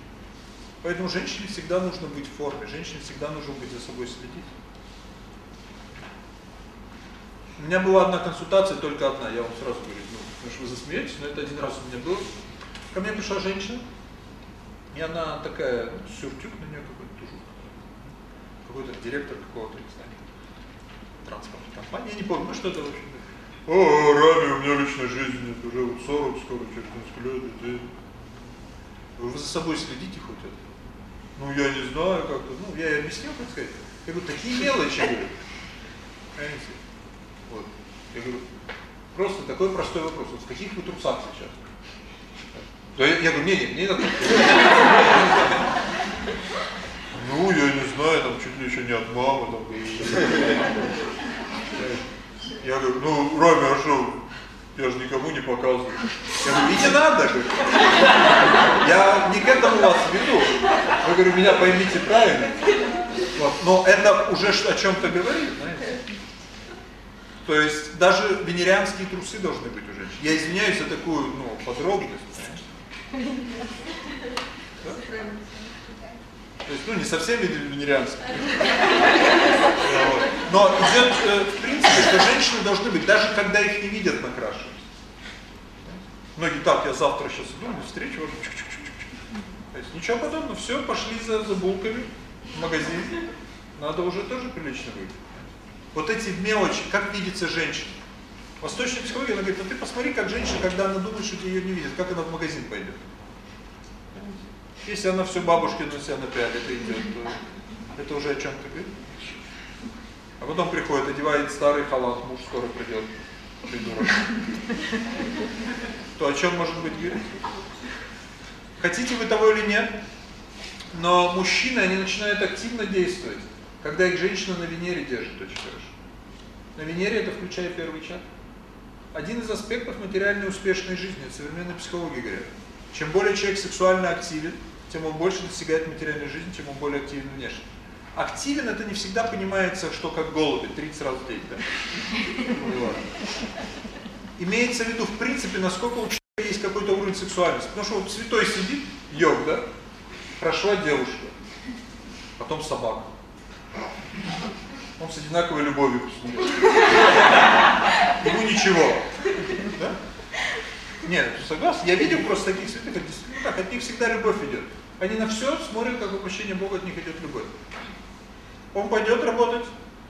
Поэтому женщине всегда нужно быть в форме, женщине всегда нужно быть за собой следить. У меня была одна консультация, только одна, я вам сразу говорю, потому что вы засмеетесь, но это один раз у меня было. Ко мне пришла женщина, и она такая, ну, сюртюк на нее какой-то тужук. Какой-то директор какого-то, не знаю, транспортной компании, я не помню, ну что-то вообще. О, Рами, у меня личной жизни нет, уже вот 40, скоро, через несколько лет, детей. Вы за собой следите хоть это? Ну, я не знаю, как-то, ну, я ей объяснил, как сказать. Я говорю, такие мелочи, говорю. *laughs* Вот. Я говорю, просто такой простой вопрос. Вот в каких вы трусах сейчас? Да я, я говорю, не, не, мне надо. Ну, я не знаю, там чуть ли еще не от мамы. Там, я говорю, ну, Роме, а что, я же никому не показываю. Я говорю, не надо. Я не к этому вас веду. Вы, говорю, меня поймите правильно. Вот. Но это уже о чем-то говорит, знаете. То есть даже венерианские трусы должны быть у женщин. Я извиняюсь за такую ну, подробность. Да? То есть, ну, не совсем венерианские. Но идет, э, в принципе, что женщины должны быть, даже когда их не видят накрашивать. Многие так, я завтра сейчас иду, на встречу, вот, чук -чук -чук То есть ничего подобного, все, пошли за, за булками в магазин. Надо уже тоже прилично выйти. Вот эти мелочи, как видится женщина. Восточная психология, она говорит, ну ты посмотри, как женщина, когда она думает, что ее не видят, как она в магазин пойдет. Если она все бабушки на себя напялит и идет, то это уже о чем-то говорит. А потом приходит, одевает старый халат, муж скоро придет, придурок. То о чем может быть говорить? Хотите вы того или нет, но мужчины, они начинают активно действовать, когда их женщина на Венере держит очень хорошо. На Венере это включая первый чат. Один из аспектов материальной успешной жизни, современные психологи говорят. Чем более человек сексуально активен, тем он больше достигает материальной жизни, тем он более активен внешне. Активен это не всегда понимается, что как голуби, 30 раз в день, да? Имеется в виду, в принципе, насколько у человека есть какой-то уровень сексуальности. Потому что вот святой сидит, йог, да? Прошла девушка, потом собака. Он с одинаковой любовью ней. Ему ничего. Да? Нет, согласен. Я видел просто таких святых, ну так, от них всегда любовь идет. Они на все смотрят, как воплощение Бога от них идет любовь. Он пойдет работать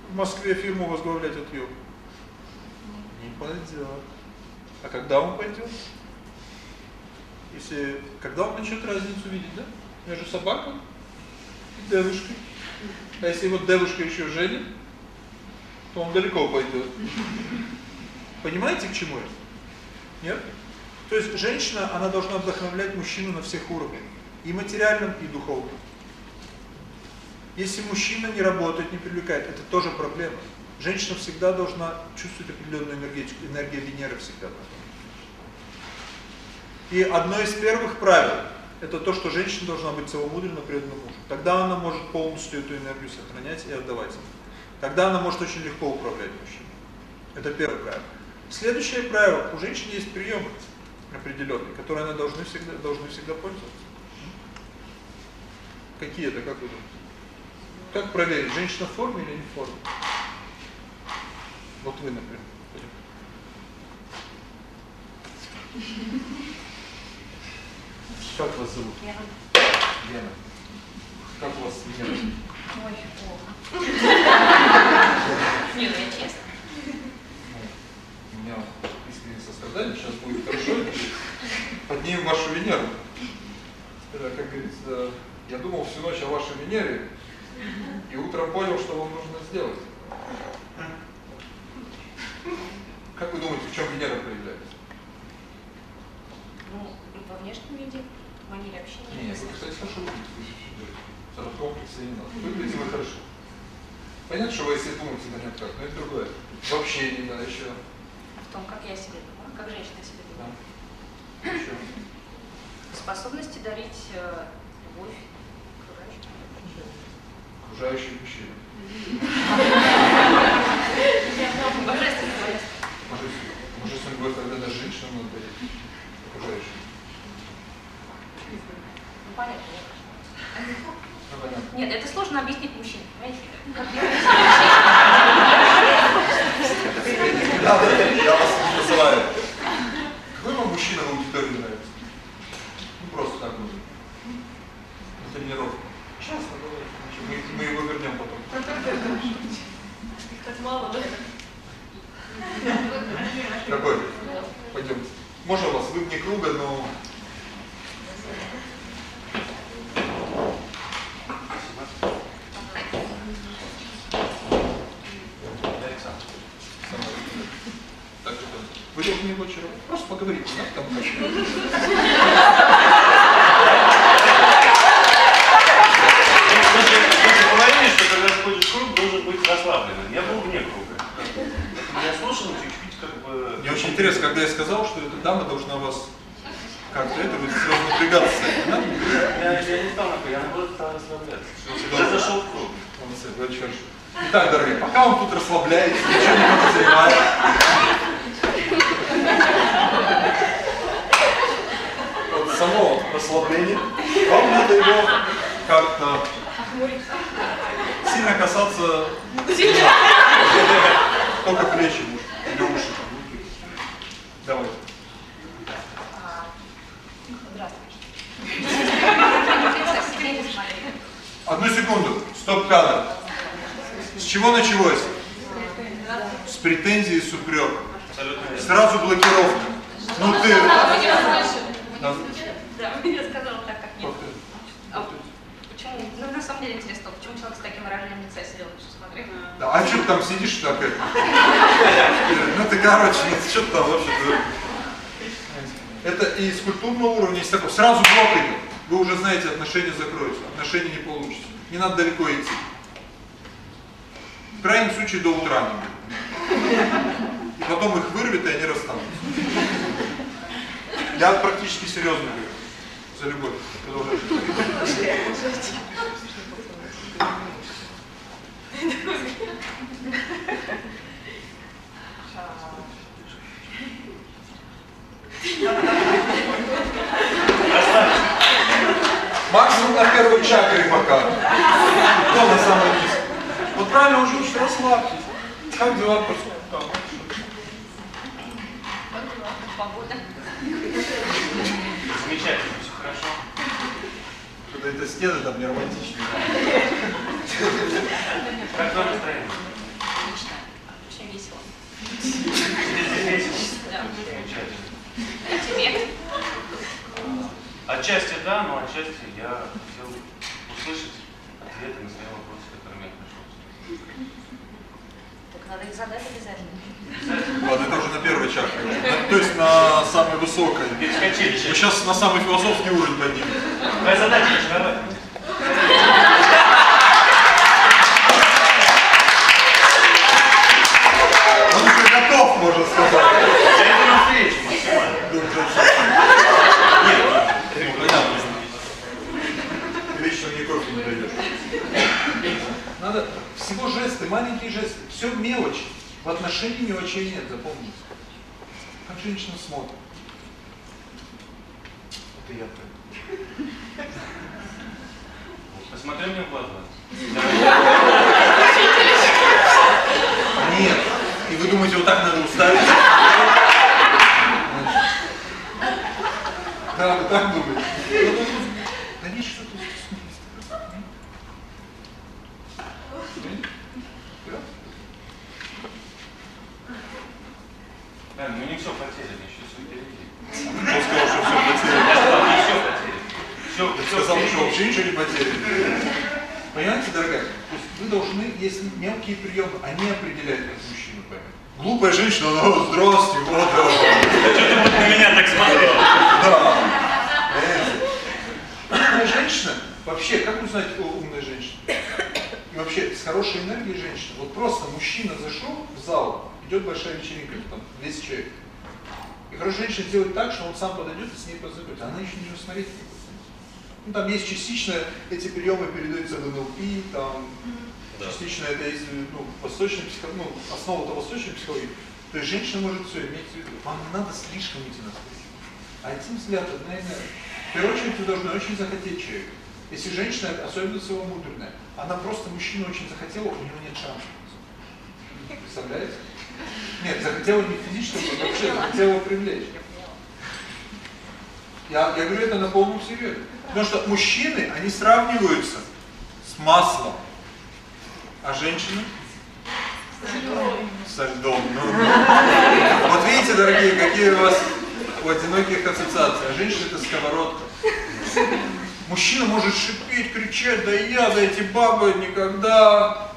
в Москве фирму возглавлять от йога? Не пойдет. А когда он пойдет? Если, когда он начнет разницу видеть, да? Между собакой и девушкой. А если вот девушка еще женит, то он далеко пойдет. Понимаете, к чему это? Нет? То есть женщина, она должна вдохновлять мужчину на всех уровнях. И материальном, и духовном. Если мужчина не работает, не привлекает, это тоже проблема. Женщина всегда должна чувствовать определенную энергетику, энергия Венеры всегда должна. И одно из первых правил – это то, что женщина должна быть целомудренно преданным мужу. Тогда она может полностью эту энергию сохранять и отдавать. Тогда она может очень легко управлять мужчиной. Это первое правило. Следующее правило – у женщины есть приемы определенные, которые она должны всегда, должны всегда пользоваться. Какие это, как вы думаете? Как проверить, женщина в форме или не в форме? Вот вы, например. Как вас зовут? Лена. Лена. Как у вас с Венерой? Очень плохо. Не, ну я честно. У меня искреннее сострадание, сейчас будет хорошо. Поднимем вашу Венеру. Как говорится, я думал всю ночь о вашей Венере, и утром понял, что вам нужно сделать. Как вы думаете, в чем Венера проявляется? Ну, во внешнем виде, манере общения. Нет, вы, кстати, хорошо выглядите. Сразу комплекса не надо. Выглядите вы хорошо. Понятно, что вы если думаете, нет как, но это другое. В общении, да, еще. В том, как я себе думаю, как женщина себе думает. Да. Еще. Способности дарить э, любовь окружающим. Окружающие мужчины. Божественно, божественно. Божественно. Говорит, когда даже женщинам надо дарить окружающим. Понятно. Нет, это сложно объяснить мужчине, понимаете? Как Да, да, я вас называю. Какой вам мужчина в аудитории нравится? Ну просто так вот. На тренировку. Часто бывает. Мы, мы его вернем потом. Так мало, да? Какой? Пойдем. Можно у вас? Вы вне круга, но... Так, это... Вы его вчера просто там Вы говорили, что когда входишь в круг, должен быть расслабленным. Я был вне круга. Я слушал чуть-чуть как бы... Мне очень интересно, когда я сказал, что эта дама должна вас как-то это, вы сразу напрягаться. Да? Я, я не стал напрягаться, я наоборот стал расслабляться. Я зашел в круг. Молодцы. Итак, дорогие, пока он тут расслабляется, ничего не подозревает. Вот само расслабление, вам надо его как-то сильно касаться только плечи или уши. Давайте. Одну секунду. Стоп-кадр. С чего началось? С претензии, с упреком. Сразу блокировка. Ну ты... Да. Да, я сказала так, как нет. А почему? Ну, на самом деле интересно, почему человек с таким выражением лица сидел, что смотри. Да, а что ты там сидишь так это? Ну ты, короче, что ты там вообще-то... Это и с культурного уровня есть такое. Сразу блок идет. Вы уже знаете, отношения закроются. Отношения не получится. Не надо далеко идти. В крайнем случае до утра не будет. И потом их вырвет, и они расстанутся. Я практически серьезно говорю. За любовь. Продолжайте. Максимум на первой чакре пока. Кто на самом низ? Вот правильно уже учат, расслабьтесь. Как дела? Там, Погода. Замечательно, все хорошо. Что-то это стены там не романтичные. Как твое настроение? Отлично. Очень весело. Здесь весело? Да. Замечательно. А тебе? Отчасти да, но отчасти я хотел услышать ответы на свои вопросы, которыми я пришел. Так надо их задать обязательно. Ладно, это уже на первой чакре. На- То есть на самой высокой. Перескочили. Мы сейчас на самый философский уровень поднимем. Твоя задача очаровать. Он уже готов, можно сказать. Я иду навстречу максимально. Нет, ну, понятно. Ты вечно мне кофе не дойдешь. Надо всего жесты, маленькие жесты. Все мелочи. В отношении мелочей нет, запомните. Как женщина смотрит. Это я так. Посмотри мне в глаза. Нет. И вы думаете, вот так надо уставить? Да, вы так думаете. Да нет, что тут Да, ну не все потеряно, еще все впереди. Кто сказал, что все потеряно? Я сказал, не все потеряно. Все, Ты сказал, что вообще ничего не потеряно. Понимаете, дорогая? То есть вы должны, если мелкие приемы, они определяют, как мужчину поймет. Глупая женщина, она, «О, здравствуйте, вот, да. Вот на меня так смотрел. Да. Умная женщина, вообще, как узнать о умной женщине? И вообще, с хорошей энергией женщины, вот просто мужчина зашел в зал, идет большая вечеринка, там 200 человек. И хорошая женщина делает так, что он сам подойдет и с ней познакомится. Она еще не смотреть не будет. Ну, там есть частично, эти приемы передаются в НЛП, там, частично это есть, ну, восточная психология, ну, основа-то восточной психологии. То есть женщина может все иметь в виду. Вам не надо слишком идти на встречу. Один взгляд, одна энергия. В первую очередь вы должны очень захотеть человека. Если женщина, особенно целомудренная, она просто мужчину очень захотела, у него нет шансов. Представляете? Нет, захотела не физически, а вообще захотела привлечь. Я, я говорю это на полном серьезе. Потому что мужчины, они сравниваются с маслом, а женщины со льдом. Ну, ну. Вот видите, дорогие, какие у вас у одиноких ассоциации. А женщина это сковородка. Мужчина может шипеть, кричать, да я, да эти бабы никогда.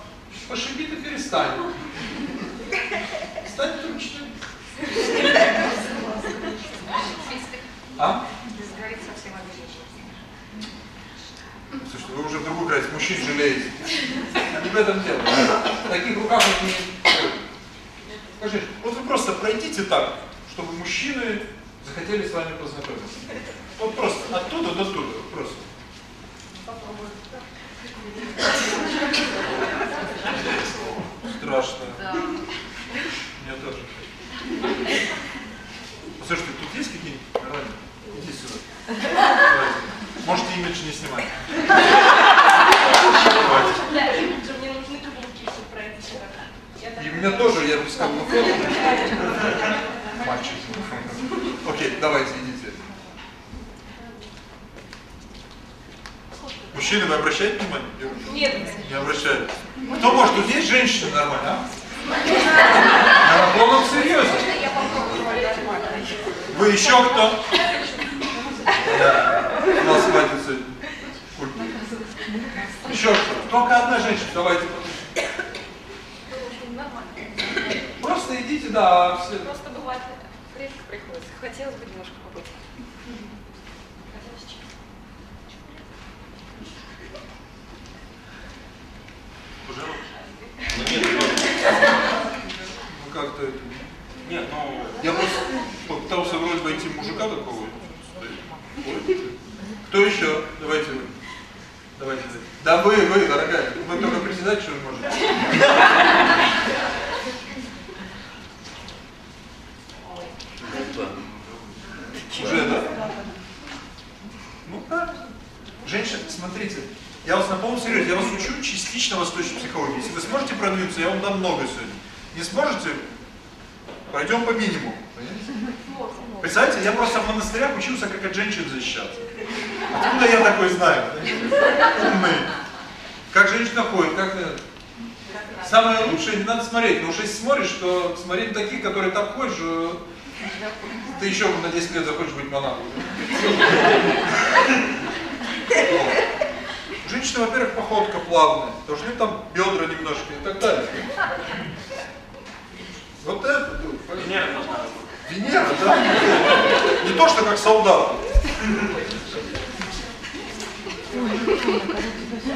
Пошипит и перестань. Стань тручным. А? Слушайте, вы уже в другую крайность мужчин жалеете. Не в этом дело. В таких руках вот не... Скажи, вот вы просто пройдите так, чтобы мужчины захотели с вами познакомиться. Вот просто оттуда до туда, просто. Страшно. Да. Мне тоже. Слушайте, тут есть какие-нибудь нормальные? Иди сюда. Давайте. Можете имидж не снимать. Давайте. Да, имиджа мне нужны каблуки, чтобы пройти. Так- И у меня тоже, я бы сказал, мальчик. Окей, давайте, идите. Мужчины, вы обращаете внимание? Нет. Не обращают. Кто может? Тут есть женщины нормально, а? Полном серьезе. Вы еще кто? Да. У нас хватит сегодня. Еще кто? Только одна женщина. Давайте. Просто идите, да, все. Просто бывает редко приходится. Хотелось бы немножко Уже Ну нет, ну как-то это... Нет, ну... Я просто попытался вроде войти мужика такого. Кто еще? Давайте вы. Давайте вы. Да вы, вы, дорогая. Вы только приседать, что ли, можете? Уже, да? Ну правильно. женщина, смотрите, я вас на полном серьезе, я вас учу частично восточной психологии. Если вы сможете продвинуться, я вам дам много сегодня. Не сможете, пойдем по минимуму. Представляете, я просто в монастырях учился, как от женщин защищаться. Откуда я такой знаю? Умный. Как женщина ходит, как... Самое лучшее не надо смотреть, потому что если смотришь, то смотри таких, которые там ходишь, э, ты еще на 10 лет захочешь быть монахом. *laughs* Женщина, во-первых, походка плавная, должны там бедра немножко и так далее. Вот это, Венера Венера, да? Не то, что как солдат.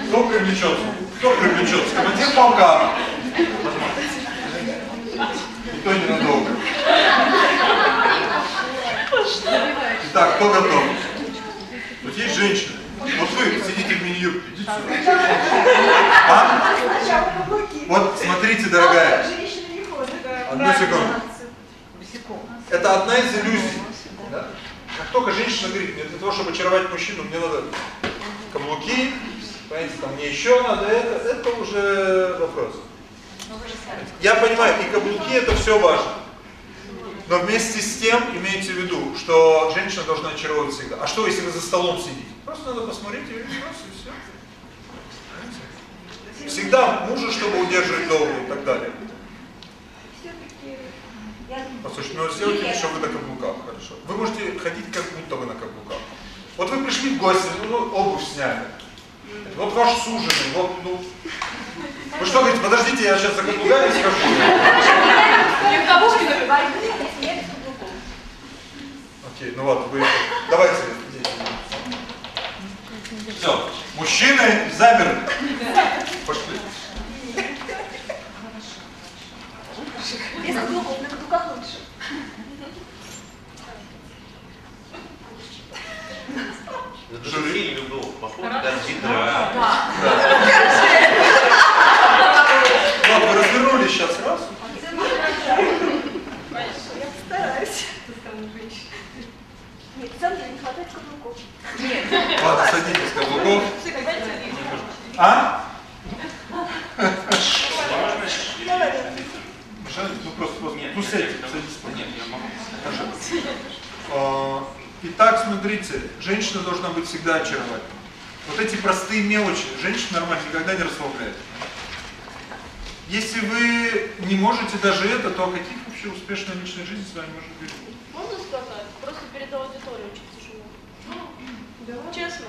Кто привлечется? Кто привлечется? Командир полка. И то ненадолго. Итак, кто готов? Вот есть женщины. Вот вы сидите в мини-юбке. Идите сюда. А? Вот смотрите, дорогая. Одну секунду. Это одна из иллюзий. Как только женщина говорит, мне для того, чтобы очаровать мужчину, мне надо каблуки, понимаете, там мне еще надо это, это уже вопрос. Я понимаю, и каблуки это все важно. Но вместе с тем имейте в виду, что женщина должна очаровывать всегда. А что, если вы за столом сидите? Просто надо посмотреть и раз, и все. Всегда мужа, чтобы удерживать долго и так далее. Послушайте, ну сделайте еще вы на каблуках, хорошо. Вы можете ходить как будто вы на каблуках. Вот вы пришли в гости, ну обувь сняли. Вот ваш суженый, вот, ну... Вы что говорите, подождите, я сейчас за каблуками скажу. Не в кабушке напивай. Окей, ну ладно, вы... Давайте. Все, мужчины замерли. Пошли. Без каблуков, на каблуках лучше. Жюри любого похода, Да. компьютера. Ладно, развернулись сейчас раз. Я постараюсь. Нет, не хватает каблуков. Нет. Ладно, садитесь каблуков. А? Жаль, ну просто, просто ну сядьте, садитесь. Нет, я могу. Хорошо. А, Итак, смотрите, женщина должна быть всегда очаровательной. Вот эти простые мелочи женщина нормально никогда не расслабляет. Если вы не можете даже это, то о каких вообще успешной личной жизни с вами может быть? Можно сказать? Просто перед аудиторией очень тяжело. Ну, честно.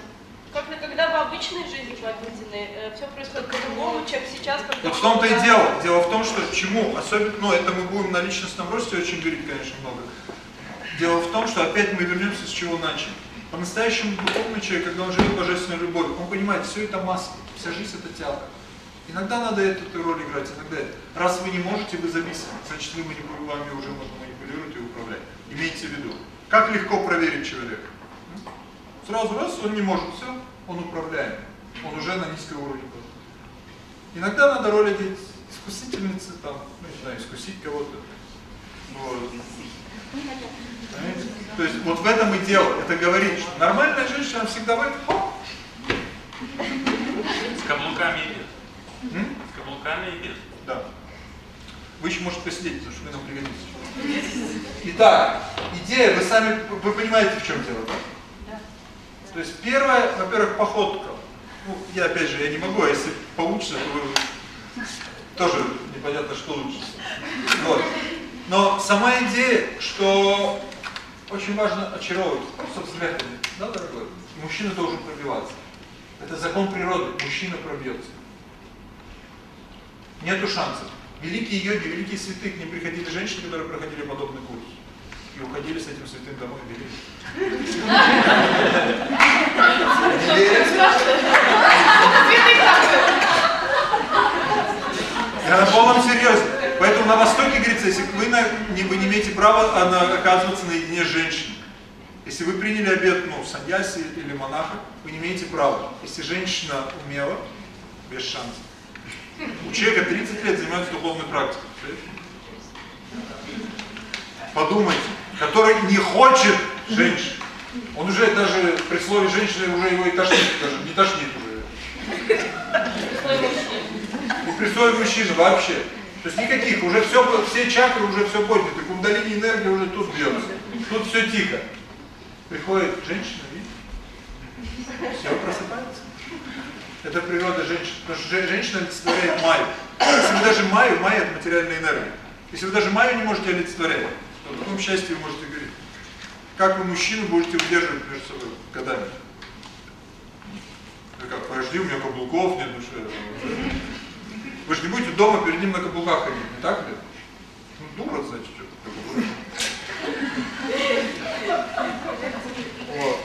Как на когда в обычной жизни в обыденной, все происходит по-другому, чем сейчас. Вот в том-то и дело. Дело в том, что чему, особенно, ну это мы будем на личностном росте очень говорить, конечно, много. Дело в том, что опять мы вернемся с чего начали. По-настоящему духовный человек, когда он живет божественной любовью, он понимает, все это маски, вся жизнь это тяло. Иногда надо эту роль играть, иногда это. Раз вы не можете, вы зависимы, значит вы манипулируете, вами уже можно манипулировать и управлять. Имейте в виду. Как легко проверить человека? Сразу раз, он не может, все, он управляем. Он уже на низком уровне. Иногда надо роль одеть искусительницы, там, ну не знаю, искусить кого-то. Вот. Понимаете? То есть вот в этом и дело. Это говорит, что нормальная женщина всегда в этом, хоп. С каблуками и без. М? С каблуками и без. Да. Вы еще можете посидеть, потому что вы нам пригодитесь. Итак, идея, вы сами, вы понимаете, в чем дело, да? Да. То есть первое, во-первых, походка. Ну, я опять же, я не могу, а если получится, то вы тоже непонятно, что лучше. Вот. Но сама идея, что очень важно очаровывать, просто взглядами, да, дорогой? Мужчина должен пробиваться. Это закон природы, мужчина пробьется. Нету шансов. Великие йоги, великие святые, к ним приходили женщины, которые проходили подобный курс. И уходили с этим святым домой и верили. Не верите? Я на полном серьезе. Поэтому на Востоке говорится, если вы, на, не, вы не имеете права а, на, оказываться наедине с женщиной. Если вы приняли обед, ну, саньяси или монаха, вы не имеете права. Если женщина умела, без шансов. У человека 30 лет занимается духовной практикой. Подумайте, который не хочет женщин. Он уже даже при слове женщины уже его и тошнит, даже не тошнит уже. И при слове мужчины вообще. То есть никаких, уже все, все чакры уже все подняты, кундалини энергия уже тут бьется. Тут все тихо. Приходит женщина, видите? Все просыпается. Это природа женщины. Потому что женщина олицетворяет Майю. Если вы даже Майю, Майя это материальная энергия. Если вы даже Майю не можете олицетворять, то о каком счастье вы можете говорить? Как вы мужчину будете удерживать между собой годами? Вы как, подожди, у меня каблуков нет, ну что я Вы же не будете дома перед ним на каблуках ходить, не так ли? Ну, дура, значит, что вот.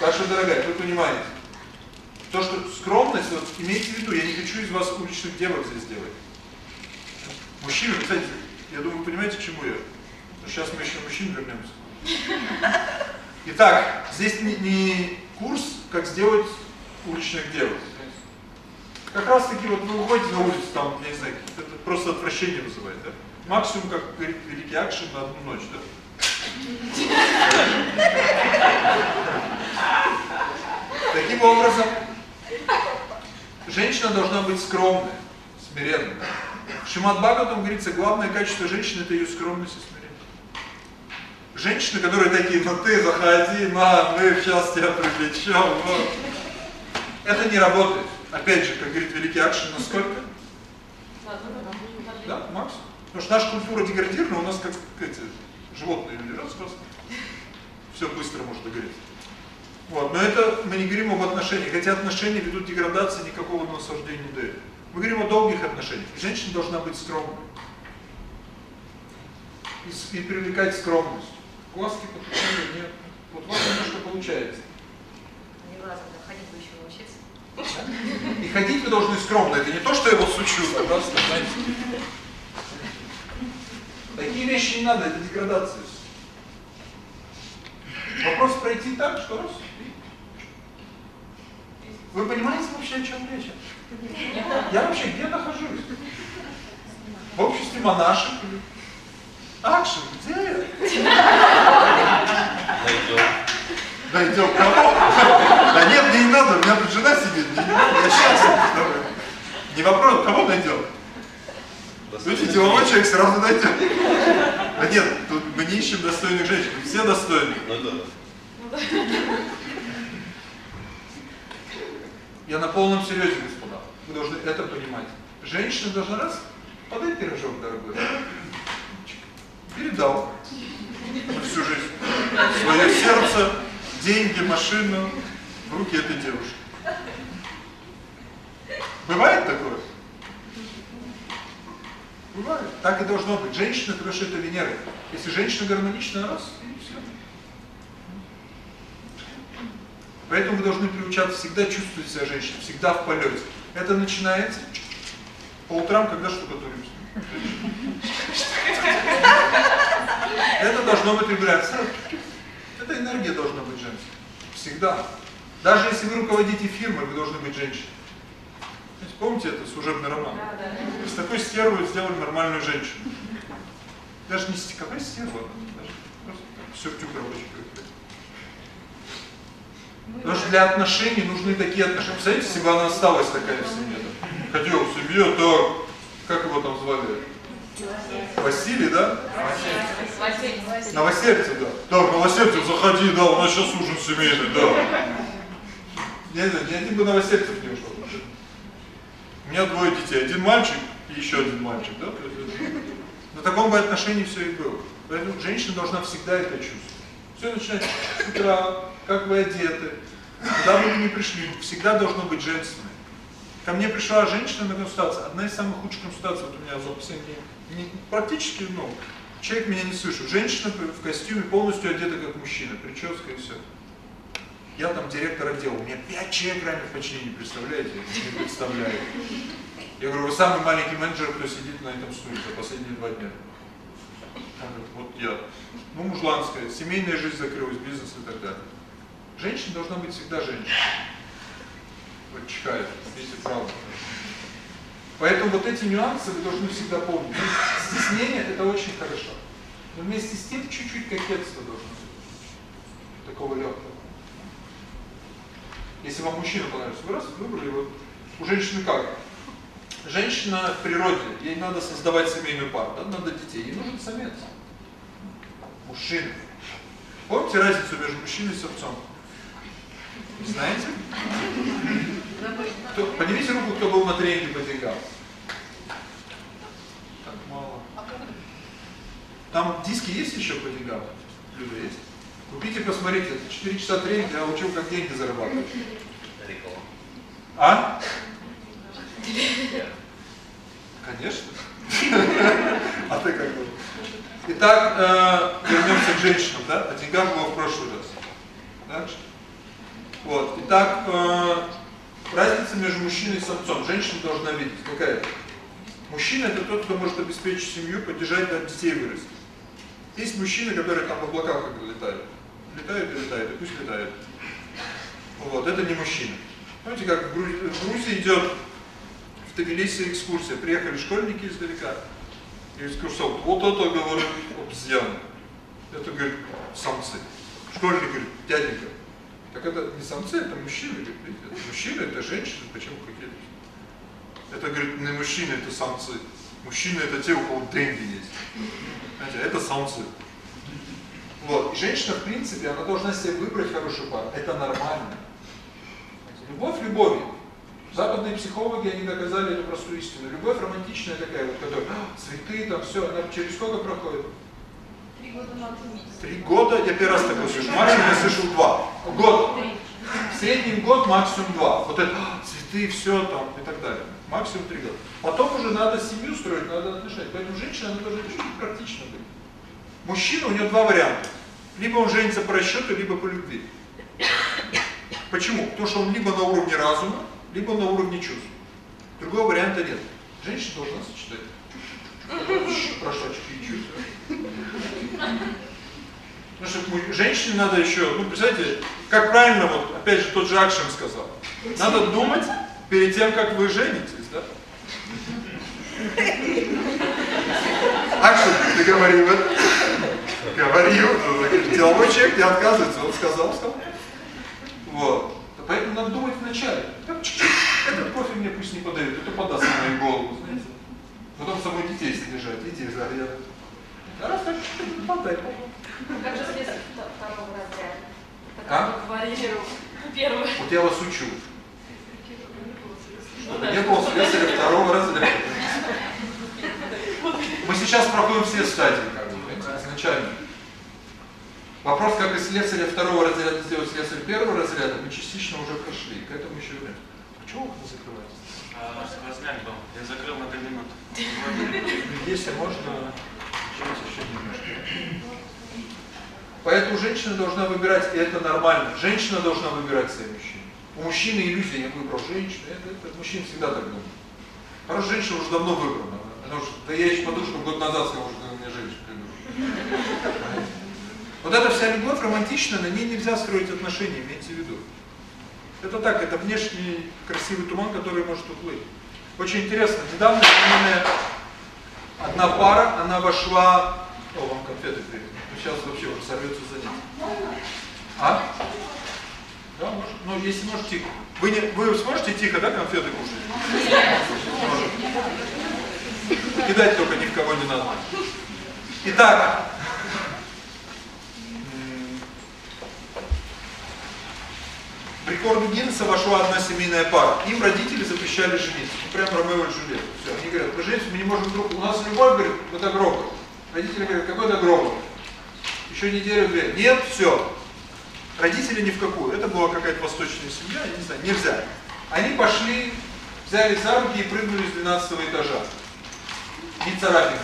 Так что, дорогая, вы понимаете, то, что скромность, вот, имейте в виду, я не хочу из вас уличных девок здесь делать. Мужчины, кстати, я думаю, понимаете, к чему я? Сейчас мы еще мужчин вернемся. Итак, здесь не, не курс, как сделать уличных девок. Как раз таки вот вы выходите на улицу, там, я не знаю, это просто отвращение вызывает, да? Максимум, как великий акшен на одну ночь, да? Таким образом, женщина должна быть скромной, смиренной. В Шимат Бхагаватам говорится, главное качество женщины – это ее скромность и смирение. Женщины, которые такие, ну ты заходи, на, мы сейчас тебя привлечем. Вот. Это не работает. Опять же, как говорит великий Акшин, насколько? Да, Макс? Потому что наша культура деградирована, у нас как эти животные раз, раз, все быстро может договориться. Вот, но это мы не говорим об отношениях, хотя отношения ведут к деградации, никакого наслаждения не дают. Мы говорим о долгих отношениях. Женщина должна быть скромной. И, и привлекать скромность. Глазки подключены, нет. Вот у вас немножко получается. Не глазом, ходить бы еще научиться. И ходить вы должны скромно. Это не то, что я вот сучу, просто, знаете. Такие вещи не надо, это деградация. Вопрос пройти так, что раз. Вы понимаете вообще, о чем речь? Я вообще где нахожусь? В обществе монашек? Акшен, где я? Найдем. Найдем кого? Да нет, мне не надо, у меня тут жена сидит, мне не надо, я счастлив. Не вопрос, кого найдем? Видите, деловой человек сразу найдет. Да нет, тут мы не ищем достойных женщин, все достойны. Ну да. Я на полном серьезе, господа. Вы должны это понимать. Женщина должна раз, подай пирожок, дорогой. Передал всю жизнь. Свое сердце, деньги, машину в руки этой девушки. Бывает такое? Бывает. Так и должно быть. Женщина, потому что это Венера. Если женщина гармонична, раз, и все. Поэтому вы должны приучаться всегда чувствовать себя женщиной, всегда в полете. Это начинается по утрам, когда штукатуримся. Это должно быть регуляция. Эта энергия должна быть женской. Всегда. Даже если вы руководите фирмой, вы должны быть женщиной. Помните это служебный роман? Да, да. С такой стервой сделали нормальную женщину. Даже не стековая стерва, даже просто сюртюк рабочий. Потому что для отношений нужны такие отношения. Представляете, если бы она осталась такая в семье, ходила в семью, то как его там звали? Василий, да? Васильев. Новосельцев, да. Так, Новосельцев, заходи, да, у нас сейчас ужин семейный, да. Не, не, ни один бы Новосельцев не ушел. У меня двое детей, один мальчик и еще один мальчик, да? На таком бы отношении все и было. Поэтому женщина должна всегда это чувствовать. Все начинается с утра, как вы одеты, куда бы вы ни пришли, всегда должно быть женственное. Ко мне пришла женщина на консультацию, одна из самых худших консультаций вот у меня за последние, не, практически, ну, человек меня не слышит. Женщина в костюме полностью одета как мужчина, прическа и все. Я там директор отдела, у меня пять человек ранее в подчинении, представляете? Не представляю. Я говорю, вы самый маленький менеджер, кто сидит на этом стуле за последние два дня. Она говорит, вот я. Ну, мужланская, семейная жизнь закрылась, бизнес и так далее. Женщина должна быть всегда женщиной. Вот чихает, и правда. Поэтому вот эти нюансы вы должны всегда помнить. Стеснение – это очень хорошо. Но вместе с тем чуть-чуть кокетство должно быть. Такого легкого. Если вам мужчина понравился, вы раз выбрали его. У женщины как? Женщина в природе, ей надо создавать семейную пару, да, надо детей, ей нужен самец. Мужчина. Помните разницу между мужчиной и самцом? Знаете? Кто, поднимите руку, кто был на тренинге по деньгам. Так мало. Там диски есть еще по деньгам? Люда есть? Купите, посмотрите. Это 4 часа тренинга, я учил, как деньги зарабатывать. А? Конечно. А ты как думаешь? Итак, э, вернемся к женщинам, да? О деньгах было в прошлый раз. Да? Вот. Итак, э, разница между мужчиной и самцом. Женщина должна видеть, какая это. Мужчина это тот, кто может обеспечить семью, поддержать, да, детей вырастить. Есть мужчины, которые там в облаках как летают. Летают и летают, и пусть летают. Вот, это не мужчина. Помните, как в Грузии идет в Тбилиси экскурсия. Приехали школьники издалека. И экскурсовод, вот это, говорит, обезьяны. Это, говорит, самцы. Школьник говорит, дяденька, так это не самцы, это мужчины. Это мужчина, это женщины, почему какие-то? Это, говорит, не мужчины, это самцы. Мужчины это те, у кого деньги есть. Это самцы. Вот. Женщина, в принципе, она должна себе выбрать хорошую пару. Это нормально. Любовь любовью. Западные психологи, они доказали эту простую истину. Любовь романтичная такая, вот, которая «А, цветы, там все, она через сколько проходит? Три года я первый раз такой слышу. Максимум я слышал два. Год. В среднем год, максимум два. Вот это «А, цветы, все там и так далее. Максимум три года. Потом уже надо семью строить, надо отношения. Поэтому женщина, она должна чуть-чуть практично быть. Мужчина, у него два варианта. Либо он женится по расчету, либо по любви. Почему? Потому что он либо на уровне разума, либо на уровне чувств. Другого варианта нет. Женщина должна сочетать. Прошачки и чувства. Потому что женщине надо еще, ну, представляете, как правильно, вот, опять же, тот же Акшем сказал. Надо думать перед тем, как вы женитесь, да? Акшем, ты говорил это? Говорил. Деловой человек не отказывается, он сказал, сказал. Вот. Поэтому надо думать вначале. Этот кофе мне пусть не подают, это подаст на мою голову, знаете. Потом самой детей содержать, детей зарядят. А раз так, подай, Как же слесарь второго разряда? А? Говорили первый. Вот я вас учу. Чтобы не было слесаря второго разряда. Мы сейчас проходим все стадии, как бы, изначально. Вопрос, как из слесаря второго разряда сделать слесарь первого разряда, мы частично уже прошли. К этому еще время. Почему окна закрываете? А, сквозняк был. Я закрыл на 3 минуты. Если можно, сейчас еще немножко. Поэтому женщина должна выбирать, и это нормально. Женщина должна выбирать себе мужчину. У мужчины иллюзия, я выбрал женщину, это, это мужчина всегда так думает. Хорошая женщина уже давно выбрана. Что, да я еще подушку год назад сказал, что на меня женщина придумала. Вот эта вся любовь романтичная, на ней нельзя строить отношения, имейте в виду. Это так, это внешний красивый туман, который может уплыть. Очень интересно, недавно именно одна пара, она вошла... О, вам конфеты привезли. Ну, сейчас вообще уже сорвется занятие. А? Да, может. Ну, если может, тихо. Вы, не, вы сможете тихо, да, конфеты кушать? Может. Кидать только ни в кого не надо. Итак, В рекорду Гиннесса вошла одна семейная пара. Им родители запрещали жениться. Ну, прям Ромео и Джульетта. Все. Они говорят, мы женимся, мы не можем друг... У нас любовь, говорит, до гроба. Родители говорят, какой до гроба? Еще неделю-две. Нет, все. Родители ни в какую. Это была какая-то восточная семья, я не знаю, нельзя. Они пошли, взяли за руки и прыгнули с 12 этажа. Не царапина.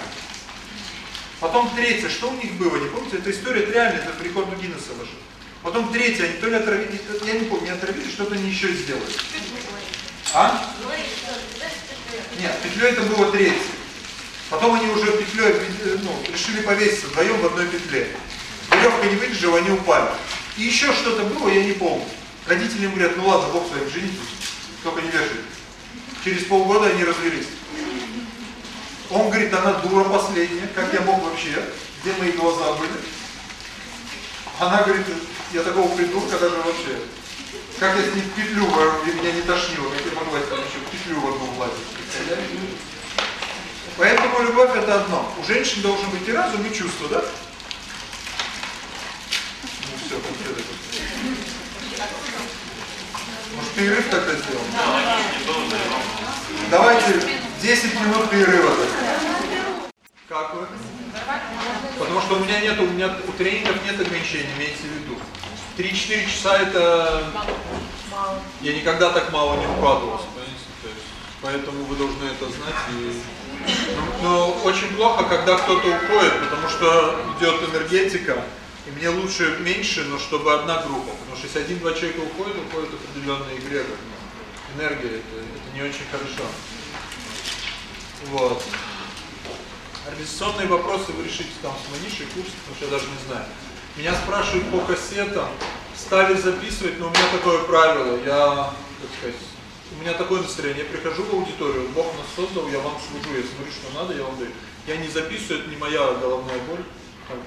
Потом третье, что у них было, не помните? Эта история реально, это в рекорду Гиннесса вошла. Потом третье, они то ли отравили, я не помню, не отравили, что-то они еще сделали. А? Нет, петлей это было третье. Потом они уже петлей ну, решили повеситься вдвоем в одной петле. Веревка не выдержала, они упали. И еще что-то было, я не помню. Родители им говорят, ну ладно, Бог с вами, женитесь, только не вешайте. Через полгода они развелись. Он говорит, она дура последняя, как я мог вообще, где мои глаза были. Она говорит, я такого придурка даже вообще. Как если в петлю меня не тошнило, я могла еще в петлю в одну влазить. Поэтому любовь это одно. У женщин должен быть и разум, и чувство, да? Ну все, конкретно. Может перерыв тогда сделаем? Давайте 10 минут перерыва. Как вы? Потому что у меня нет, у меня у тренингов нет ограничений, имейте в виду. 3-4 часа это... Я никогда так мало не укладывался, понимаете? Поэтому вы должны это знать. И... Но, но очень плохо, когда кто-то уходит, потому что идет энергетика, и мне лучше меньше, но чтобы одна группа. Потому что если один-два человека уходят, уходит определенный эгрегор. Энергия, это, это не очень хорошо. Вот. Организационные вопросы вы решите там с Манишей, курс, потому что я даже не знаю. Меня спрашивают по кассетам, стали записывать, но у меня такое правило, я, так сказать, у меня такое настроение, я прихожу в аудиторию, Бог нас создал, я вам служу, я смотрю, что надо, я вам даю. Я не записываю, это не моя головная боль. Там,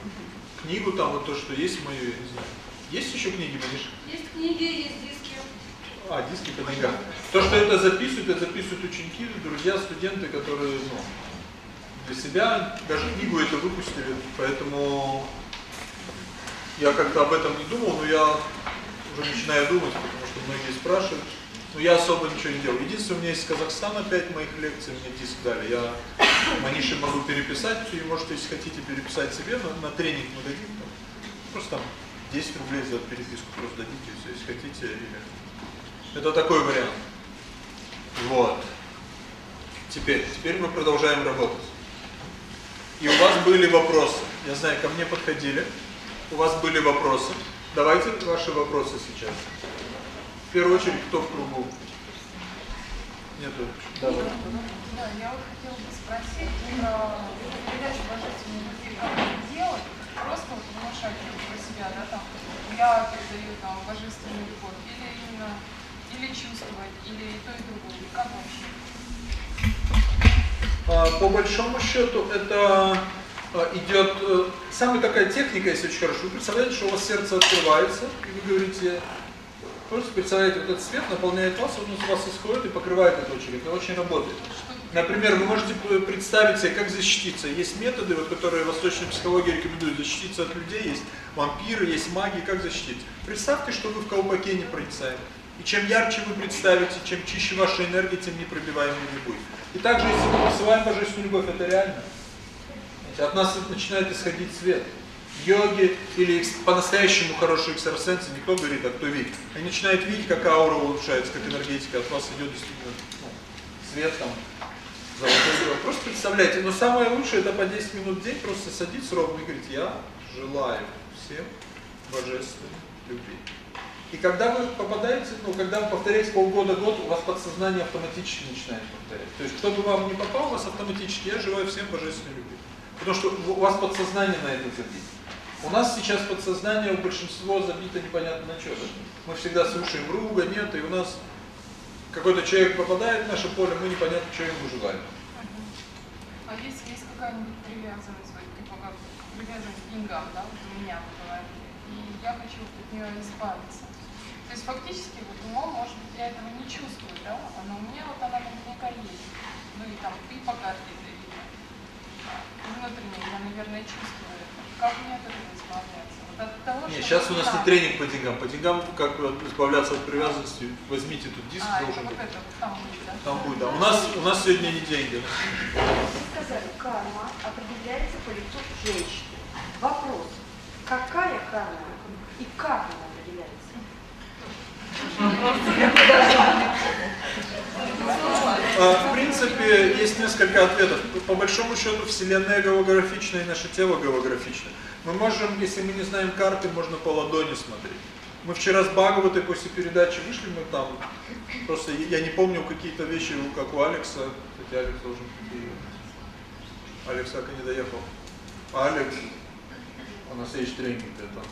книгу там, вот то, что есть мою, я не знаю. Есть еще книги, Маниш? Есть книги, есть диски. А, диски по книгам. То, что это записывают, это записывают ученики, друзья, студенты, которые, ну, для себя, даже книгу это выпустили, поэтому я как-то об этом не думал, но я уже начинаю думать, потому что многие спрашивают. Но я особо ничего не делал. Единственное, у меня есть из Казахстана 5 моих лекций, мне диск дали. Я Манише могу переписать, и можете, если хотите, переписать себе на, на тренинг мы дадим. Там, просто там 10 рублей за переписку просто дадите, если хотите. Или... Это такой вариант. Вот. Теперь, теперь мы продолжаем работать. И у вас были вопросы. Я знаю, ко мне подходили. У вас были вопросы. Давайте ваши вопросы сейчас. В первую очередь, кто в кругу? Нету. Давай. Да, я вот хотела бы спросить про передачу божественной любви, как делать, просто вот внушать про себя, да, там, я передаю там божественную любовь, или именно, или чувствовать, или то и другое, как вообще? А, по большому счету это а, идет э, самая такая техника, если очень хорошо. Вы представляете, что у вас сердце открывается, и вы говорите, просто представляете, вот этот свет наполняет вас, он из вас исходит и покрывает эту очередь. Это очень работает. Например, вы можете представить себе, как защититься. Есть методы, вот, которые восточная психология рекомендует защититься от людей. Есть вампиры, есть маги, как защититься. Представьте, что вы в колпаке непроницаемы. И чем ярче вы представите, чем чище ваша энергия, тем непробиваемее вы будете. И также, если мы посылаем божественную любовь, это реально. От нас начинает исходить свет. Йоги или по-настоящему хорошие экстрасенсы, никто говорит, а кто видит. Они начинают видеть, как аура улучшается, как энергетика, от вас идет действительно ну, свет там, Просто представляйте, но самое лучшее это по 10 минут в день просто садиться ровно и говорить, я желаю всем божественной любви. И когда вы попадаете, ну, когда вы повторяете полгода-год, у вас подсознание автоматически начинает повторять. То есть, кто бы вам не попал, у вас автоматически, я желаю всем божественной любви. Потому что у вас подсознание на это забито. У нас сейчас подсознание у большинства забито непонятно на что. Мы всегда слушаем руга, нет, и у нас какой-то человек попадает в наше поле, мы непонятно, что ему желаем. А если есть какая-нибудь привязанность, типа привязанность к деньгам, да, вот у меня и я хочу от нее избавиться. То есть фактически вот умом, может быть, я этого не чувствую, да, но у меня вот она наверняка есть. Ну и там, и по карте это видно. Внутренне я, наверное, чувствую это. Как мне от этого избавляться? Вот от того, Нет, сейчас у нас там. не тренинг по деньгам. По деньгам, как избавляться от привязанности, возьмите тут диск, А, это должен вот быть. это, вот там будет, да? Там будет, да. У нас, у нас сегодня не деньги. Вы сказали, карма определяется по лицу женщины. Вопрос, какая карма и как она? А, В принципе, есть несколько ответов. По большому счету, Вселенная голографична и наше тело голографично. Мы можем, если мы не знаем карты, можно по ладони смотреть. Мы вчера с Бхагаватой после передачи вышли, мы там, просто я не помню какие-то вещи, как у Алекса, хотя Алекс должен прийти. Алекс так и не доехал. А Алекс, он на следующий тренинг это.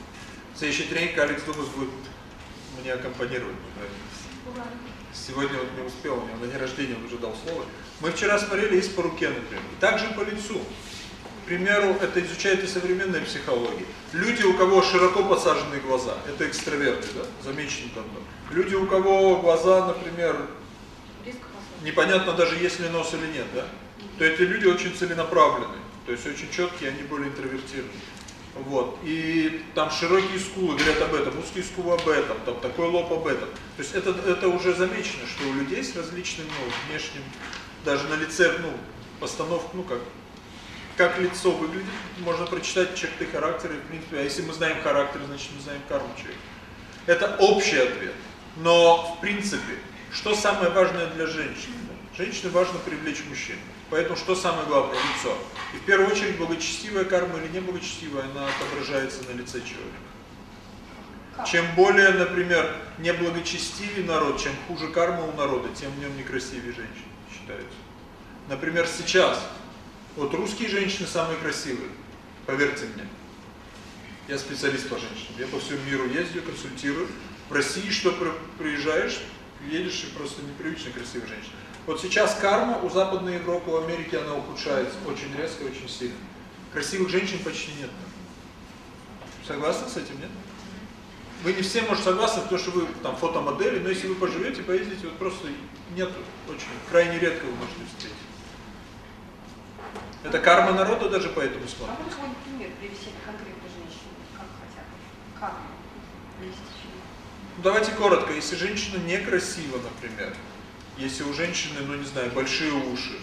Следующий тренинг Алекс Думас будет мне наверное. Сегодня вот не успел, у него на день рождения он уже дал слово. Мы вчера смотрели, есть по руке, например. И также по лицу. к примеру, это изучает и современная психология. Люди, у кого широко посаженные глаза, это экстраверты, да, замечено давно. Люди, у кого глаза, например, непонятно даже есть ли нос или нет, да, то эти люди очень целенаправленные, то есть очень четкие, они более интровертированы. Вот. И там широкие скулы говорят об этом, узкие скулы об этом, там такой лоб об этом. То есть это, это уже замечено, что у людей с различным ну, внешним, даже на лице, ну, постановка, ну как, как лицо выглядит, можно прочитать черты характера, в принципе, а если мы знаем характер, значит мы знаем карму человека. Это общий ответ. Но, в принципе, что самое важное для женщины? Женщине важно привлечь мужчину. Поэтому что самое главное? Лицо. И в первую очередь благочестивая карма или неблагочестивая, она отображается на лице человека. Чем более, например, неблагочестивый народ, чем хуже карма у народа, тем в нем некрасивее женщины считаются. Например, сейчас, вот русские женщины самые красивые, поверьте мне. Я специалист по женщинам, я по всему миру ездю, консультирую. В России, что приезжаешь, едешь и просто непривычно красивые женщины. Вот сейчас карма у Западной Европы, у Америки она ухудшается очень резко, очень сильно. Красивых женщин почти нет. Согласны с этим, нет? Вы не все, может, согласны, потому что вы там фотомодели, но если вы поживете, поездите, вот просто нет, очень, крайне редко вы можете встретить. Это карма народа даже поэтому смотрит. А можно пример привести конкретной женщины, как хотя бы, карму привести? Ну, давайте коротко, если женщина некрасива, например, если у женщины, ну не знаю, большие уши,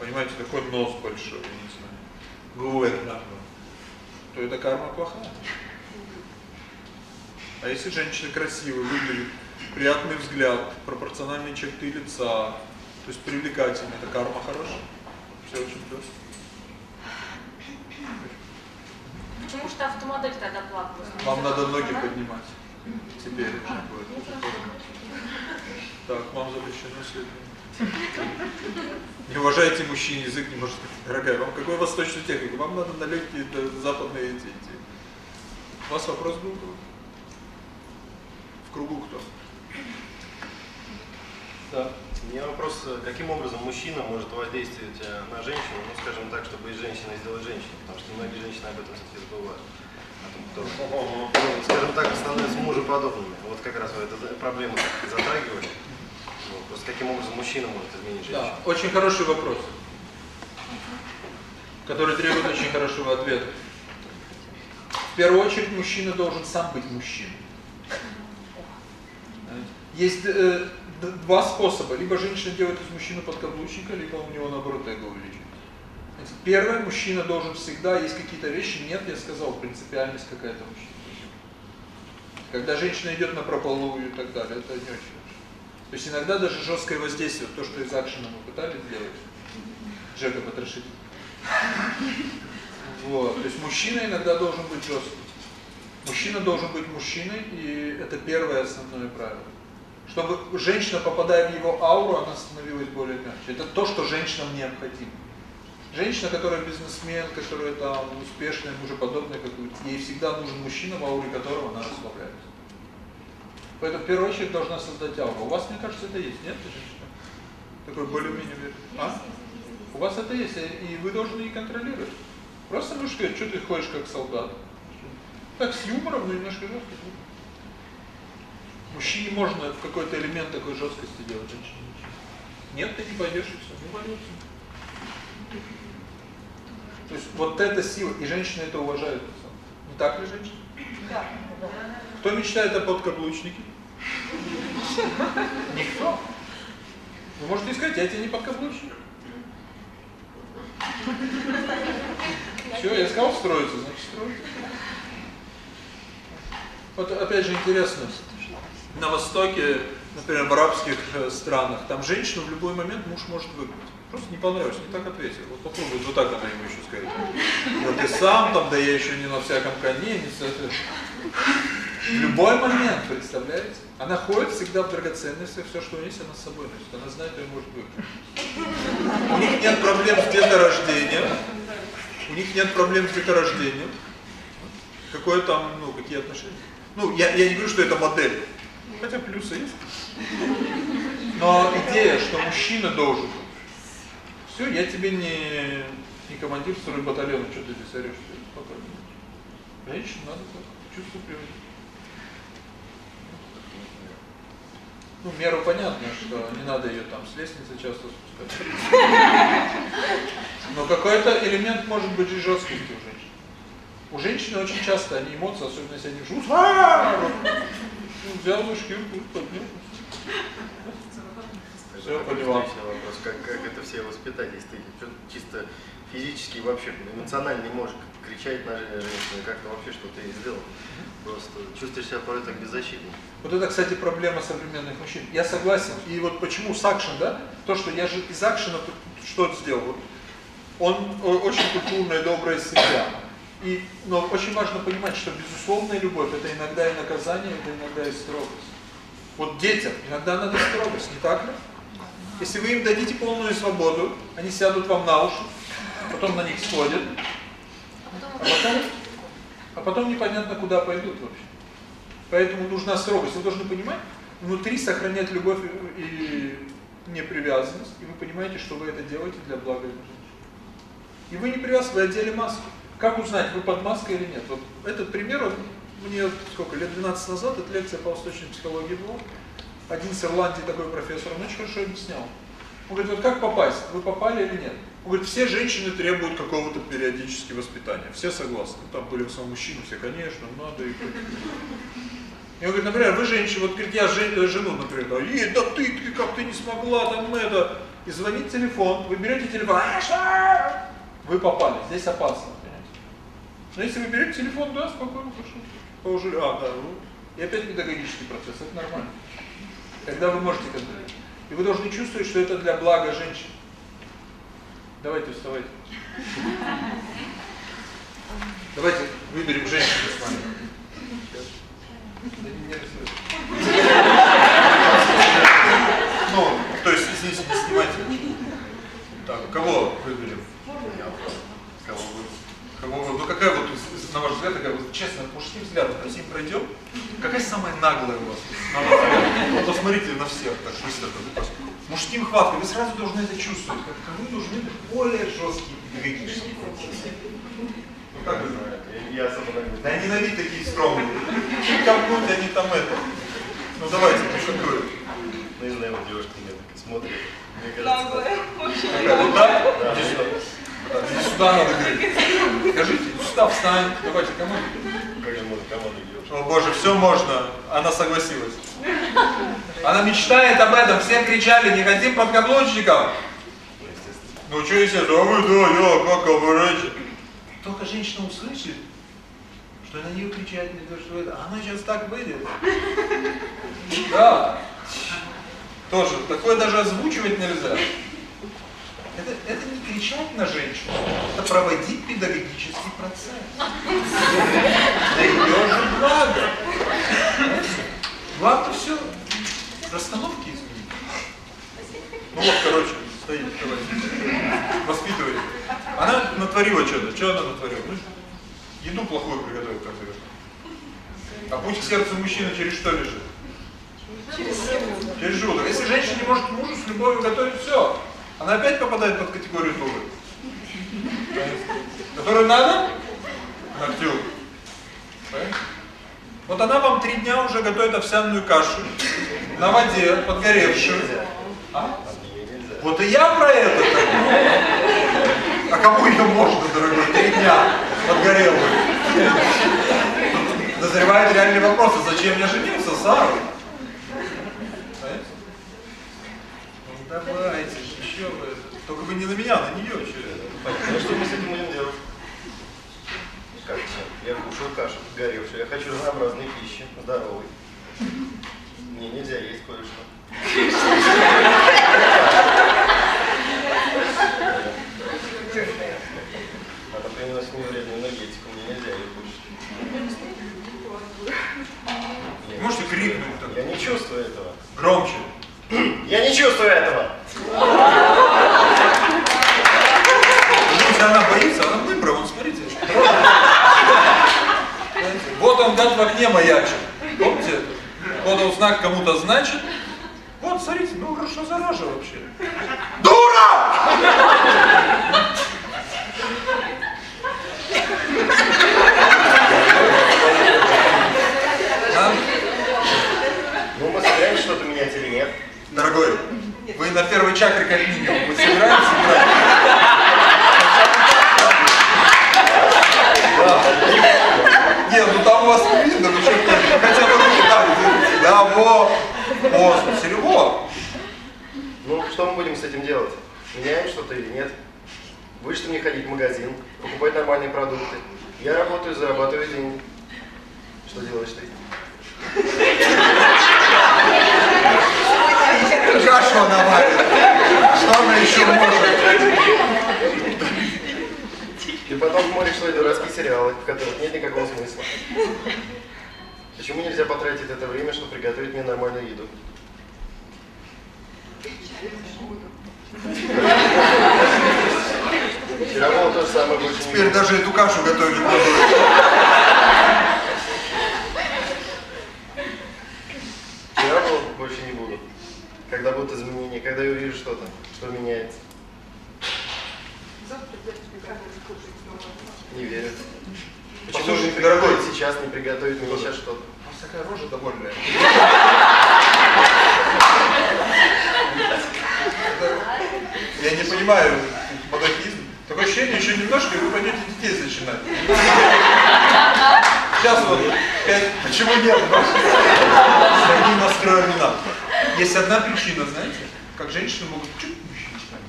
понимаете, такой нос большой, я не знаю, гуэр, то это карма плохая. А если женщина красивая, выглядит, приятный взгляд, пропорциональные черты лица, то есть привлекательная, это карма хорошая. Все очень просто. Почему что автомодель тогда плакала? Вам надо ноги поднимать. Теперь уже будет. Так, вам запрещено сегодня. Не уважайте мужчин, язык не может Дорогая, вам какой восточную технику? Вам надо на легкие западные идти. У вас вопрос был? В кругу кто? Да. У меня вопрос, каким образом мужчина может воздействовать э, на женщину, ну, скажем так, чтобы из женщины сделать женщину, потому что многие женщины об этом все забывают. Том, ну, скажем так, становятся мужеподобными. Вот как раз вы эту проблему затрагивали. Вот, просто каким образом мужчина может изменить женщину? Да, очень хороший вопрос, который требует очень хорошего ответа. В первую очередь мужчина должен сам быть мужчиной. Есть э, два способа. Либо женщина делает из мужчины подкаблучника, либо у него наоборот эго увеличивается. Первое, мужчина должен всегда, есть какие-то вещи, нет, я сказал, принципиальность какая-то мужчина. Когда женщина идет на прополую и так далее, это не очень. То есть иногда даже жесткое воздействие, то, что из акшена мы пытались сделать, Джека потрошить. Вот, то есть мужчина иногда должен быть жестким. Мужчина должен быть мужчиной, и это первое основное правило чтобы женщина, попадая в его ауру, она становилась более мягче. Это то, что женщинам необходимо. Женщина, которая бизнесмен, которая там успешная, мужеподобная, ей всегда нужен мужчина, в ауре которого она расслабляется. Поэтому в первую очередь должна создать ауру. У вас, мне кажется, это есть, нет? Такой более-менее А? У вас это есть, и вы должны и контролировать. Просто можешь сказать, что ты ходишь как солдат. Так, с юмором, но немножко жестко. Мужчине можно какой-то элемент такой жесткости делать, Нет, ты не пойдешь и все, не пойдется. То есть вот эта сила, и женщины это уважают. Не так ли, женщины? Да. Кто мечтает о подкаблучнике? Никто. Вы можете сказать, я тебе не подкаблучник. Все, я сказал строится, значит строится. Вот опять же интересно, на Востоке, например, в арабских э, странах, там женщину в любой момент муж может выгнать. Просто не понравилось, не так ответил. Вот попробуй вот так она ему еще скажет. Вот ты сам там, да я еще не на всяком коне, не с В любой момент, представляете? Она ходит всегда в драгоценностях, все, что у нее есть, она с собой носит. Она знает, что может выгнать. У них нет проблем с деторождением. У них нет проблем с деторождением. Какое там, ну, какие отношения? Ну, я, я не говорю, что это модель. Хотя плюсы есть. Но идея, что мужчина должен Все, я тебе не Не командир второй батальона, что ты здесь орешь? Спокойно. Женщину надо так, чувство приводить. Ну, меру понятно, что не надо ее там с лестницы часто спускать. Но какой-то элемент может быть и жесткости у женщин. У женщины очень часто они эмоции, особенно если они жут, ну, взял за шкирку, поднял. Все. Встречный вопрос, как, как это все воспитать, если чисто физически вообще эмоционально не можешь кричать на жен- женщину, как-то вообще что-то ей сделал. Просто чувствуешь себя порой так беззащитным. Вот это, кстати, проблема современных мужчин. Я согласен. И вот почему с акшен, да? То, что я же из акшена что сделал? Вот он очень культурная, добрая семья. И, но очень важно понимать, что безусловная любовь – это иногда и наказание, это иногда и строгость. Вот детям иногда надо строгость, не так ли? Если вы им дадите полную свободу, они сядут вам на уши, потом на них сходят, потом, а потом непонятно куда пойдут вообще. Поэтому нужна строгость. Вы должны понимать, внутри сохранять любовь и непривязанность, и вы понимаете, что вы это делаете для блага женщины. И вы не привязаны, вы одели маску. Как узнать, вы под маской или нет? Вот этот пример, он мне сколько, лет 12 назад, эта лекция по восточной психологии была. Один с Ирландии такой профессор, он очень хорошо объяснял. Он говорит, вот как попасть, вы попали или нет? Он говорит, все женщины требуют какого-то периодически воспитания, все согласны. Там были в основном мужчины, все, конечно, надо. И, он говорит, например, вы женщина, вот говорит, я жен- жену, например, говорю, «Ей, да ты, ты как ты не смогла, там это. И звонит телефон, вы берете телефон, «А, что?» вы попали, здесь опасно, понимаете? Но если вы берете телефон, да, спокойно, хорошо. Положили, а, да, ну, и опять педагогический процесс, это нормально. Когда вы можете контролировать. И вы должны чувствовать, что это для блага женщин. Давайте вставайте. Давайте выберем женщину с вами. Ну, то есть, извините, не снимайте. Так, кого выберем? Кого вы? Кого вы? Ну какая вот, на ваш взгляд, такая вот, честно, мужским взглядом, по всем пройдем, какая самая наглая у вас? Вот посмотрите на всех, так быстро. Так, Мужским хваткой, вы сразу должны это чувствовать, как как вы должны быть более жесткие педагогические процессы. Ну как вы знаете? Я особо наглый. Да они на вид такие скромные. Чуть копнуть, они там это. Ну давайте, ну какой? Ну, не знаю, вот девушка меня так смотрит. Мне кажется, Какая, вот так? Да, Иди сюда. так, надо говорить. Скажите, сюда, встань. Давайте, кому? Как же можно команду? О боже, все можно. Она согласилась. Она мечтает об этом, все кричали, не хотим подкаблучников. Ну что если, да вы, да, я, как оборачивать. Только женщина услышит, что на нее кричать не то, что это, она сейчас так выйдет. Да. Тоже, такое даже озвучивать нельзя. Это, это не кричать на женщину, это проводить педагогический процесс. На ее же благо. Главное все расстановки изменить. Ну вот, короче, стоит, давайте. Воспитывает. Она натворила что-то. Что она натворила? Ну, еду плохую приготовила, как говорят. А путь к сердцу мужчины через что лежит? Через желудок. Если женщина не может мужу с любовью готовить, все. Она опять попадает под категорию дуры. Которую надо? Ногтю. Вот она вам три дня уже готовит овсяную кашу на воде, подгоревшую. А? Вот и я про это А кому ее можно, дорогой, три дня подгорелую? Назревает реальный вопрос, а зачем я женился, Сара? Ну давайте же, еще. Только вы не на меня, на нее. Ну что мы с этим будем делать? Как это? Я кушаю кашу горевшую, я хочу разнообразной пищи, здоровой. Мне нельзя есть кое-что. Она приносит мне вредную энергетику, мне нельзя ее кушать. Можете крикнуть? Я не чувствую этого. Громче. Я не чувствую этого. Если она боится, она выбрала, он смотрите. Вот он, гад, в огне маячит. Помните? Вот он знак кому-то значит. Вот, смотрите, ну хорошо заража вообще. Дура! Ну, мы собираемся что-то менять или нет? Дорогой, вы на первой чакре как минимум. Вы собираетесь играть? Нет, ну там у вас не видно, вы что, хотя бы руки так, да, во, поздно, Серего. Ну, что мы будем с этим делать? Меняем что-то или нет? Будешь ты мне ходить в магазин, покупать нормальные продукты. Я работаю, зарабатываю деньги. Что делаешь ты? Кашу она варит. Что она еще может? Ты потом смотришь свои дурацкие сериалы, в которых нет никакого смысла. Почему нельзя потратить это время, чтобы приготовить мне нормальную еду? Вчера было то же самое, Теперь даже эту кашу готовить буду. Вчера было, больше не буду. Когда будут изменения, когда я увижу что-то, что меняется. Не верю. Почему Послушай, не дорогой. приготовить сейчас, не приготовить мне сейчас что-то? У вас такая рожа довольная. Я не понимаю мазохизм. Такое ощущение, еще немножко, и вы пойдете детей зачинать. Сейчас вот, пять, почему нет? С одним настроем не надо. Есть одна причина, знаете, как женщины могут чуть мужчин стать.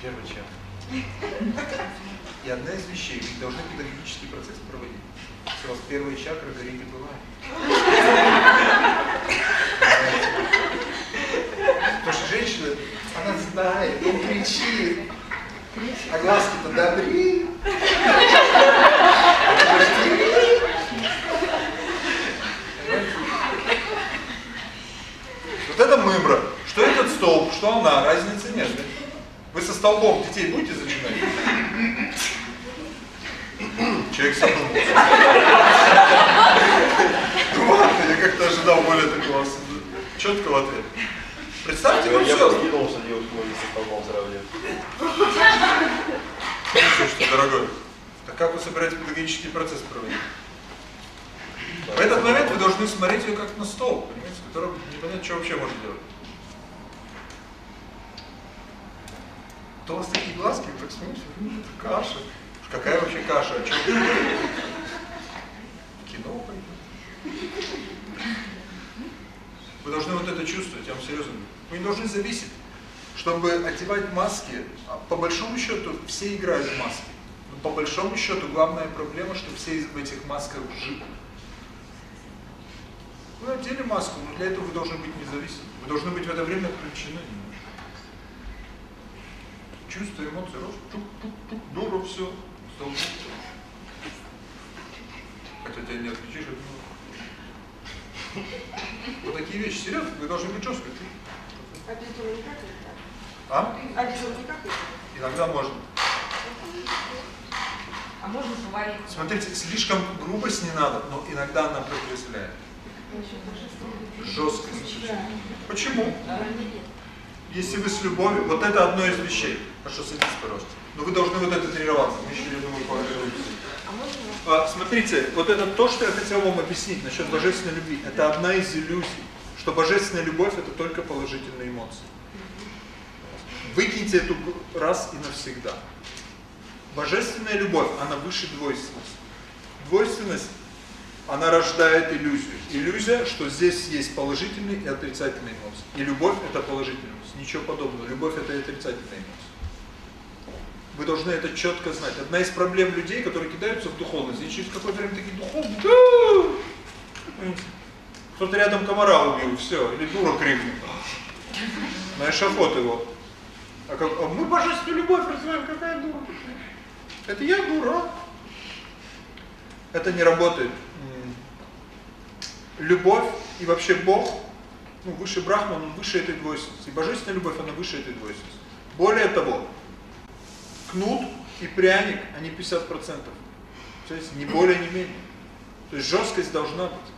Первый чем? И одна из вещей, вы должны педагогический процесс проводить. Если у вас первая чакра горит и бывает. Потому что женщина, она знает, он кричит, а глазки-то добрее. Вот это мымра. Что этот столб, что она, разницы нет. да? Вы со столбом детей будете зачинать? Человек задумался. Ладно, я как-то ожидал более такого четкого ответа. Представьте, я, вы я все. прикинул, что девушка может со столбом сравнивать. Что, дорогой, так как вы собираетесь педагогический процесс проводить? В этот момент вы должны смотреть ее как на стол, понимаете, с которым непонятно, что вообще можно делать. То у вас такие глазки, так смотрите, «М, это каша. Какая вообще каша? О чем? В кино пойдем. Вы должны вот это чувствовать, я вам серьезно говорю. Вы не должны зависеть. Чтобы одевать маски, а по большому счету все играют в маски. Но по большому счету главная проблема, что все в этих масках живы. Вы одели маску, но для этого вы должны быть независимы. Вы должны быть в это время включены немножко. Чувство, эмоции, рост, чук-чук-чук, дура, все. столб. Хотя тебя не отличишь от него. Вот такие вещи, серьезно, вы должны быть жестко. А без этого никак нельзя? А? А без этого никак нельзя? Иногда можно. А можно поварить? Смотрите, слишком грубость не надо, но иногда она протрезвляет. Жесткость. Почему? Если вы с любовью, вот это одно из вещей. Хорошо, садитесь, пожалуйста. Но вы должны вот это тренироваться. Мы еще, я думаю, поговорим. А, смотрите, вот это то, что я хотел вам объяснить насчет божественной любви. Это одна из иллюзий, что божественная любовь это только положительные эмоции. Выкиньте эту раз и навсегда. Божественная любовь, она выше двойственности. Двойственность, она рождает иллюзию. Иллюзия, что здесь есть положительные и отрицательные эмоции. И любовь это положительные эмоции. Ничего подобного. Любовь это и отрицательные эмоции. Вы должны это четко знать. Одна из проблем людей, которые кидаются в духовность, и через какое-то время такие духовные, кто-то рядом комара убил, все, или дура крикнул. На эшафот его. А, как, а мы божественную любовь развиваем, какая дура. Это я дурак. Это не работает. Любовь и вообще Бог, ну, выше Брахман, он выше этой двойственности. И божественная любовь, она выше этой двойственности. Более того, кнут и пряник, они 50%. То есть не более, не менее. То есть жесткость должна быть.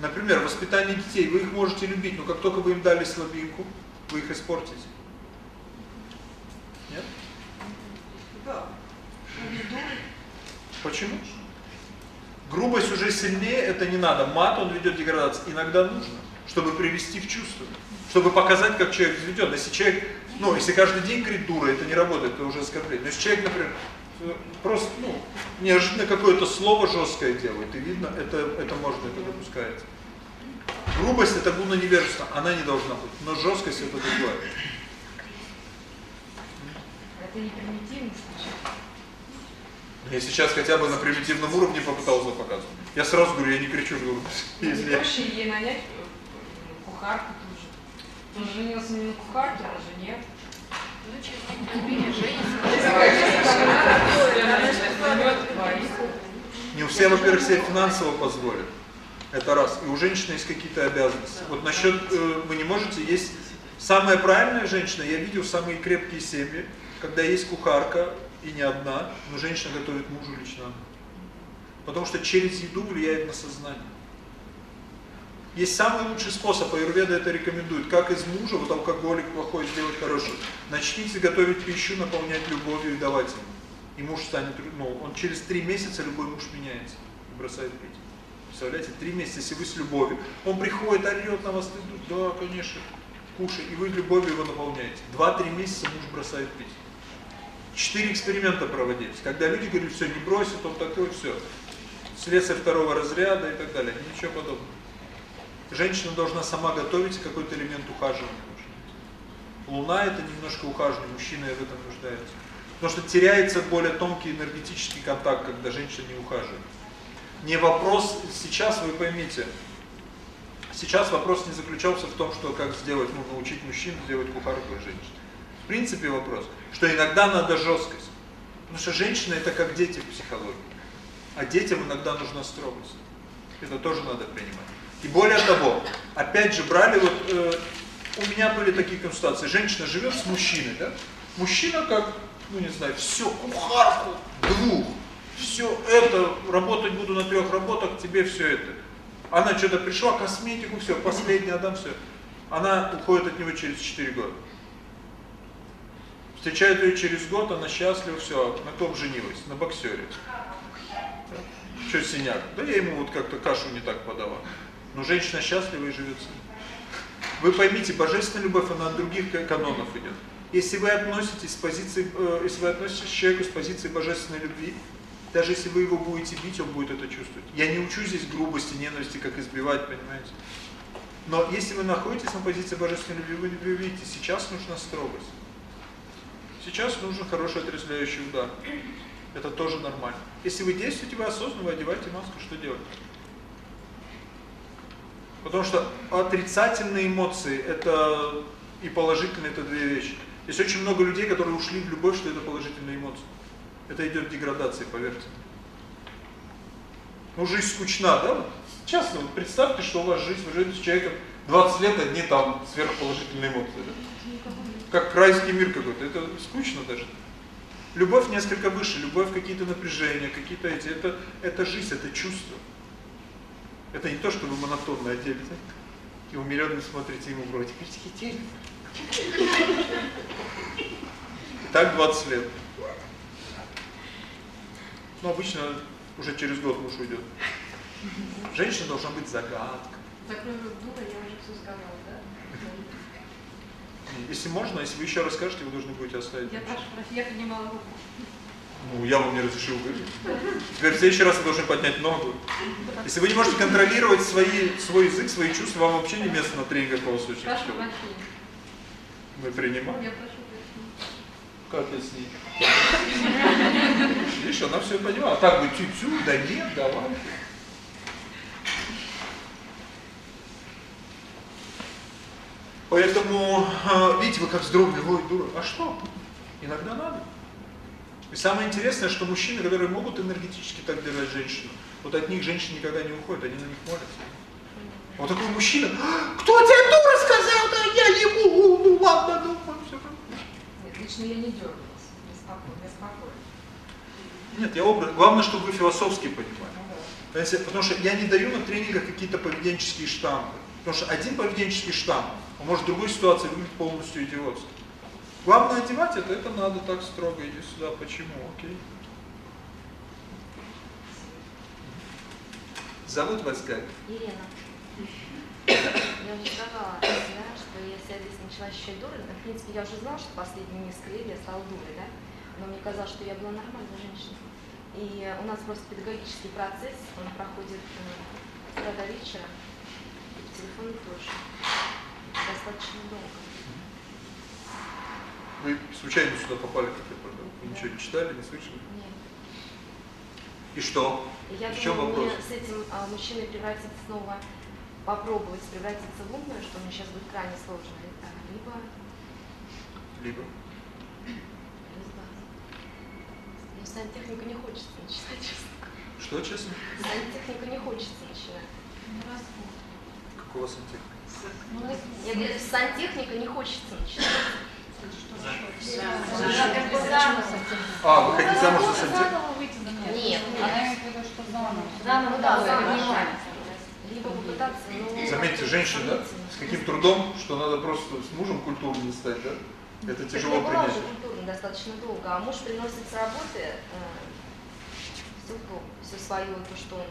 Например, воспитание детей, вы их можете любить, но как только вы им дали слабинку, вы их испортите. Нет? Да. Дуры. Почему? Грубость уже сильнее, это не надо. Мат, он ведет деградацию. Иногда нужно, чтобы привести в чувство. Чтобы показать, как человек заведен. Если человек, ну, если каждый день говорит дура, это не работает, это уже оскорбление. Но если человек, например, просто, ну, неожиданно какое-то слово жесткое делает, и видно, это, это можно, это допускается. Грубость это гуна невежества, она не должна быть, но жесткость это другое. Это не примитивность Я сейчас хотя бы на примитивном уровне попытался показывать. Я сразу говорю, я не кричу в Если проще ей нанять кухарку тут же. Он женился не на кухарке, а на жене. Ну, Не у всех, во-первых, себе финансово позволят. Это раз. И у женщины есть какие-то обязанности. Вот насчет, э, вы не можете, есть самая правильная женщина, я видел самые крепкие семьи, когда есть кухарка, и не одна, но женщина готовит мужу лично. Потому что через еду влияет на сознание. Есть самый лучший способ, аюрведа это рекомендует, как из мужа, вот алкоголик плохой, сделать хороший. Начните готовить пищу, наполнять любовью и давать ему. И муж станет, ну, он через три месяца любой муж меняется и бросает пить. Представляете, три месяца, если вы с любовью. Он приходит, орет на вас, да, конечно, кушай, и вы любовью его наполняете. Два-три месяца муж бросает пить. Четыре эксперимента проводились. Когда люди говорили, все, не бросит, он такой, все. Слесарь второго разряда и так далее. Ничего подобного. Женщина должна сама готовить какой-то элемент ухаживания. Луна это немножко ухаживание, мужчина в этом нуждается. Потому что теряется более тонкий энергетический контакт, когда женщина не ухаживает. Не вопрос, сейчас вы поймите, сейчас вопрос не заключался в том, что как сделать, ну, научить мужчин сделать кухарку и женщин. В принципе вопрос, что иногда надо жесткость. Потому что женщина это как дети в психологии. А детям иногда нужна строгость. Это тоже надо принимать. И более того, опять же брали вот э, у меня были такие консультации. Женщина живет с мужчиной, да? Мужчина как, ну не знаю, все кухарку двух. Все это работать буду на трех работах, тебе все это. Она что-то пришла, косметику, все, последняя отдам все. Она уходит от него через 4 года. Встречает ее через год, она счастлива, все, на ком женилась? На боксере. Что синяк? Да я ему вот как-то кашу не так подавал. Но женщина счастлива и живет с ним. Вы поймите, божественная любовь, она от других канонов идет. Если вы относитесь с позиции, э, если вы относитесь к человеку с позиции божественной любви, даже если вы его будете бить, он будет это чувствовать. Я не учу здесь грубости, ненависти, как избивать, понимаете? Но если вы находитесь на позиции божественной любви, вы видите, сейчас нужна строгость. Сейчас нужен хороший отрезвляющий удар. Это тоже нормально. Если вы действуете, вы осознанно, вы одеваете маску, что делать? Потому что отрицательные эмоции это и положительные это две вещи. Есть очень много людей, которые ушли в любовь, что это положительные эмоции. Это идет деградация, поверьте. Ну, жизнь скучна, да? Честно, вот представьте, что у вас жизнь, вы живете с человеком 20 лет, одни там сверхположительные эмоции. Как райский мир какой-то. Это скучно даже. Любовь несколько выше, любовь какие-то напряжения, какие-то эти. Это, это жизнь, это чувство. Это не то, что вы монотонно одели, и умиленно смотрите ему в рот. Теперь Так 20 лет. Но обычно уже через год муж уйдет. Женщина должна быть загадка. Закрой рот дура, я уже все сказала, да? Если можно, если вы еще расскажете, вы должны будете оставить. Я прошу, я поднимала руку. Ну, я вам не разрешил говорить. Теперь в следующий раз вы должны поднять ногу. Если вы не можете контролировать свои, свой язык, свои чувства, вам вообще не место на тренингах по Прошу прощения. Мы принимаем? Я прошу прощения. Как я с ней? Видишь, она все понимала. Так бы тю-тю, да нет, давай. Поэтому, а, видите, вы как вздрогнули, ой, дура. А что? Иногда надо. И самое интересное, что мужчины, которые могут энергетически так держать женщину, вот от них женщины никогда не уходят, они на них молятся. Вот такой мужчина, «А, кто тебе дура сказал, да я ему, ну ладно, ну, все. Нет, лично я не дергалась, я спокойно, я спокойно. Нет, я образ. Главное, чтобы вы философски понимали. Понимаете? Потому что я не даю на тренингах какие-то поведенческие штампы. Потому что один поведенческий штамп, он может другой ситуации выглядеть полностью идиотски. Главное одевать это, это надо так строго, иди сюда, почему, окей. Зовут вас как? Ирина. Я уже сказала, да, что я себя здесь начала ощущать дурой. В принципе, я уже знала, что последние несколько лет я стала дурой, да? Но мне казалось, что я была нормальной женщиной. И у нас просто педагогический процесс, он проходит э, с утра до вечера, и телефоне тоже. Достаточно долго. Вы случайно сюда попали, как я понял? Вы ничего не читали, не слышали? Нет. И что? Я в чем думаю, вопрос? мне с этим а, мужчиной превратиться снова, попробовать превратиться в умную, что мне сейчас будет крайне сложно. Это либо Либо? Ну, сантехнику не хочется начинать, честно. Что, честно? Сантехнику не хочется начинать. Какого сантехника? Ну, Я говорю, с сантехника не хочется начинать. А, вы хотите замуж за сантехника? Нет, Она имеет в виду, что заново. Заново, да, Новое заново. Либо попытаться, ну... Заметьте, женщина, да? С каким трудом, что надо просто с мужем культурно стать, да? Это Так тяжело я была принять. уже культурно достаточно долго, а муж приносит с работы э, все, все свое, то, что он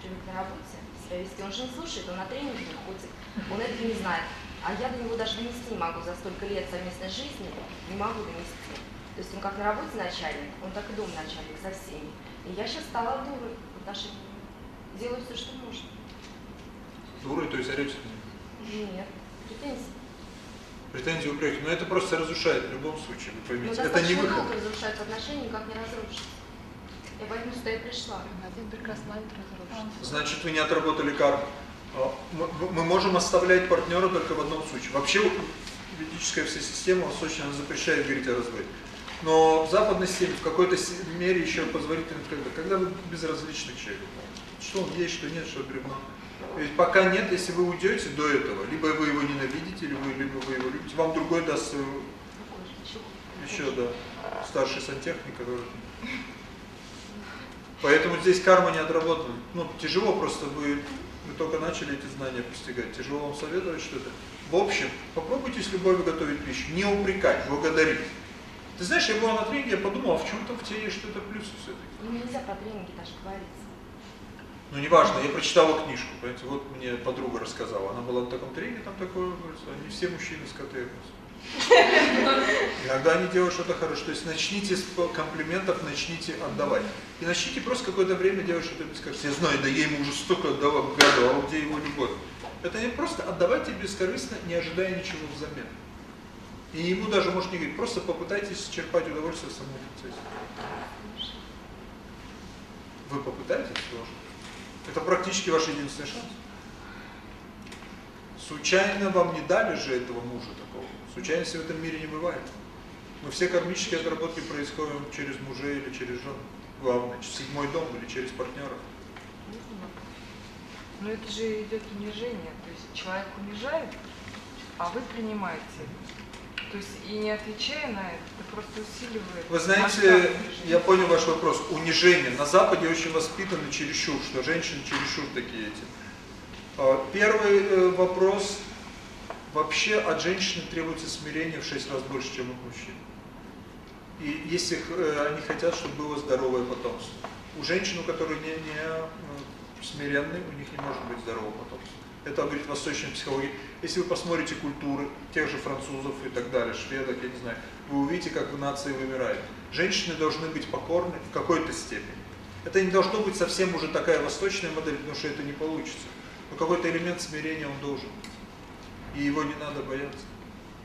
привык на работе себя вести. Он же не слушает, он на тренинги не ходит, он это не знает. А я до него даже донести не могу за столько лет совместной жизни, не могу донести. То есть он как на работе начальник, он так и дома начальник со всеми. И я сейчас стала дурой в отношении. Делаю все, что можно. Дурой, то есть орете? Нет, претензий. Претензии, упреки. Но это просто разрушает в любом случае, вы Но поймите. Это не выход. долго разрушаются отношения, никак не разрушится. Я поэтому сюда и пришла. Один прекрасный момент разрушится. Значит, вы не отработали карму. А, Мы, можем оставлять партнера только в одном случае. Вообще ведическая вся система она запрещает говорить о разводе. Но в западной системе в какой-то мере еще позволительно когда, когда вы безразличны к человеку. Что он есть, что нет, что бревно. Ведь пока нет, если вы уйдете до этого, либо вы его ненавидите, либо либо вы его любите, вам другой даст э, еще, да, старший сантехник, который... Поэтому здесь карма не отработана. Ну, тяжело просто, вы только начали эти знания постигать. Тяжело вам советовать что-то. В общем, попробуйте с любовью готовить пищу. Не упрекать, благодарить. Ты знаешь, я была на тренинге, я подумал, а в чем-то в тебе есть что-то плюс все-таки. Им нельзя про тренинги даже говорить. Ну, неважно, я прочитала книжку, понимаете, вот мне подруга рассказала. Она была на таком тренинге, там такое, они все мужчины скоты. Иногда они делают что-то хорошее. То есть начните с комплиментов, начните отдавать. И начните просто какое-то время делать что-то бескорыстно. Я знаю, да я ему уже столько отдавал, году, а где его любовь? Это не просто отдавайте бескорыстно, не ожидая ничего взамен. И ему даже может говорить, просто попытайтесь черпать удовольствие в самом процессе. Вы попытаетесь тоже. Это практически ваш единственный шанс. Случайно вам не дали же этого мужа такого. Случайности в этом мире не бывает. Мы все кармические отработки происходим через мужей или через жен. Главное, через седьмой дом или через партнеров. Но это же идет унижение. То есть человек унижает, а вы принимаете. То есть и не отвечая на это, это просто усиливает. Вы знаете, я понял ваш вопрос. Унижение. На Западе очень воспитаны чересчур, что женщины чересчур такие эти. А, Первый э, вопрос. Вообще от женщины требуется смирение в 6 раз больше, чем от мужчин. И если э, они хотят, чтобы было здоровое потомство. У женщин, у которых не, не э, смиренны, у них не может быть здорового потомства. Это говорит восточная психология. Если вы посмотрите культуры тех же французов и так далее, шведок, я не знаю, вы увидите, как в нации вымирает. Женщины должны быть покорны в какой-то степени. Это не должно быть совсем уже такая восточная модель, потому что это не получится. Но какой-то элемент смирения он должен. И его не надо бояться.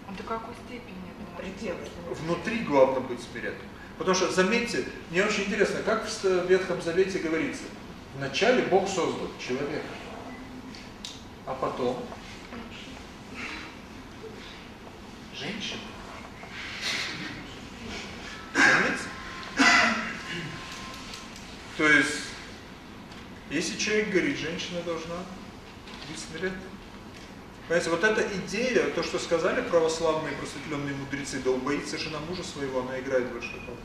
А До какой степени это предел? Внутри главное быть смиренным. Потому что, заметьте, мне очень интересно, как в Ветхом Завете говорится, вначале Бог создал человека, а потом женщину. Заметьте? То есть, если человек говорит, женщина должна быть смиренной. Понимаете, вот эта идея, то, что сказали православные просветленные мудрецы, да убоится жена мужа своего, она играет большую роль.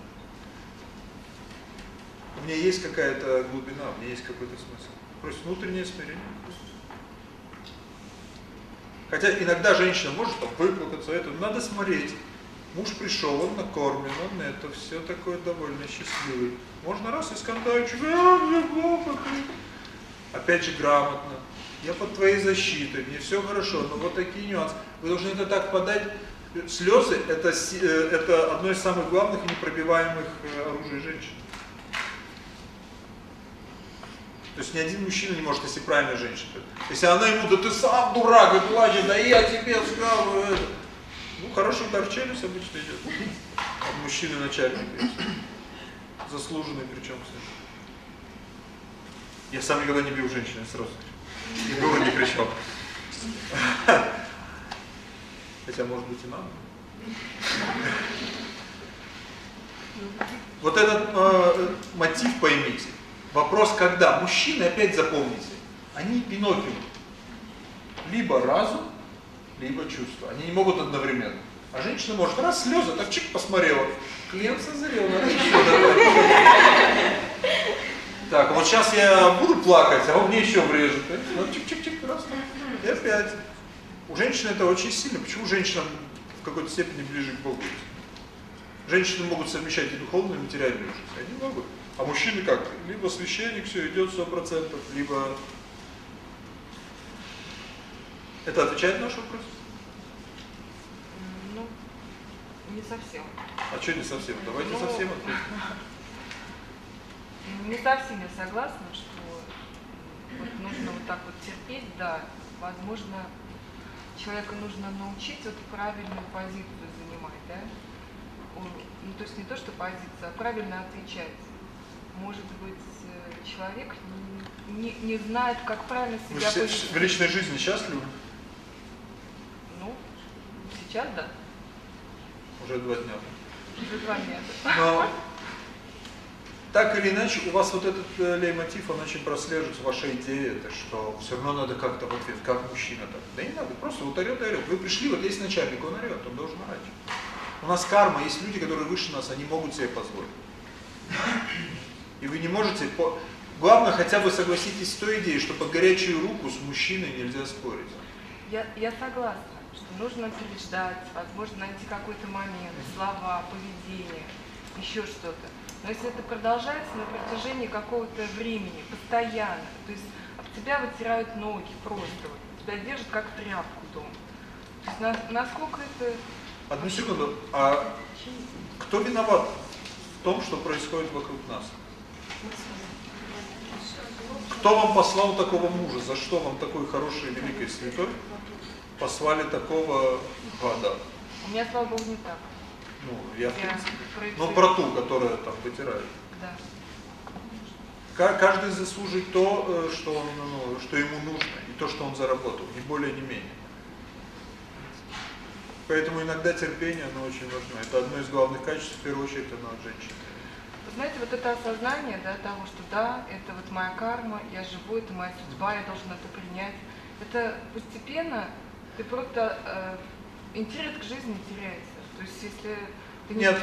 У меня есть какая-то глубина, у меня есть какой-то смысл. Просто внутреннее смирение. Хотя иногда женщина может там выплакаться, это надо смотреть. Муж пришел, он накормлен, он это, все такое довольно счастливый. Можно раз и скандальчик, а, мне плохо. опять же грамотно, я под твоей защитой, мне все хорошо, но вот такие нюансы. Вы должны это так подать. Слезы это, э, это одно из самых главных непробиваемых э, оружий женщин. То есть ни один мужчина не может, если правильная женщина. Если она ему, да ты сам дурак, и плачет, да я тебе сказал это. Ну, хороший удар челюсть обычно идет. От мужчины начальника. Заслуженный причем, кстати. Я сам никогда не бил женщин, я сразу И было не кричал. Хотя, может быть, и надо. *laughs* Вот этот э, мотив поймите. Вопрос когда? Мужчины, опять запомните, они Пиноккио. Либо разум, либо чувство. Они не могут одновременно. А женщина может раз слезы, так чик посмотрела. Клиент созрел, надо еще добавить. Так, вот сейчас я буду плакать, а он мне еще врежет. Ну, чик-чик-чик, раз, и опять. У женщины это очень сильно. Почему женщинам в какой-то степени ближе к Богу? Женщины могут совмещать и духовную, и материальную жизнь. Они могут. А мужчины как? Либо священник, все идет сто процентов, либо... Это отвечает на наш вопрос? Ну, не совсем. А что не совсем? Давайте ну, совсем ответим. Не совсем я согласна, что вот нужно вот так вот терпеть, да, возможно, человеку нужно научить вот правильную позицию занимать, да? Ну, то есть не то, что позиция, а правильно отвечать может быть, э, человек не, не знает, как правильно себя Вы в личной жизни счастливы? Ну, сейчас да. Уже два дня. Уже два дня. Но так или иначе, у вас вот этот э, леймотив, он очень прослеживается, ваша идея, это что все равно надо как-то в ответ, как мужчина так. Да не надо, просто вот орет орет. Вы пришли, вот есть начальник, он орет, он должен орать. У нас карма, есть люди, которые выше нас, они могут себе позволить. И вы не можете... По... Главное, хотя бы согласитесь с той идеей, что под горячую руку с мужчиной нельзя спорить. Я, я согласна, что нужно переждать, возможно, найти какой-то момент, слова, поведение, еще что-то. Но если это продолжается на протяжении какого-то времени, постоянно, то есть об тебя вытирают ноги просто, вот, тебя держат как тряпку дома. То есть на, насколько это... Одну секунду. А кто виноват в том, что происходит вокруг нас? Кто вам послал такого мужа? За что вам такой хороший, великий, святой послали такого гада? У меня, слава Богу, не так. Ну, я, в принципе. Ну, про ту, которая там вытирает. Да. Каждый заслужит то, э, что, он, ну, что ему нужно, и то, что он заработал, ни более, ни менее. Поэтому иногда терпение, оно очень важно. Это одно из главных качеств, в первую очередь, оно от женщины знаете, вот это осознание, да, того, что да, это вот моя карма, я живу, это моя судьба, я должен это принять. Это постепенно ты просто э, интерес к жизни теряется. То есть если ты не... Нет.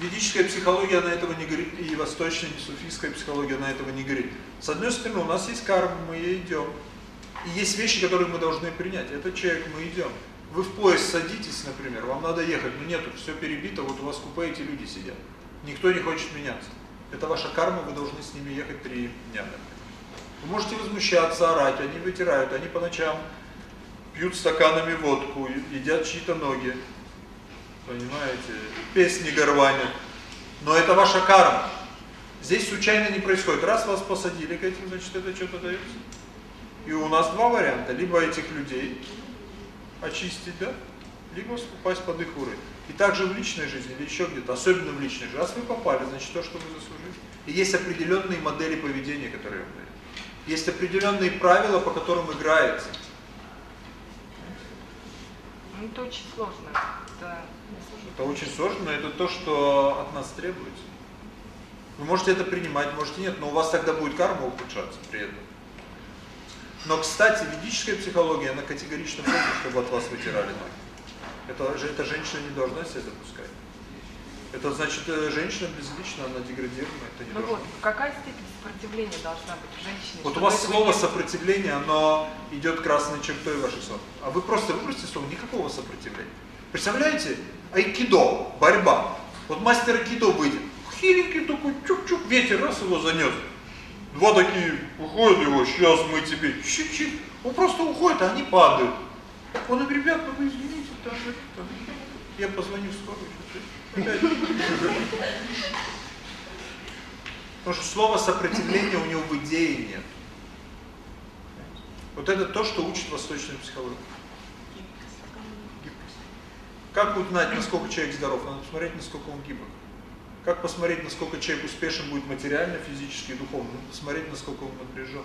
Ведическая психология на этого не говорит, и восточная, и суфийская психология на этого не говорит. С одной стороны, у нас есть карма, мы ей идем. И есть вещи, которые мы должны принять. Это человек, мы идем. Вы в поезд садитесь, например, вам надо ехать, но нету, все перебито, вот у вас купе эти люди сидят. Никто не хочет меняться. Это ваша карма, вы должны с ними ехать три дня. Вы можете возмущаться, орать, они вытирают, они по ночам пьют стаканами водку, едят чьи-то ноги. Понимаете? Песни горванят. Но это ваша карма. Здесь случайно не происходит. Раз вас посадили к этим, значит это что-то дается. И у нас два варианта. Либо этих людей очистить, да? Либо попасть под их уровень. И также в личной жизни или еще где-то, особенно в личной жизни. Раз вы попали, значит то, что вы заслужили. И есть определенные модели поведения, которые вам дают. Есть определенные правила, по которым играется. Ну, это очень сложно. Это, это очень сложно, но это то, что от нас требуется. Вы можете это принимать, можете нет, но у вас тогда будет карма ухудшаться при этом. Но, кстати, ведическая психология, она категорично против, чтобы от вас вытирали ноги. Это эта женщина не должна себя допускать. Это значит, э, женщина безлична, она деградирована, это не ну должно. вот, какая степень сопротивления должна быть в женщине? Вот у вас слово сопротивление, оно идет красной чертой ваших слов. А вы просто выбросьте слово, никакого сопротивления. Представляете? Айкидо, борьба. Вот мастер айкидо выйдет, хиленький такой, чук-чук, ветер раз его занес. Два такие уходят его, сейчас мы тебе чик-чик. Он просто уходит, а они падают. Он говорит, ребят, ну вы извините, там, там. я позвоню в скорую. Потому что слова сопротивления у него в идее нет. Вот это то, что учит восточная психология. Как узнать, насколько человек здоров? Надо посмотреть, насколько он гибок. Как посмотреть, насколько человек успешен будет материально, физически и духовно? Надо посмотреть, насколько он напряжен.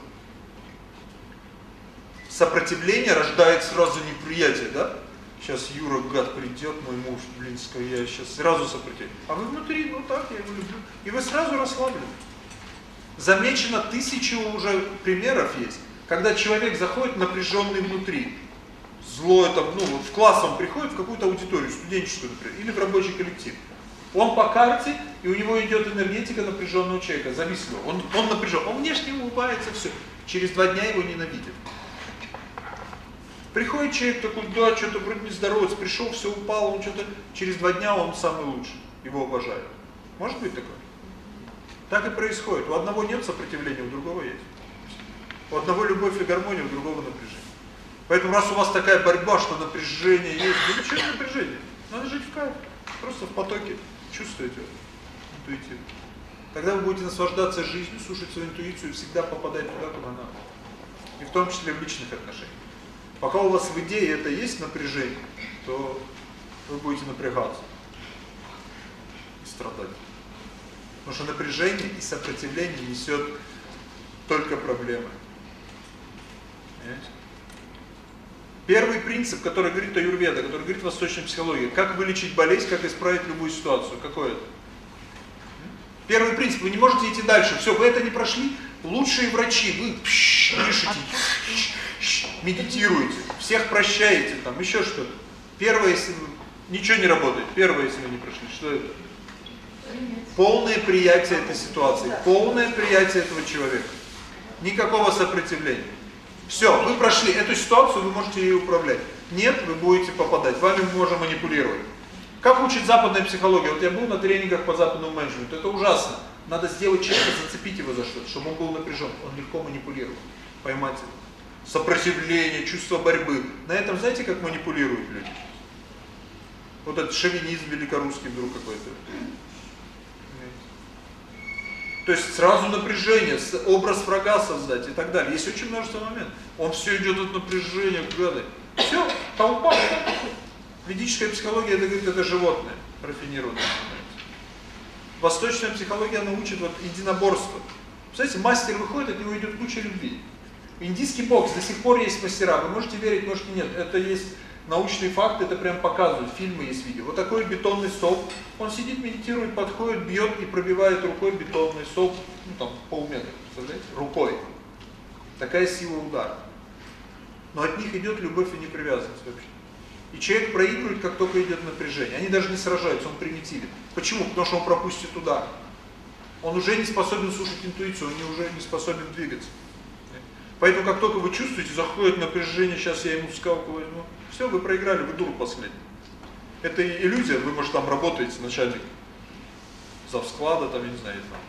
Сопротивление рождает сразу неприятие, да? Сейчас Юра, гад, придет, мой муж, блин, я сейчас сразу сопротивляю. А вы внутри, ну так, я его люблю. И вы сразу расслаблены. Замечено тысячи уже примеров есть, когда человек заходит напряженный внутри. Злое там, ну, вот в класс он приходит, в какую-то аудиторию, студенческую, например, или в рабочий коллектив. Он по карте, и у него идет энергетика напряженного человека, завистливого. Он, он напряжен, он внешне улыбается, все. Через два дня его ненавидят. Приходит человек такой, да, что-то вроде не здоровается, пришел, все упало, он что-то, через два дня он самый лучший, его уважают. Может быть такое? Так и происходит. У одного нет сопротивления, у другого есть. У одного любовь и гармония, у другого напряжение. Поэтому раз у вас такая борьба, что напряжение есть, ну что напряжение? Надо жить в кайф, просто в потоке, чувствуете интуитивно. Тогда вы будете наслаждаться жизнью, слушать свою интуицию и всегда попадать туда, куда надо. И в том числе в личных отношениях. Пока у вас в идее это есть напряжение, то вы будете напрягаться и страдать. Потому что напряжение и сопротивление несет только проблемы. Понимаете? Первый принцип, который говорит Аюрведа, который говорит восточная психология, как вылечить болезнь, как исправить любую ситуацию. Какой это? Первый принцип, вы не можете идти дальше. Все, вы это не прошли. Лучшие врачи, вы пш, дышите, пш, медитируете, всех прощаете, там еще что-то. Первое, если ничего не работает, первое, если вы не прошли, что это? Полное приятие этой ситуации, полное приятие этого человека. Никакого сопротивления. Все, вы прошли эту ситуацию, вы можете ее управлять. Нет, вы будете попадать, вами можно манипулировать. Как учит западная психология? Вот я был на тренингах по западному менеджменту, это ужасно. Надо сделать человека, зацепить его за что-то, чтобы он был напряжен, он легко манипулирует. Поймать его. Сопротивление, чувство борьбы. На этом знаете, как манипулируют люди? Вот этот шовинизм великорусский вдруг какой-то. То есть сразу напряжение, образ врага создать и так далее. Есть очень множество моментов. Он все идет от напряжения, гады. Все, толпа. Ведическая психология, это говорит, это животное, рафинированное. Восточная психология, она учит вот единоборство. Представляете, мастер выходит, от него идет куча любви. Индийский бокс, до сих пор есть мастера, вы можете верить, можете нет. Это есть научный факт, это прям показывают, фильмы есть видео. Вот такой бетонный столб, он сидит, медитирует, подходит, бьет и пробивает рукой бетонный столб, ну там полметра, представляете, рукой. Такая сила удара. Но от них идет любовь и непривязанность вообще. И человек проигрывает, как только идет напряжение. Они даже не сражаются, он примитивен. Почему? Потому что он пропустит удар. Он уже не способен слушать интуицию, он уже не способен двигаться. Поэтому как только вы чувствуете, заходит напряжение, сейчас я ему скалку возьму, все, вы проиграли, вы дур последний. Это иллюзия, вы, может, там работаете, начальник завсклада, там, я не знаю, там,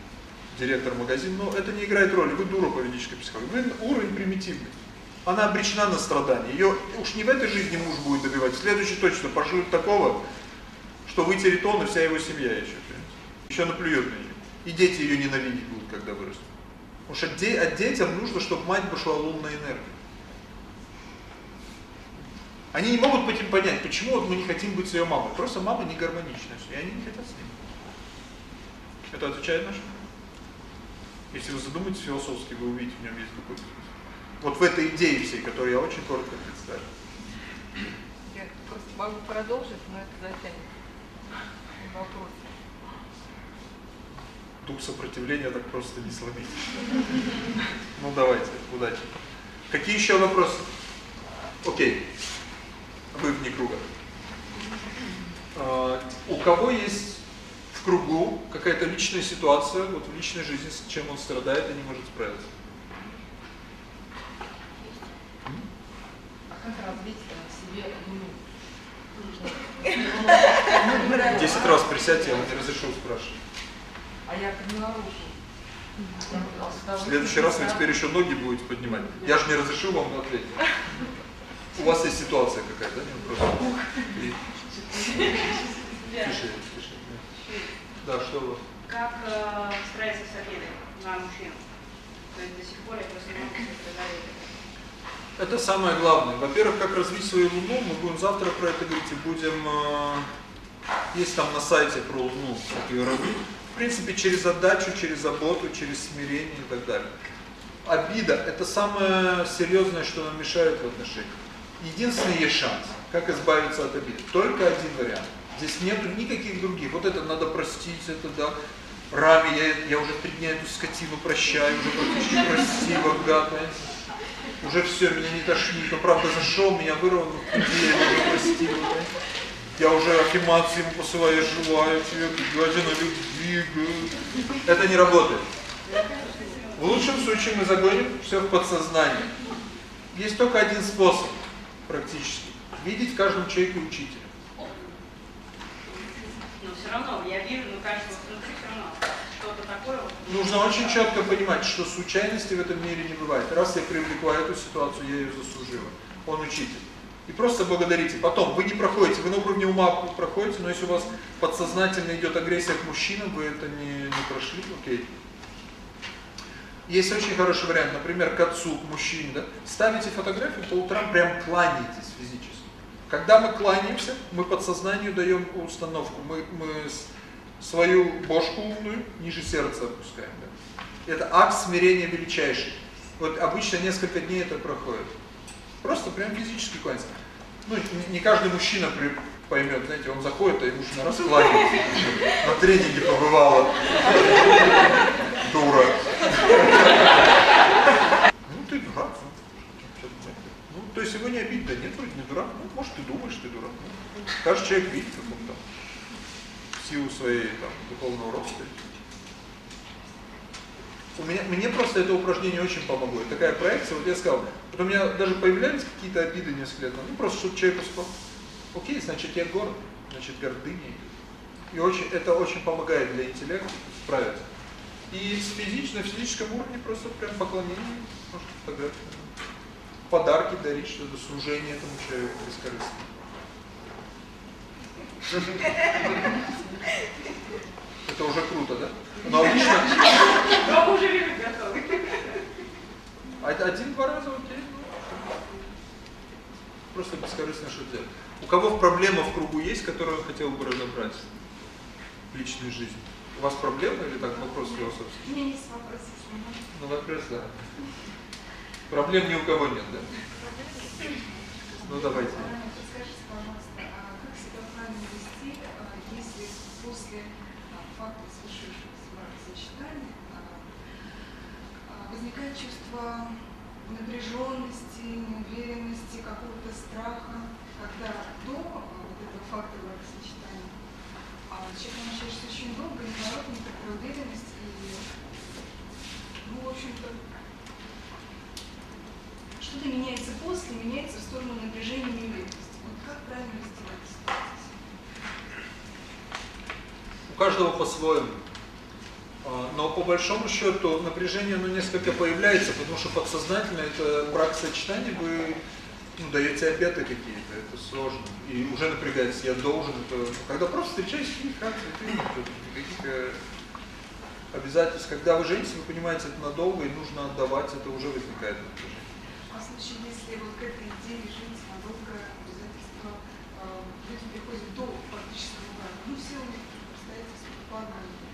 директор магазина, но это не играет роли, вы дура по ведической психологии, вы уровень примитивный. Она обречена на страдания. Ее уж не в этой жизни муж будет добивать, в следующей точно пошлют такого, что вытерет он и вся его семья еще. Еще наплюет на нее. И дети ее ненавидеть будут, когда вырастут. Потому что от детям нужно, чтобы мать пошла лунная энергия. Они не могут потом понять, почему вот мы не хотим быть с ее мамой. Просто мама не гармоничная, и они не хотят с ней. Это отвечает наш Если вы задумаетесь философски, вы увидите, в нем есть какой-то Вот в этой идее всей, которую я очень коротко представил. Я просто могу продолжить, но это затянет. Вопрос. Дух сопротивления так просто не сломить. Ну давайте, удачи. Какие еще вопросы? Окей вы вне круга. А, у кого есть в кругу какая-то личная ситуация, вот в личной жизни, с чем он страдает и не может справиться? А как развить себе Десять раз присядьте, я вам не разрешил спрашивать. А я не нарушил. В следующий раз вы теперь еще ноги будете поднимать. Я же не разрешил вам ответить. У вас есть ситуация какая-то, да? Не вопрос. И- Тише, тише. Да, что у вас? Как э, справиться с обидой на мужчину? То есть до сих пор я просто не могу себе сказать. Это самое главное. Во-первых, как развить свою Луну, мы будем завтра про это говорить и будем... э, есть там на сайте про Луну, как ее развить. В принципе, через отдачу, через заботу, через смирение и так далее. Обида – это самое серьезное, что нам мешает в отношениях. Единственный есть шанс, как избавиться от обиды. Только один вариант. Здесь нету никаких других. Вот это надо простить, это да. Рами, я, я уже три дня эту скотину прощаю, уже практически простила, гад? Уже все, меня не тошнит. Он, правда, зашел, меня вырвал, но я уже простил. Я уже аффирмации ему посылаю, желаю тебе, глядя на любви. Это не работает. В лучшем случае мы загоним все в подсознание. Есть только один способ, практически. Видеть в каждом человеке учителя. Но все равно, я вижу, ну кажется, внутри все равно что-то такое. Нужно очень четко понимать, что случайности в этом мире не бывает. Раз я привлекла эту ситуацию, я ее заслужила. Он учитель. И просто благодарите. Потом, вы не проходите, вы на уровне ума проходите, но если у вас подсознательно идет агрессия к мужчинам, вы это не, не прошли, окей. Есть очень хороший вариант, например, к отцу, к мужчине, да? ставите фотографию, по утрам прям кланяетесь физически. Когда мы кланяемся, мы подсознанию даем установку, мы, мы свою бошку умную ниже сердца опускаем. Да? Это акт смирения величайший. Вот обычно несколько дней это проходит. Просто прям физически кланяться. Ну, не каждый мужчина при- поймет, знаете, он заходит, а ему нужно раскланяться. *laughs* На тренинге побывала. Дура. Ну, ты дурак. ну, Ну, то есть его не да нет, вроде не дурак. Ну, может, ты думаешь, ты дурак. Ну, каждый человек видит, как он там, в силу своей там, духовного роста. У меня, мне просто это упражнение очень помогло. И такая проекция, вот я сказал, вот у меня даже появлялись какие-то обиды несколько лет, ну просто чтобы человеку сказал, окей, значит я горд, значит гордыня. И очень, это очень помогает для интеллекта справиться. И с физич, на физическом уровне просто прям поклонение, может фотографию. Подарки дарить, что-то служение этому человеку бескорыстно. Это уже круто, да? Но обычно... Дома уже вижу готовы. Од- Один-два раза окей. ну, Просто бескорыстно что делать. У кого проблема в кругу есть, которую я хотел бы разобрать в личной жизни? У вас проблема или так вопрос У философский? меня есть вопрос. Ну, вопрос, да. Проблем ни у кого нет, да? Ну, давайте. Подскажите, пожалуйста, а как себя правильно вести, а, если после а, факта совершившегося бракосочетания а, а, возникает чувство напряженности, неуверенности, какого-то страха, когда до а, вот этого факта бракосочетания а, человек общаешься очень долго, и наоборот, некоторая уверенность и, ну, в общем-то, что-то меняется после, меняется в сторону напряжения и неуверенности. Вот как правильно ситуации? У каждого по-своему. А, Но по большому счету напряжение оно несколько появляется, потому что подсознательно это брак сочетания, вы ну, даете обеты какие-то, это сложно. И уже напрягается, я должен, это... когда просто встречаетесь, никак, это нет никаких э, обязательств. Когда вы женитесь, вы понимаете, это надолго и нужно отдавать, это уже возникает напряжение. А в случае, если вот к этой идее жить надолго обязательства э, люди приходят до фактического брака, ну, в силу некоторых обстоятельств предполагаемых.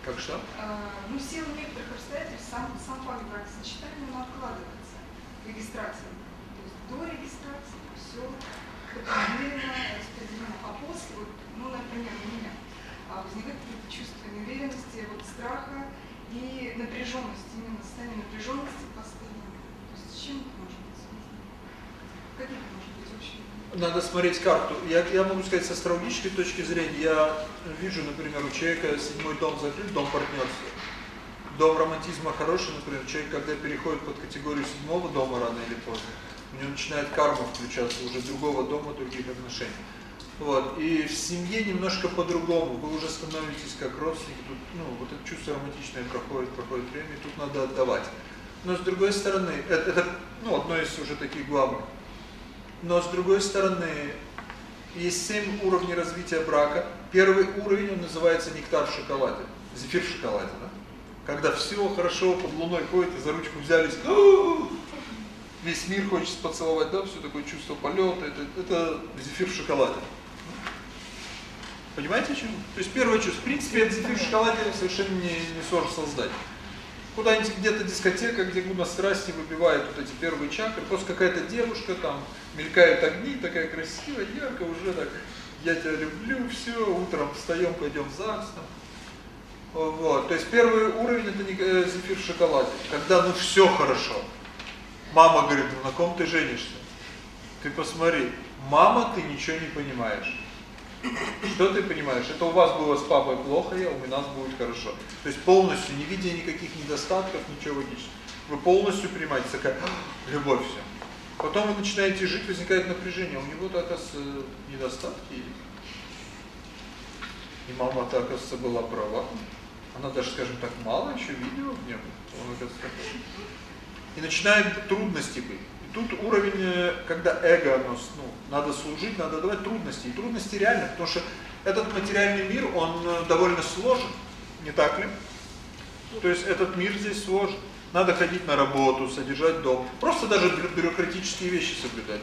Как что? А, ну, в силу некоторых обстоятельств сам, сам факт бракосочетания он откладывается регистрации. До регистрации все уверенно распределено. А после, вот, ну, например, у меня а, возникает какое-то чувство неуверенности, вот, страха и напряженности, именно состояние напряженности постоянно. То есть с чем это может быть связано? Какие это может быть общие? Надо смотреть карту. Я, я могу сказать, с астрологической точки зрения, я вижу, например, у человека седьмой дом закрыт, дом партнерства. Дом романтизма хороший, например, человек, когда переходит под категорию седьмого дома рано или поздно, у него начинает карма включаться уже другого дома, других отношений. Вот. И в семье немножко по-другому. Вы уже становитесь как родственники. Тут, ну, вот это чувство романтичное проходит, проходит время, и тут надо отдавать. Но с другой стороны, это, это ну, одно из уже таких главных. Но с другой стороны, есть семь уровней развития брака. Первый уровень, он называется нектар в шоколаде. Зефир в шоколаде, да? Когда все хорошо, под луной ходите, за ручку взялись, весь мир хочется поцеловать, да, все такое чувство полета, это, это зефир в шоколаде. Понимаете, чем? То есть первое чувство. В принципе, этот зефир в шоколаде совершенно не, не сложно создать. Куда-нибудь где-то дискотека, где гуна страсти выбивает вот эти первые чакры, просто какая-то девушка там, мелькают огни, такая красивая, яркая, уже так, я тебя люблю, все, утром встаем, пойдем в ЗАГС там. Вот, то есть первый уровень это не э, зефир в шоколаде, когда ну все хорошо. Мама говорит, ну на ком ты женишься? Ты посмотри, мама, ты ничего не понимаешь. Что ты понимаешь? Это у вас было с папой плохо, а у нас будет хорошо. То есть полностью, не видя никаких недостатков, ничего логичного. Вы полностью принимаете, такая любовь все. Потом вы начинаете жить, возникает напряжение. У него-то, оказывается, недостатки. И мама-то, оказывается, была права. Она даже, скажем так, мало еще видела в нем. Он, оказывается, И начинают трудности быть тут уровень, э, когда эго, оно, ну, надо служить, надо давать трудности. И трудности реально, потому что этот материальный мир, он э, довольно сложен, не так ли? То есть этот мир здесь сложен. Надо ходить на работу, содержать дом. Просто даже бюрократические вещи соблюдать.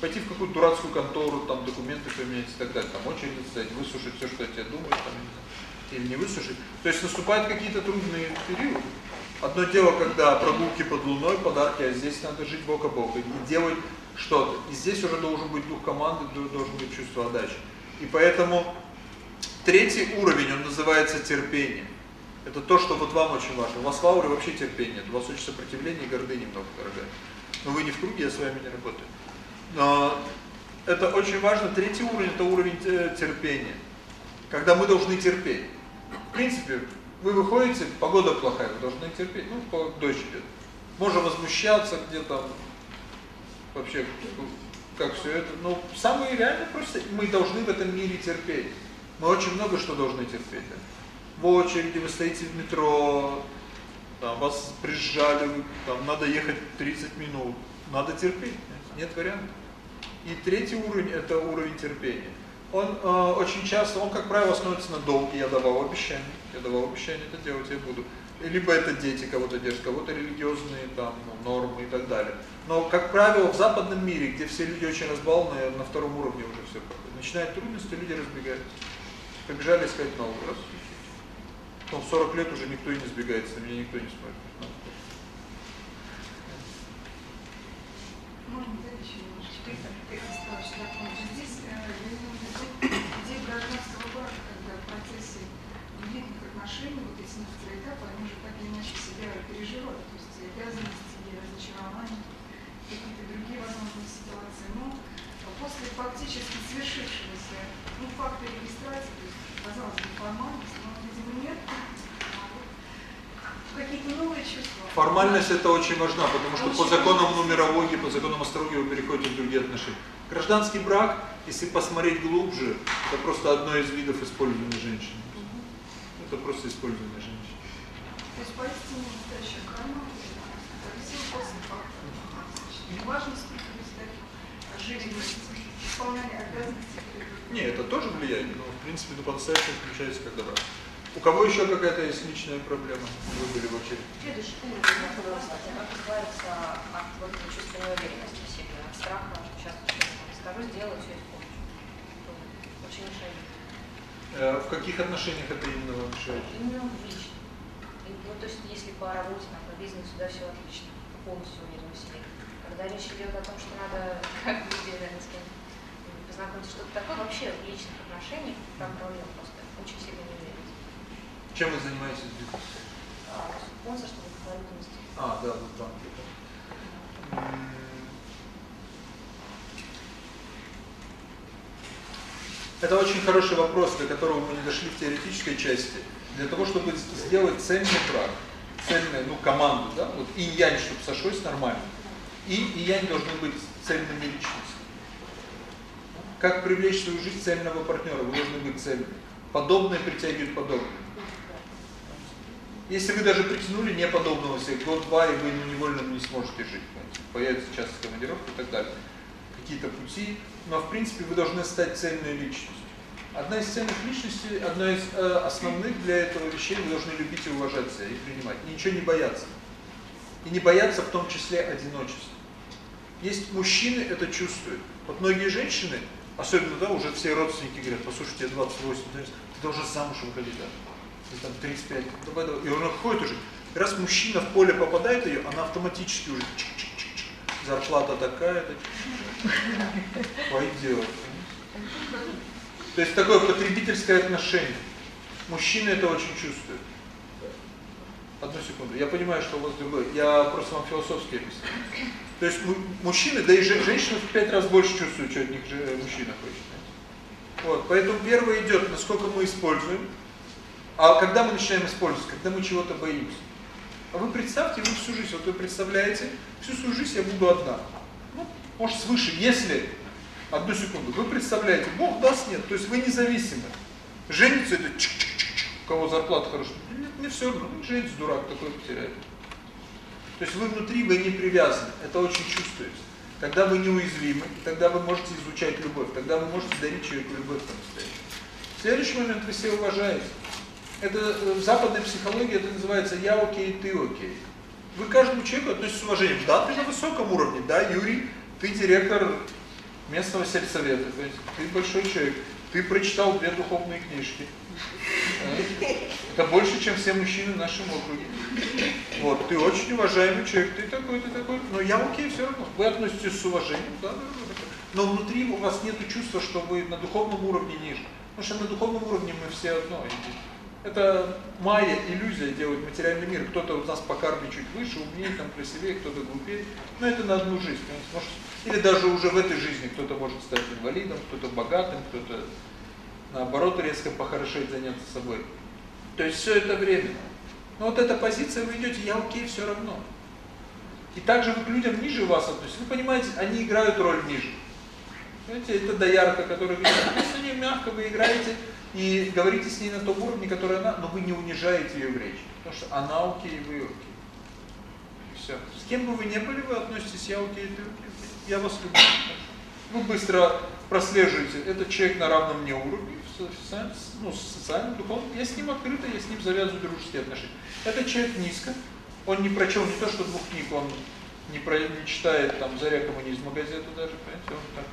Пойти в какую-то дурацкую контору, там документы поменять и так далее. Там очередь стоять, выслушать все, что о тебе думают, там, или не выслушать. То есть наступают какие-то трудные периоды. Одно дело, когда прогулки под луной, подарки, а здесь надо жить бок о бок и делать что-то. И здесь уже должен быть дух команды, должен быть чувство отдачи. И поэтому третий уровень, он называется терпение. Это то, что вот вам очень важно. У вас в ауре вообще терпение. У вас очень сопротивление и гордыни много, дорогая. Но вы не в круге, я с вами не работаю. Но это очень важно. Третий уровень – это уровень э, терпения. Когда мы должны терпеть. В принципе, вы выходите, погода плохая, вы должны терпеть. Ну, дождь идет. Можно возмущаться где-то, вообще, как все это. Но самое реальное просто, мы должны в этом мире терпеть. Мы очень много что должны терпеть. В очереди, вы стоите в метро, там, вас прижали, там, надо ехать 30 минут. Надо терпеть, нет вариантов. И третий уровень – это уровень терпения он э, очень часто, он, как правило, становится на долг, я давал обещание, я давал обещание, это делать я буду. Либо это дети кого-то держат, кого-то религиозные там, ну, нормы и так далее. Но, как правило, в западном мире, где все люди очень разбалны, на втором уровне уже все. Начинают трудности, люди разбегаются. Побежали искать новый раз. Потом в 40 лет уже никто и не сбегается, меня никто не смотрит. Можно дать еще немножечко? Здесь идея гражданского брака, когда в процессе длительных отношений вот эти некоторые этапы, они уже так или иначе себя переживают, то есть обязанности и разочарования, какие-то другие возможные ситуации. Но после фактически свершившегося ну, факта регистрации, то есть, казалось бы, формальность, но, видимо, нет, какие-то новые чувства. Формальность это очень важна, потому что по законам нумерологии, по законам астрологии вы переходите в другие отношения. Гражданский брак, если посмотреть глубже, это просто одно из видов использования женщины. Это просто использование женщины. То есть поистине настоящая карма зависела после факта. Неважно, сколько вы жили, исполняли обязанности. Не, это тоже влияет, но в принципе до по-настоящему включается как добро. У кого еще какая-то есть личная проблема? Вы были в очереди. Следующий как избавиться от вот чувства неуверенности в себе, от страха, сейчас скажу, сделаю, все исполню. Очень мешает. Э, в каких отношениях это именно вам мешает? Именно в личном. Ну, то есть, если по работе, там, по бизнесу, да, все отлично, полностью уверен в себе. Когда речь идет о том, что надо как бы реально с кем познакомиться, что-то такое, вообще в личных отношениях там проблема просто очень сильно не уверен. Чем вы занимаетесь в бизнесе? А, спонсорство, благотворительность. А, да, вот там. Это очень хороший вопрос, до которого мы не дошли в теоретической части. Для того, чтобы сделать цельный брак, цельную ну, команду, да, вот инь-янь, чтобы сошлось нормально, и и янь должны быть цельными личностями. как привлечь в свою жизнь цельного партнера, вы должны быть цельными. Подобное притягивает подобное. Если вы даже притянули неподобного себе год-два, и вы невольно не сможете жить, появится часто командировка и так далее, какие-то пути, но в принципе вы должны стать цельной личностью. Одна из ценных личностей, одна из э, основных для этого вещей, вы должны любить и уважать себя, и принимать, и ничего не бояться. И не бояться в том числе одиночества. Есть мужчины, это чувствуют. Вот многие женщины, особенно, да, уже все родственники говорят, послушайте, тебе 28, ты должен замуж выходить, да? Ты там 35, давай, давай. И он ходит уже. Раз мужчина в поле попадает ее, она автоматически уже чик -чик -чик -чик. зарплата такая-то. Пойдет. То есть такое потребительское отношение. Мужчины это очень чувствуют. Одну секунду. Я понимаю, что у вас другой. Я просто вам философски объясняю. То есть мужчины, да и женщины в пять раз больше чувствуют, что от них же мужчина хочет. Вот, поэтому первое идет, насколько мы используем. А когда мы начинаем использовать? Когда мы чего-то боимся. А вы представьте, вы всю жизнь, вот вы представляете, всю свою жизнь я буду одна. Ну, может свыше, если Одну секунду. Вы представляете, Бог даст, нет. То есть вы независимы. Женится это чик -чик -чик, у кого зарплата хорошая. Нет, мне все равно. Ну, женится дурак, такой потеряет. То есть вы внутри, вы не привязаны. Это очень чувствуется. Тогда вы неуязвимы, тогда вы можете изучать любовь, тогда вы можете дарить человеку любовь по-настоящему. Следующий момент, вы себя уважаете. Это э, в западной психологии это называется «я окей, ты окей». Вы к каждому человеку относитесь с уважением. Да, ты на высоком уровне, да, Юрий, ты директор местного сельсовета, ты большой человек, ты прочитал две духовные книжки. Это больше, чем все мужчины в нашем округе. Вот, ты очень уважаемый человек, ты такой, ты такой, но я окей, все равно. Вы относитесь с уважением, да, да, да. Но внутри у вас нет чувства, что вы на духовном уровне ниже. Потому что на духовном уровне мы все одно. Это майя, иллюзия делать материальный мир. Кто-то у нас по карме чуть выше, умнее, там красивее, кто-то глупее. Но это на одну жизнь. Может, или даже уже в этой жизни кто-то может стать инвалидом, кто-то богатым, кто-то наоборот резко похорошеть, заняться собой. То есть все это время. Но вот эта позиция, вы идете, я окей, все равно. И также вы к людям ниже вас относитесь. Вы понимаете, они играют роль ниже. Знаете, это доярка, которая говорит, если не мягко вы играете, и говорите с ней на том уровне, который она, но вы не унижаете ее в речи. Потому что она окей, вы окей. Все. С кем бы вы ни были, вы относитесь, я окей, ты окей. Я вас люблю. Вы быстро прослеживаете, этот человек на равном мне уровне, ну, социальном, духовном, я с ним открыто, я с ним завязываю дружеские отношения. Этот человек низко, он не прочел не то, что двух книг, он не, про, не читает там «Заря коммунизма» газету даже, понимаете, он так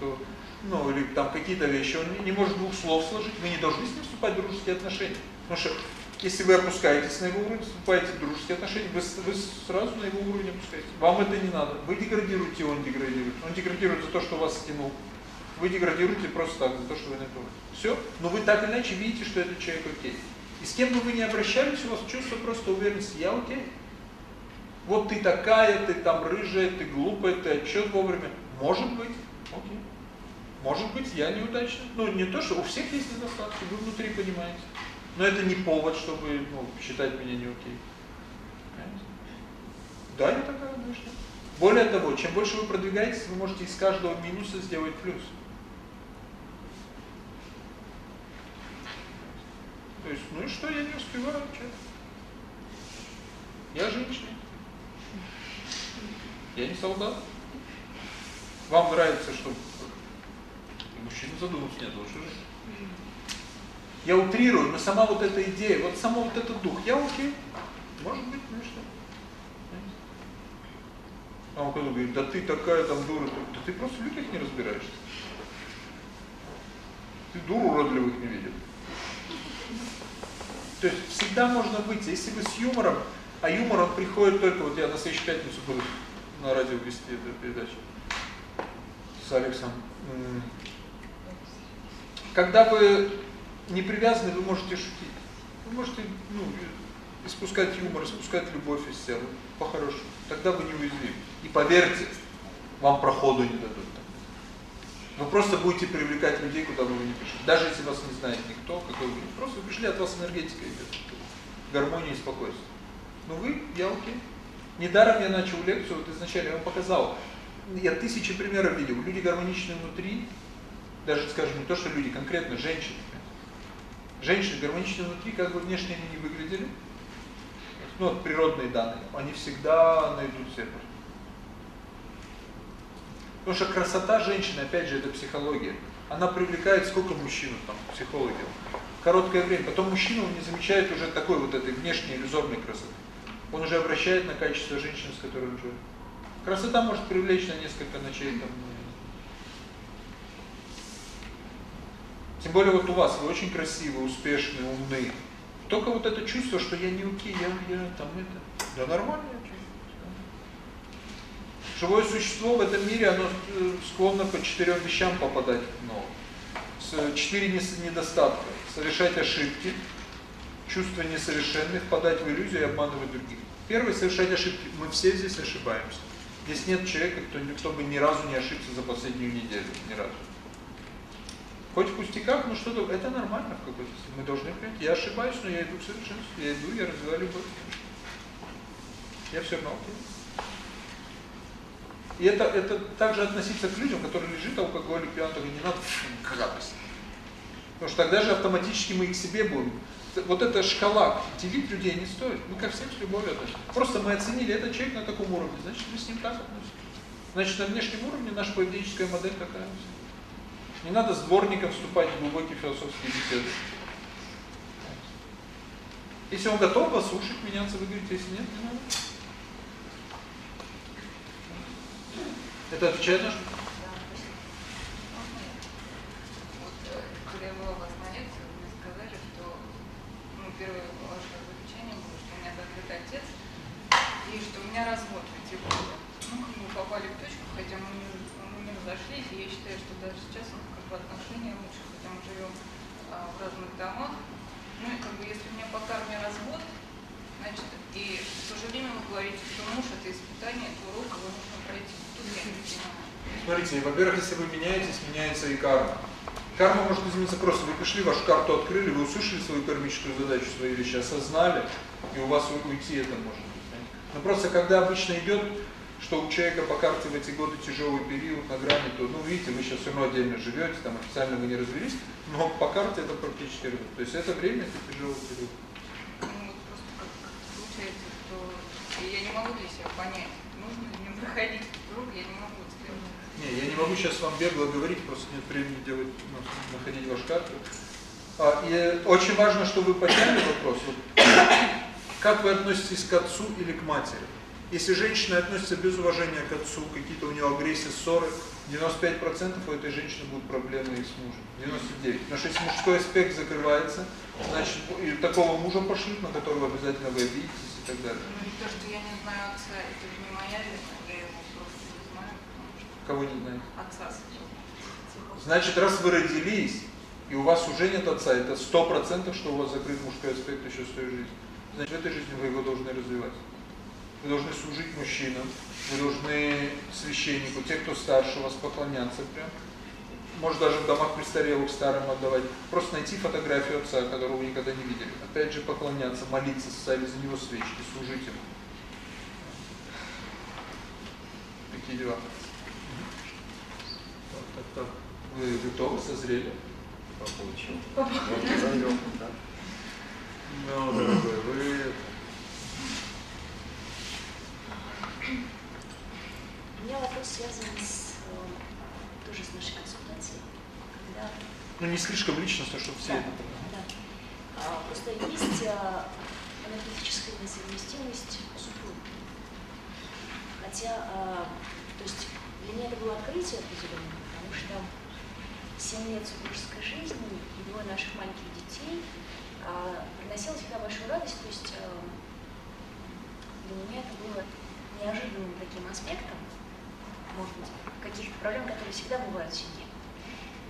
ну, или там какие-то вещи, он не, может двух слов сложить, вы не должны с ним вступать в дружеские отношения. Потому что если вы опускаетесь на его уровень, вступаете в дружеские отношения, вы, вы сразу на его уровень опускаетесь. Вам это не надо. Вы деградируете, он деградирует. Он деградирует за то, что вас стянул. Вы деградируете просто так, за то, что вы на это Все. Но вы так или иначе видите, что этот человек окей. И с кем бы вы ни обращались, у вас чувство просто уверенности. Я окей. Вот ты такая, ты там рыжая, ты глупая, ты отчет вовремя. Может быть. Окей. Может быть, я неудачный. Ну, не то, что у всех есть недостатки, вы внутри понимаете. Но это не повод, чтобы ну, считать меня не окей. Понимаете? Да, я такая, что. Более того, чем больше вы продвигаетесь, вы можете из каждого минуса сделать плюс. То есть, ну и что, я не успеваю, что? Я женщина. Я не солдат. Вам нравится, что мужчина задумался, нет, лучше женщина. Я утрирую, но сама вот эта идея, вот сама вот этот дух, я окей, может быть, ну что. А он когда говорит, да ты такая там дура, да ты просто в людях не разбираешься. Ты дур уродливых не видел. То есть всегда можно выйти, если вы с юмором, а юмор он приходит только, вот я на следующую пятницу буду на радио вести эту передачу с Алексом. Когда вы не привязаны, вы можете шутить. Вы можете ну, испускать юмор, испускать любовь из себя, по-хорошему. Тогда вы не уязвимы. И поверьте, вам проходу не дадут. Вы просто будете привлекать людей, куда бы вы ни пришли. Даже если вас не знает никто, какой вы. Просто вы пришли, от вас энергетика идет. Гармония и спокойствие. Но вы, я окей. Недаром я начал лекцию, вот изначально я вам показал. Я тысячи примеров видел. Люди гармоничные внутри, даже, скажем, не то, что люди, конкретно женщины. Женщины гармоничны внутри, как бы внешне они не выглядели, ну, вот природные данные, они всегда найдут себе Потому что красота женщины, опять же, это психология. Она привлекает сколько мужчин, там, психологи. Короткое время. Потом мужчина он не замечает уже такой вот этой внешней иллюзорной красоты. Он уже обращает на качество женщины, с которой он живет. Красота может привлечь на несколько ночей. Там, Тем более вот у вас, вы очень красивые, успешные, умные. Только вот это чувство, что я не окей, я, я там это, да нормально. Живое существо в этом мире, оно э, склонно по четырем вещам попадать в С Четыре недостатка. Совершать ошибки, чувство несовершенных, впадать в иллюзию и обманывать других. Первое, совершать ошибки. Мы все здесь ошибаемся. Здесь нет человека, кто, кто бы ни разу не ошибся за последнюю неделю. Ни разу. Хоть в пустяках, но что-то, это нормально в какой-то Мы должны принять. Я ошибаюсь, но я иду к совершенству. Я иду, я развиваю любовь. Я все равно окей. И это, это также относиться к людям, которые лежит алкоголик, пьян, только не надо гадость. Потому что тогда же автоматически мы и к себе будем. Вот эта шкала делить людей не стоит. Мы ко всем с любовью относимся. Просто мы оценили этот человек на таком уровне, значит мы с ним так относимся. Значит на внешнем уровне наша поведенческая модель такая. Не надо с вступать в глубокие философские беседы. Если он готов послушать, меняться, вы говорите, если нет, не надо. Это отвечает на что? Ну, первое ваше заключение было, что у меня закрыт отец, и что у меня развод в годы. Ну, как мы попали в точку, хотя мы не, мы не разошлись, и я считаю, что даже сейчас у нас как бы отношения лучше, хотя мы живем а, в разных домах. Ну и как бы если у меня пока меня развод, значит, и в то же время вы говорите, что муж это испытание, это урок, его нужно пройти. *laughs* Смотрите, во-первых, если вы меняетесь, меняется и карма. Карма может измениться просто. Вы пришли, вашу карту открыли, вы услышали свою кармическую задачу, свои вещи, осознали, и у вас уйти это может быть. Но просто когда обычно идет, что у человека по карте в эти годы тяжелый период на грани, то, ну, видите, вы сейчас все равно отдельно живете, там официально вы не развелись, но по карте это практически работает. То есть это время, это тяжелый период. Ну, вот просто как, как получается, что я не могу для себя понять, нужно ли мне *laughs* проходить круг, я не могу сделать. Не, я не могу сейчас вам бегло говорить, просто нет времени делать, ну, находить вашу карту. А, и очень важно, что вы подняли вопрос, вот, как вы относитесь к отцу или к матери. Если женщина относится без уважения к отцу, какие-то у нее агрессии, ссоры, 95% у этой женщины будут проблемы и с мужем. 99. Потому что если мужской аспект закрывается, значит и такого мужа пошлют, на которого обязательно вы обидитесь и так далее. Ну, то, что я не знаю отца, это не моя вина, я его просто не знаю. Кого не знаете? Отца Значит, раз вы родились, и у вас уже нет отца, это сто процентов, что у вас закрыт мужской аспект еще в своей жизни. Значит, в этой жизни вы его должны развивать. Вы должны служить мужчинам, вы должны священнику, те, кто старше вас, поклоняться прям. Может даже в домах престарелых старым отдавать. Просто найти фотографию отца, которого вы никогда не видели. Опять же поклоняться, молиться, ставить за него свечки, служить ему. Такие дела. Так, так, так. Вы готовы, созрели? Получил. Ну, дорогой, вы У меня вопрос связан с, э, тоже с нашей консультацией. Когда... Ну не слишком личностно, чтобы все да, это да. А, просто есть а, энергетическая несовместимость супруга. Хотя, а, то есть для меня это было открытие определенное, потому что 7 лет супружеской жизни и двое наших маленьких детей а, приносило всегда большую радость, то есть а, для меня это было неожиданным таким аспектом, может быть, каких-то проблем, которые всегда бывают в семье.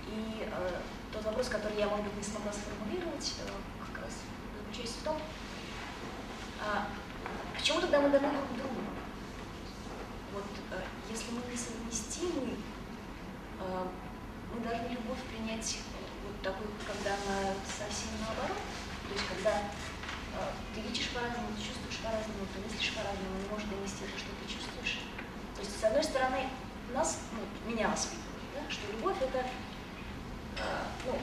И э, тот вопрос, который я, может быть, не смогла сформулировать, э, как раз заключается в том, а, почему тогда мы даны друг другу? Вот э, если мы несовместимы, э, мы должны любовь принять э, вот такой, когда она совсем наоборот, то есть когда э, ты видишь по-разному, ты чувствуешь по-разному, ты мыслишь по-разному, не можешь донести то, что ты чувствуешь. То есть, с одной стороны, нас, ну, меня воспитывают, да, что любовь это, э, ну,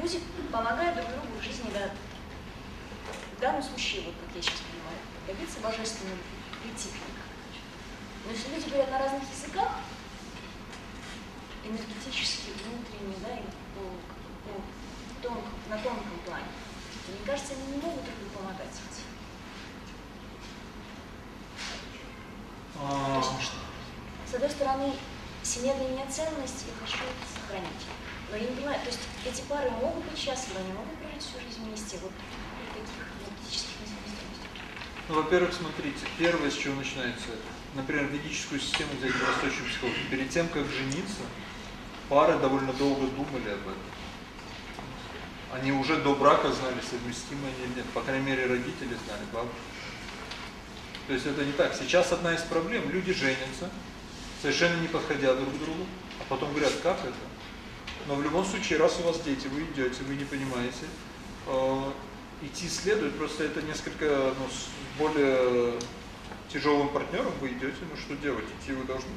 люди помогают друг другу в жизни, да, в данном случае, вот как я сейчас понимаю, добиться божественным прийти к ним. Но если люди говорят на разных языках, энергетически, внутренне, да, и по, по, по тонком, на тонком плане, то, мне кажется, они не могут друг другу помогать. А, С одной стороны, семейная неоценность я хочу сохранить. Но я не понимаю, то есть эти пары могут быть счастливы, они могут прожить всю жизнь вместе, вот при таких энергетических несовместимостях. Ну, во-первых, смотрите, первое, с чего начинается, например, ведическую систему взять восточную психологию. Перед тем, как жениться, пары довольно долго думали об этом. Они уже до брака знали, совместимы они или нет. По крайней мере, родители знали, бабушки. То есть это не так. Сейчас одна из проблем. Люди женятся, совершенно не подходя друг к другу, а потом говорят, как это? Но в любом случае, раз у вас дети, вы идете, вы не понимаете, э, идти следует, просто это несколько ну, с более тяжелым партнером вы идете, ну что делать, идти вы должны.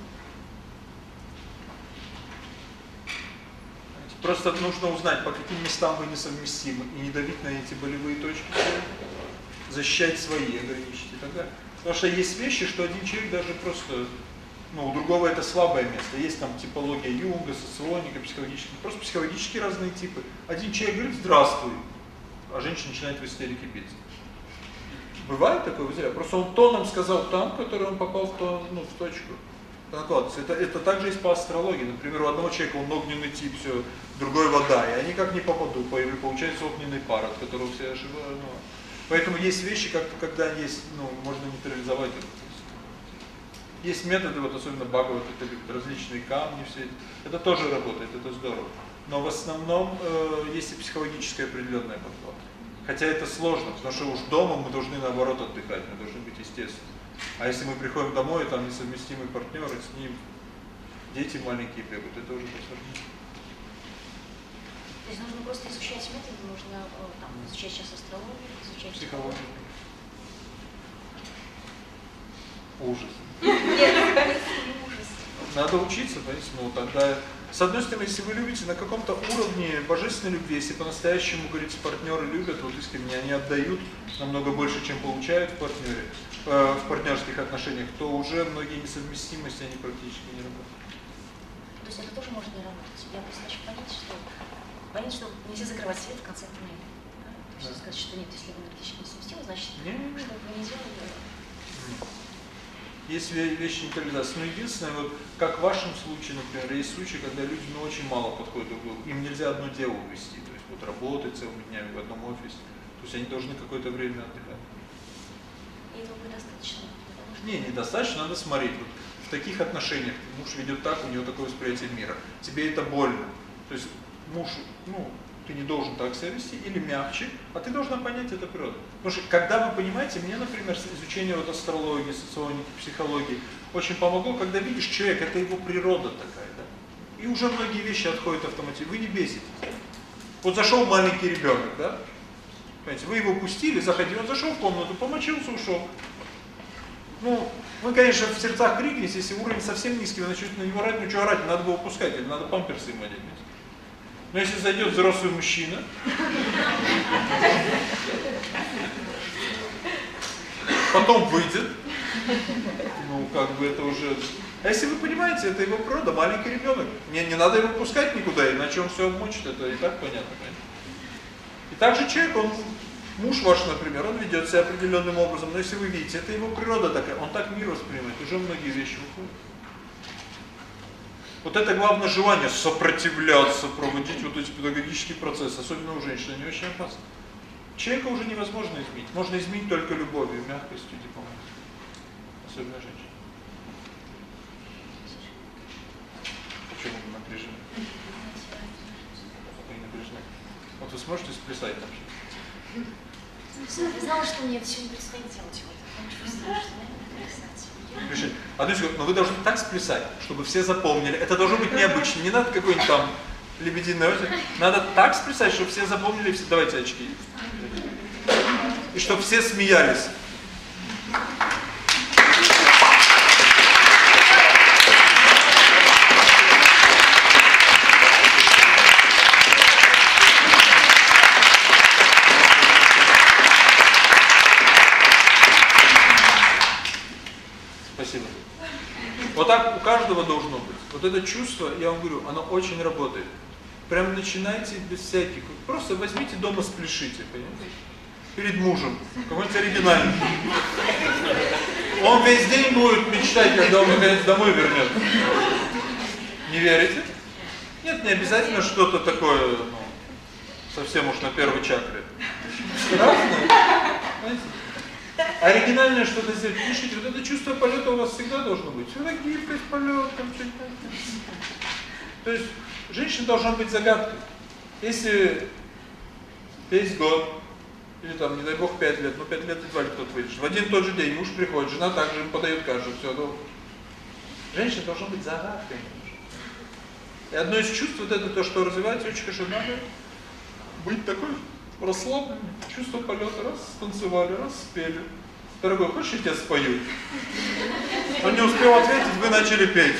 Просто нужно узнать, по каким местам вы несовместимы, и не давить на эти болевые точки, защищать свои, ограничить и так далее. Потому что есть вещи, что один человек даже просто, ну, у другого это слабое место. Есть там типология Юнга, соционика, психологические, просто психологические разные типы. Один человек говорит «здравствуй», а женщина начинает в истерике биться. Бывает такое, знаете, просто он тоном сказал там, который он попал в, то, ну, в точку. Накладывается. Это, это также есть по астрологии. Например, у одного человека он огненный тип, все, другой вода, и они как не попадут, получается огненный пар, от которого все оживают. Ну, поэтому есть вещи, как, когда есть, ну, можно нейтрализовать это. Есть методы, вот особенно Бхагават, это различные камни, все это тоже работает, это здорово. Но в основном э, есть и психологическая определенная подход. Хотя это сложно, потому что уж дома мы должны наоборот отдыхать, мы должны быть естественны. А если мы приходим домой, и там несовместимые партнеры, с ним дети маленькие бегают, это уже посложнее. То есть нужно просто изучать методы, нужно там, изучать сейчас астрологию, изучать психологию. Ужас. Нет, не ужас. Надо учиться, понимаете, ну тогда... С одной стороны, если вы любите на каком-то уровне божественной любви, если по-настоящему, говорите, партнеры любят, вот искренне, они отдают намного больше, чем получают в партнере, э, в партнерских отношениях, то уже многие несовместимости, они практически не работают. То есть это тоже может не работать. Я просто хочу понять, что понять, что нельзя закрывать свет в конце туннеля. Да. сказать, что нет, если вы несовместимы, значит, что вы не сделали, есть вещи нейтрализации. Но единственное, вот как в вашем случае, например, есть случаи, когда люди ну, очень мало подходят друг к другу. Им нельзя одно дело увести. То есть вот работать целыми днями в одном офисе. То есть они должны какое-то время отдыхать. И этого недостаточно? Что... Не, недостаточно, надо смотреть. Вот в таких отношениях муж ведет так, у него такое восприятие мира. Тебе это больно. То есть муж, ну, ты не должен так себя вести, или мягче, а ты должна понять это природу. Потому что, когда вы понимаете, мне, например, изучение вот астрологии, соционики, психологии очень помогло, когда видишь человек, это его природа такая, да? И уже многие вещи отходят автоматически. Вы не беситесь. Вот зашел маленький ребенок, да? Понимаете, вы его пустили, заходили, он зашел в комнату, помочился, ушел. Ну, вы, конечно, в сердцах крикнете, если уровень совсем низкий, вы начнете на него орать, ну что орать, надо было пускать, или надо памперсы ему одеть. Но если зайдет взрослый мужчина, потом выйдет, ну, как бы это уже... А если вы понимаете, это его природа, маленький ребенок. Не, не надо его пускать никуда, иначе он все обмочит, это и так понятно. И также человек, он, муж ваш, например, он ведет себя определенным образом, но если вы видите, это его природа такая, он так мир воспринимает, уже многие вещи уходят. Вот это главное желание сопротивляться, проводить вот эти педагогические процессы, особенно у женщин, они очень опасны. Человека уже невозможно изменить. Можно изменить только любовью, мягкостью, дипломатией. Особенно женщин. Почему вы напряжены? Вы напряжены. Вот вы сможете сплясать там что? Я знала, что мне это сегодня предстоит делать. Вот. Чувствую, плясать. Пишите. Одну секунду, но вы должны так сплясать, чтобы все запомнили. Это должно быть необычно. Не надо какой-нибудь там лебединый озеро. Надо так сплясать, чтобы все запомнили. Все... Давайте очки. И чтобы все смеялись. Каждого должно быть. Вот это чувство, я вам говорю, оно очень работает. Прям начинайте без всяких. Просто возьмите дома спляшите, понимаете? Перед мужем. Какой-нибудь оригинальный. Он весь день будет мечтать, когда он наконец домой вернется. Не верите? Нет, не обязательно что-то такое, ну, совсем уж на первой чакре. Разное. Понимаете? Оригинальное что-то сделать. Пишите, вот это чувство полета у вас всегда должно быть. Всегда гибкость, полет, там что-то. То есть женщина должна быть загадкой. Если весь год, или там, не дай бог, 5 лет, ну 5 лет едва ли кто-то выйдет. В один и тот же день муж приходит, жена также ему подает кашу, все, ну. Женщина должна быть загадкой. И одно из чувств, вот это то, что развивается, очень хорошо надо быть такой расслабленный, чувство полета, раз, станцевали, раз, спели. Дорогой, хочешь, я тебя спою? Он не успел ответить, вы начали петь.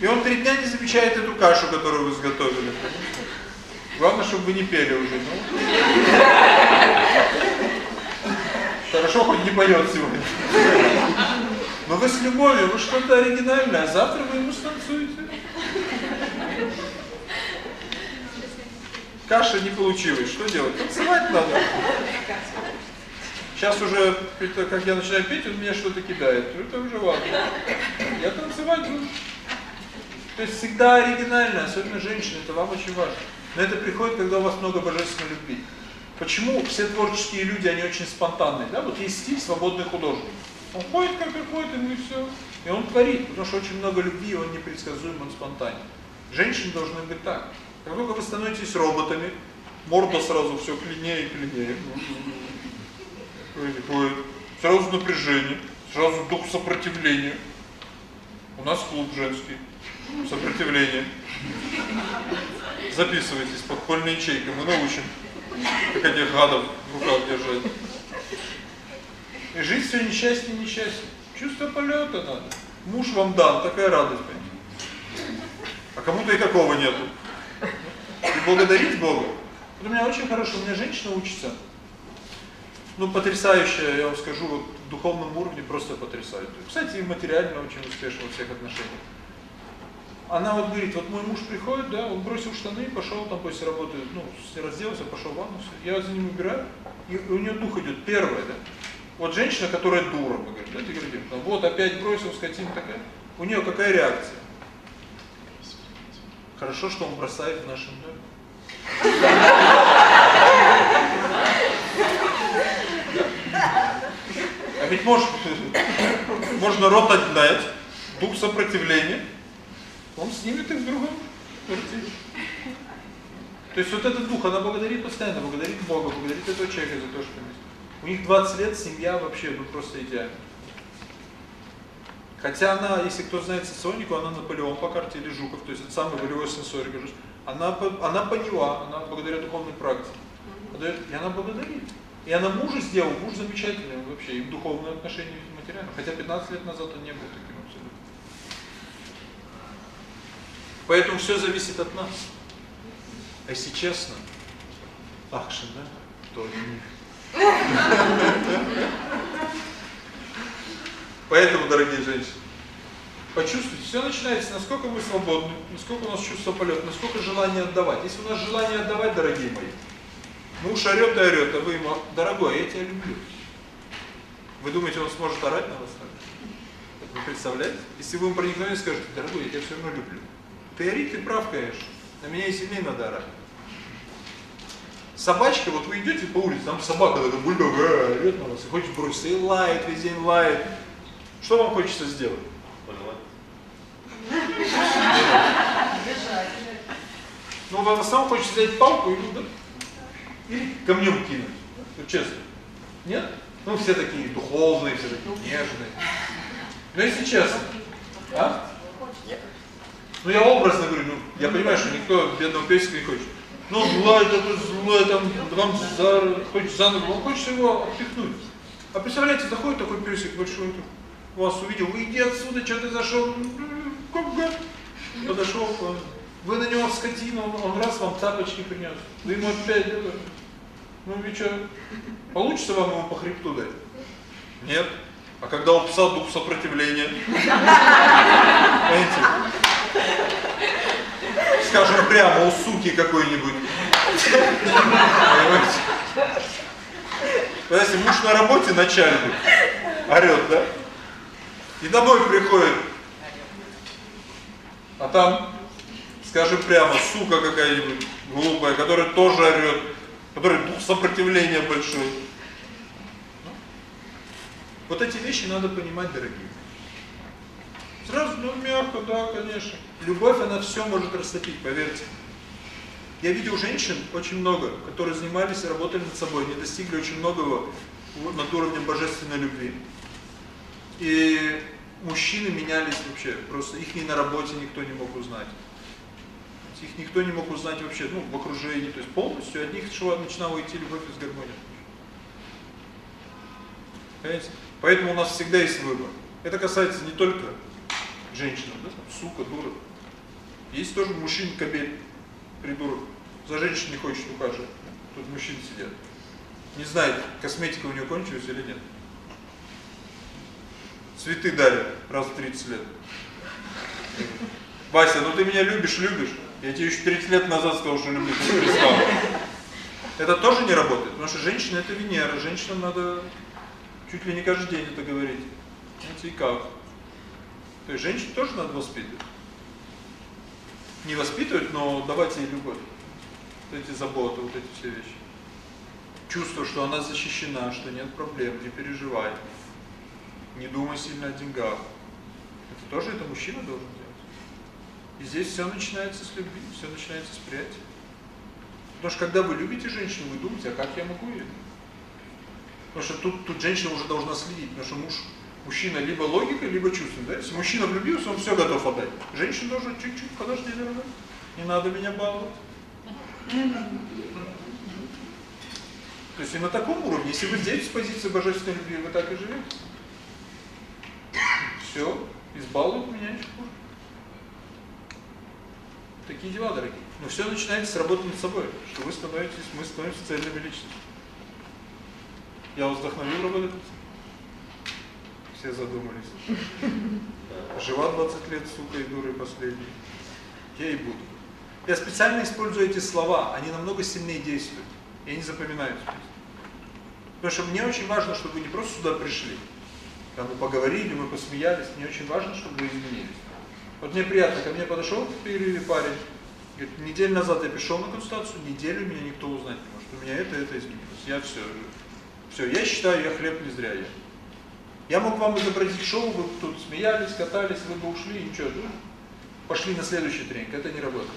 И он три дня не замечает эту кашу, которую вы изготовили. Главное, чтобы вы не пели уже. Ну. Хорошо, хоть не поет сегодня. Но вы с любовью, вы что-то оригинальное, а завтра вы ему станцуете. Каша не получилась, что делать? Танцевать надо. Сейчас уже, как я начинаю петь, он меня что-то кидает. Это уже важно. Я танцевать буду. То есть всегда оригинально, особенно женщины, это вам очень важно. Но это приходит, когда у вас много божественной любви. Почему все творческие люди, они очень спонтанные, да? Вот есть стиль свободный художник. Он ходит, как и ходит, и все. И он творит, потому что очень много любви, он непредсказуем, он спонтанен. Женщины должны быть так. Как только вы становитесь роботами, морда сразу все клинее и клинее. Сразу напряжение, сразу дух сопротивления. У нас клуб женский. Сопротивление. Записывайтесь, подпольная ячейка, мы научим, как этих гадов в руках держать. И жизнь все несчастье, несчастье. Чувство полета надо. Муж вам дан, такая радость. А кому-то и такого нету. И благодарить Бога. Вот у меня очень хорошо, у меня женщина учится. Ну, потрясающая, я вам скажу, вот в духовном уровне просто потрясающая. Кстати, и материально очень успешно во всех отношениях. Она вот говорит, вот мой муж приходит, да, он бросил штаны, пошел там после работы, ну, разделся, пошел в ванну, я за ним убираю, и у нее дух идет, первое, да. Вот женщина, которая дура, мы говорим, знаете, говорим, там, вот опять бросил, скотина такая, у нее какая реакция? Хорошо, что он бросает в нашем доме. А ведь может, можно рот отдать, дух сопротивления, он снимет их в другом квартире. То есть вот этот дух, она благодарит постоянно, благодарит Бога, благодарит этого человека за то, что есть. У них 20 лет, семья вообще ну, просто идеальна. Хотя она, если кто знает сенсонику, она Наполеон по карте или Жуков, то есть это самый волевой сенсорик. Она, она поняла, она благодаря духовной практике. И она благодарит. И она мужа сделала, муж замечательный вообще, и в духовные отношения, и материально. Хотя 15 лет назад он не был таким абсолютно. Поэтому все зависит от нас. А если честно, акшен, да, то не Поэтому, дорогие женщины, почувствуйте, все начинается, насколько мы свободны, насколько у нас чувство полета, насколько желание отдавать. Если у нас желание отдавать, дорогие мои, муж орет и орет, а вы ему, дорогой, я тебя люблю. Вы думаете, он сможет орать на вас? Вы представляете? Если вы ему проникновенно скажете, дорогой, я тебя все равно люблю. Ты ори, ты прав, конечно. На меня и сильнее надо орать. Собачка, вот вы идете по улице, там собака такая бульдог, э, орет на вас, и хочет броситься, и лает, весь день лает. Что вам хочется сделать? Ну, вам в основном хочется взять палку и, да, или камнем кинуть. Ну, честно. Нет? Ну, все такие духовные, все такие нежные. Но если честно. А? Ну, я образно говорю, ну, я понимаю, что никто бедного песика не хочет. Ну, злой, такой злой, там, вам за, хочет за ногу, он хочет его отпихнуть. А представляете, заходит такой песик большой, вас увидел, выйди отсюда, что ты зашел. Подошел к вам. Вы на него скотину, он раз вам тапочки принес. Вы ему опять. Ну и что? Получится вам его по хребту дать? Нет. А когда у пса дух сопротивления, понимаете? Скажем прямо, у суки какой-нибудь. Понимаете? Понимаете, муж на работе начальник, орет, да? И домой приходит, а там, скажем прямо, сука какая-нибудь глупая, которая тоже орет, которой дух сопротивления большой. Вот эти вещи надо понимать, дорогие. Сразу, ну, мягко, да, конечно. Любовь, она все может растопить, поверьте. Я видел женщин очень много, которые занимались и работали над собой, они достигли очень многого над уровнем божественной любви. И мужчины менялись вообще, просто их ни на работе никто не мог узнать. Их никто не мог узнать вообще, ну, в окружении, то есть полностью от них начинала идти любовь из гармонии. Понимаете? Поэтому у нас всегда есть выбор. Это касается не только женщин, да, сука, дура. Есть тоже мужчин кобель, придурок. За женщин не хочет ухаживать. Тут мужчины сидят. Не знает, косметика у нее кончилась или нет. Цветы дарят раз в 30 лет. Вася, ну ты меня любишь, любишь. Я тебе еще 30 лет назад сказал, что люблю. Это тоже не работает, потому что женщина это Венера, женщинам надо чуть ли не каждый день это говорить. Знаете, и как? То есть женщин тоже надо воспитывать. Не воспитывать, но давать ей любовь. Вот эти заботы, вот эти все вещи. Чувство, что она защищена, что нет проблем, не переживай. Не думай сильно о деньгах. Это тоже это мужчина должен делать. И здесь все начинается с любви, все начинается с приятия. Потому что когда вы любите женщину, вы думаете, а как я могу ее? Потому что тут, тут женщина уже должна следить, потому что муж, мужчина либо логика, либо чувством. Да? Если мужчина влюбился, он все готов отдать. Женщина должна чуть-чуть, подожди, дорогой, не надо меня баловать. То есть и на таком уровне, если вы здесь с позиции божественной любви, вы так и живете. Все, избалуют меня еще хуже. Такие дела, дорогие. Но все начинается с работы над собой, что вы становитесь, мы становимся цельными личностями. Я вас вдохновил работать? Все задумались. Жива 20 лет, сука, и дурой последней. Я и буду. Я специально использую эти слова, они намного сильнее действуют. И они запоминаются. Потому что мне очень важно, чтобы вы не просто сюда пришли, там мы поговорили, мы посмеялись, мне очень важно, чтобы вы изменились. Вот мне приятно, ко мне подошел в парень, говорит, неделю назад я пришел на консультацию, неделю меня никто узнать не может, у меня это, это изменилось. Я все, все, я считаю, я хлеб не зря ем. Я мог вам изобразить шоу, вы тут смеялись, катались, вы бы ушли, и ничего, ну, пошли на следующий тренинг, это не работает.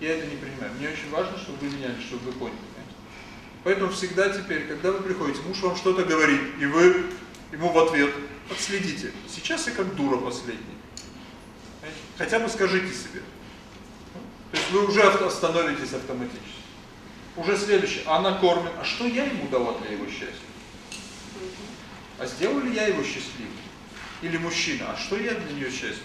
Я это не принимаю. Мне очень важно, чтобы вы менялись, чтобы вы поняли. Поэтому всегда теперь, когда вы приходите, муж вам что-то говорит, и вы ему в ответ отследите. Сейчас я как дура последний. Хотя бы скажите себе. То есть вы уже остановитесь автоматически. Уже следующее. Она кормит. А что я ему дала для его счастья? А сделал ли я его счастливым? Или мужчина? А что я для нее счастье?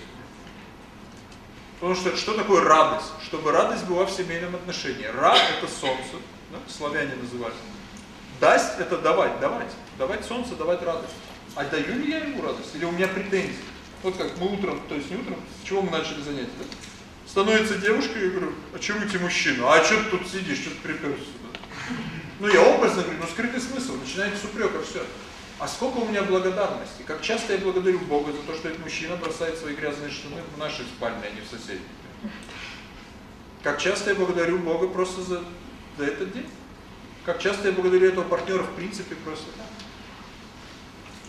Потому что что такое радость? Чтобы радость была в семейном отношении. Рад – это солнце, да? славяне называют. Дасть – это давать, давать. Давать солнце, давать радость. А даю ли я ему радость? Или у меня претензии? Вот как мы утром, то есть не утром, с чего мы начали занятие, да? Становится девушка, я говорю, а ты мужчина? А что ты тут сидишь, что ты приперся сюда? Ну я образно говорю, ну скрытый смысл, начинается с упрека, все. А сколько у меня благодарности? Как часто я благодарю Бога за то, что этот мужчина бросает свои грязные штаны в нашей спальне, а не в соседней. Как часто я благодарю Бога просто за, за этот день? Как часто я благодарю этого партнера в принципе просто так?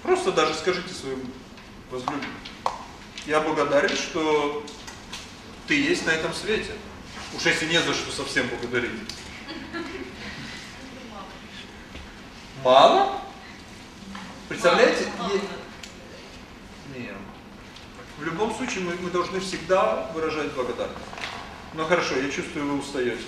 Просто даже скажите своему возлюбленному. Я благодарен, что ты есть на этом свете. Уж если не за что совсем благодарить. Мало? Представляете? Нет. В любом случае мы, мы должны всегда выражать благодарность. Ну хорошо, я чувствую, вы устаете.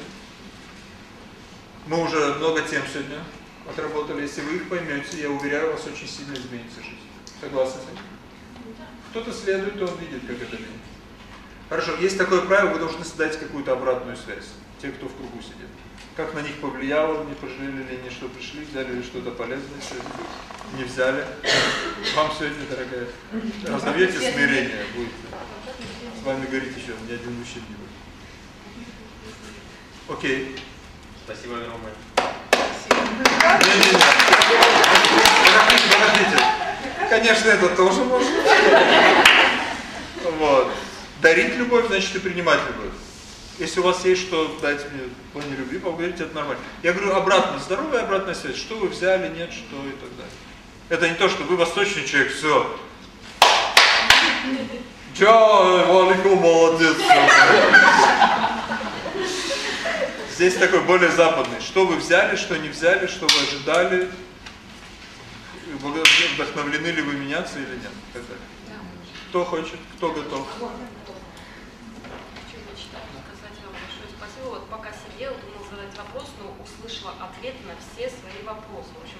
Мы уже много тем сегодня отработали. Если вы их поймете, я уверяю, вас очень сильно изменится жизнь. Согласны с этим? Кто-то следует, то он видит, как это меняется. Хорошо, есть такое правило, вы должны создать какую-то обратную связь. Те, кто в кругу сидит. Как на них повлияло, не пожалели ли они, что пришли, взяли ли что-то полезное сегодня? Не взяли. Вам сегодня, дорогая, разовьете смирение, будет. С вами говорить еще ни один мужчина не будет. Окей. Спасибо огромное. Подождите, подождите. Конечно, это тоже можно. Вот. Дарить любовь, значит и принимать любовь. Если у вас есть что дать мне в плане любви, поблагодарите, это нормально. Я говорю обратно, здоровая обратная связь. Что вы взяли, нет, что и так далее. Это не то, что вы восточный человек, все. Ча, Валику, молодец. Здесь такой более западный. Что вы взяли, что не взяли, что вы ожидали, вдохновлены ли вы меняться или нет. далее. Кто хочет, кто готов. Вот пока сидела, думала задать вопрос, но услышала ответ на все свои вопросы. В общем,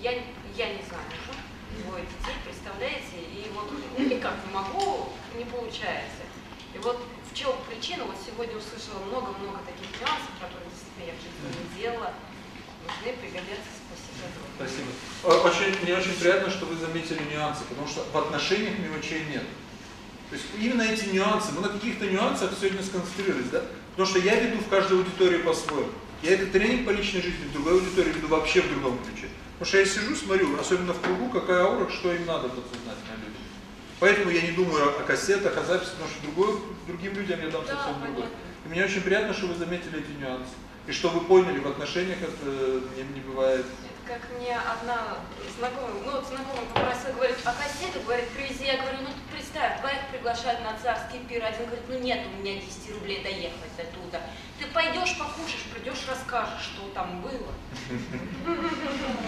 я, я не знаю уже двое детей, представляете, и вот ну, никак не могу, не получается. И вот в чем причина, вот сегодня услышала много-много таких нюансов, которые действительно я в жизни не делала, нужны, пригодятся, спасибо. Спасибо. Очень, мне очень приятно, что вы заметили нюансы, потому что в отношениях мелочей нет. То есть именно эти нюансы, мы на каких-то нюансах сегодня сконцентрировались, да? Потому что я веду в каждой аудитории по-своему. Я этот тренинг по личной жизни в другой аудитории веду вообще в другом ключе. Потому что я сижу, смотрю, особенно в кругу, какая аура, что им надо подсознательно. Поэтому я не думаю о кассетах, о записях, потому что другой, другим людям я дам Да, совсем другое. И мне очень приятно, что вы заметили эти нюансы. И что вы поняли, в отношениях это не, не бывает Это как мне одна знакомая, ну вот знакомая попросила, говорит, а кассеты, говорит, привези. Я говорю, ну представь, двоих приглашают на царский пир. Один говорит, ну нет у меня 10 рублей доехать оттуда. Ты пойдешь покушаешь, придешь, расскажешь, что там было.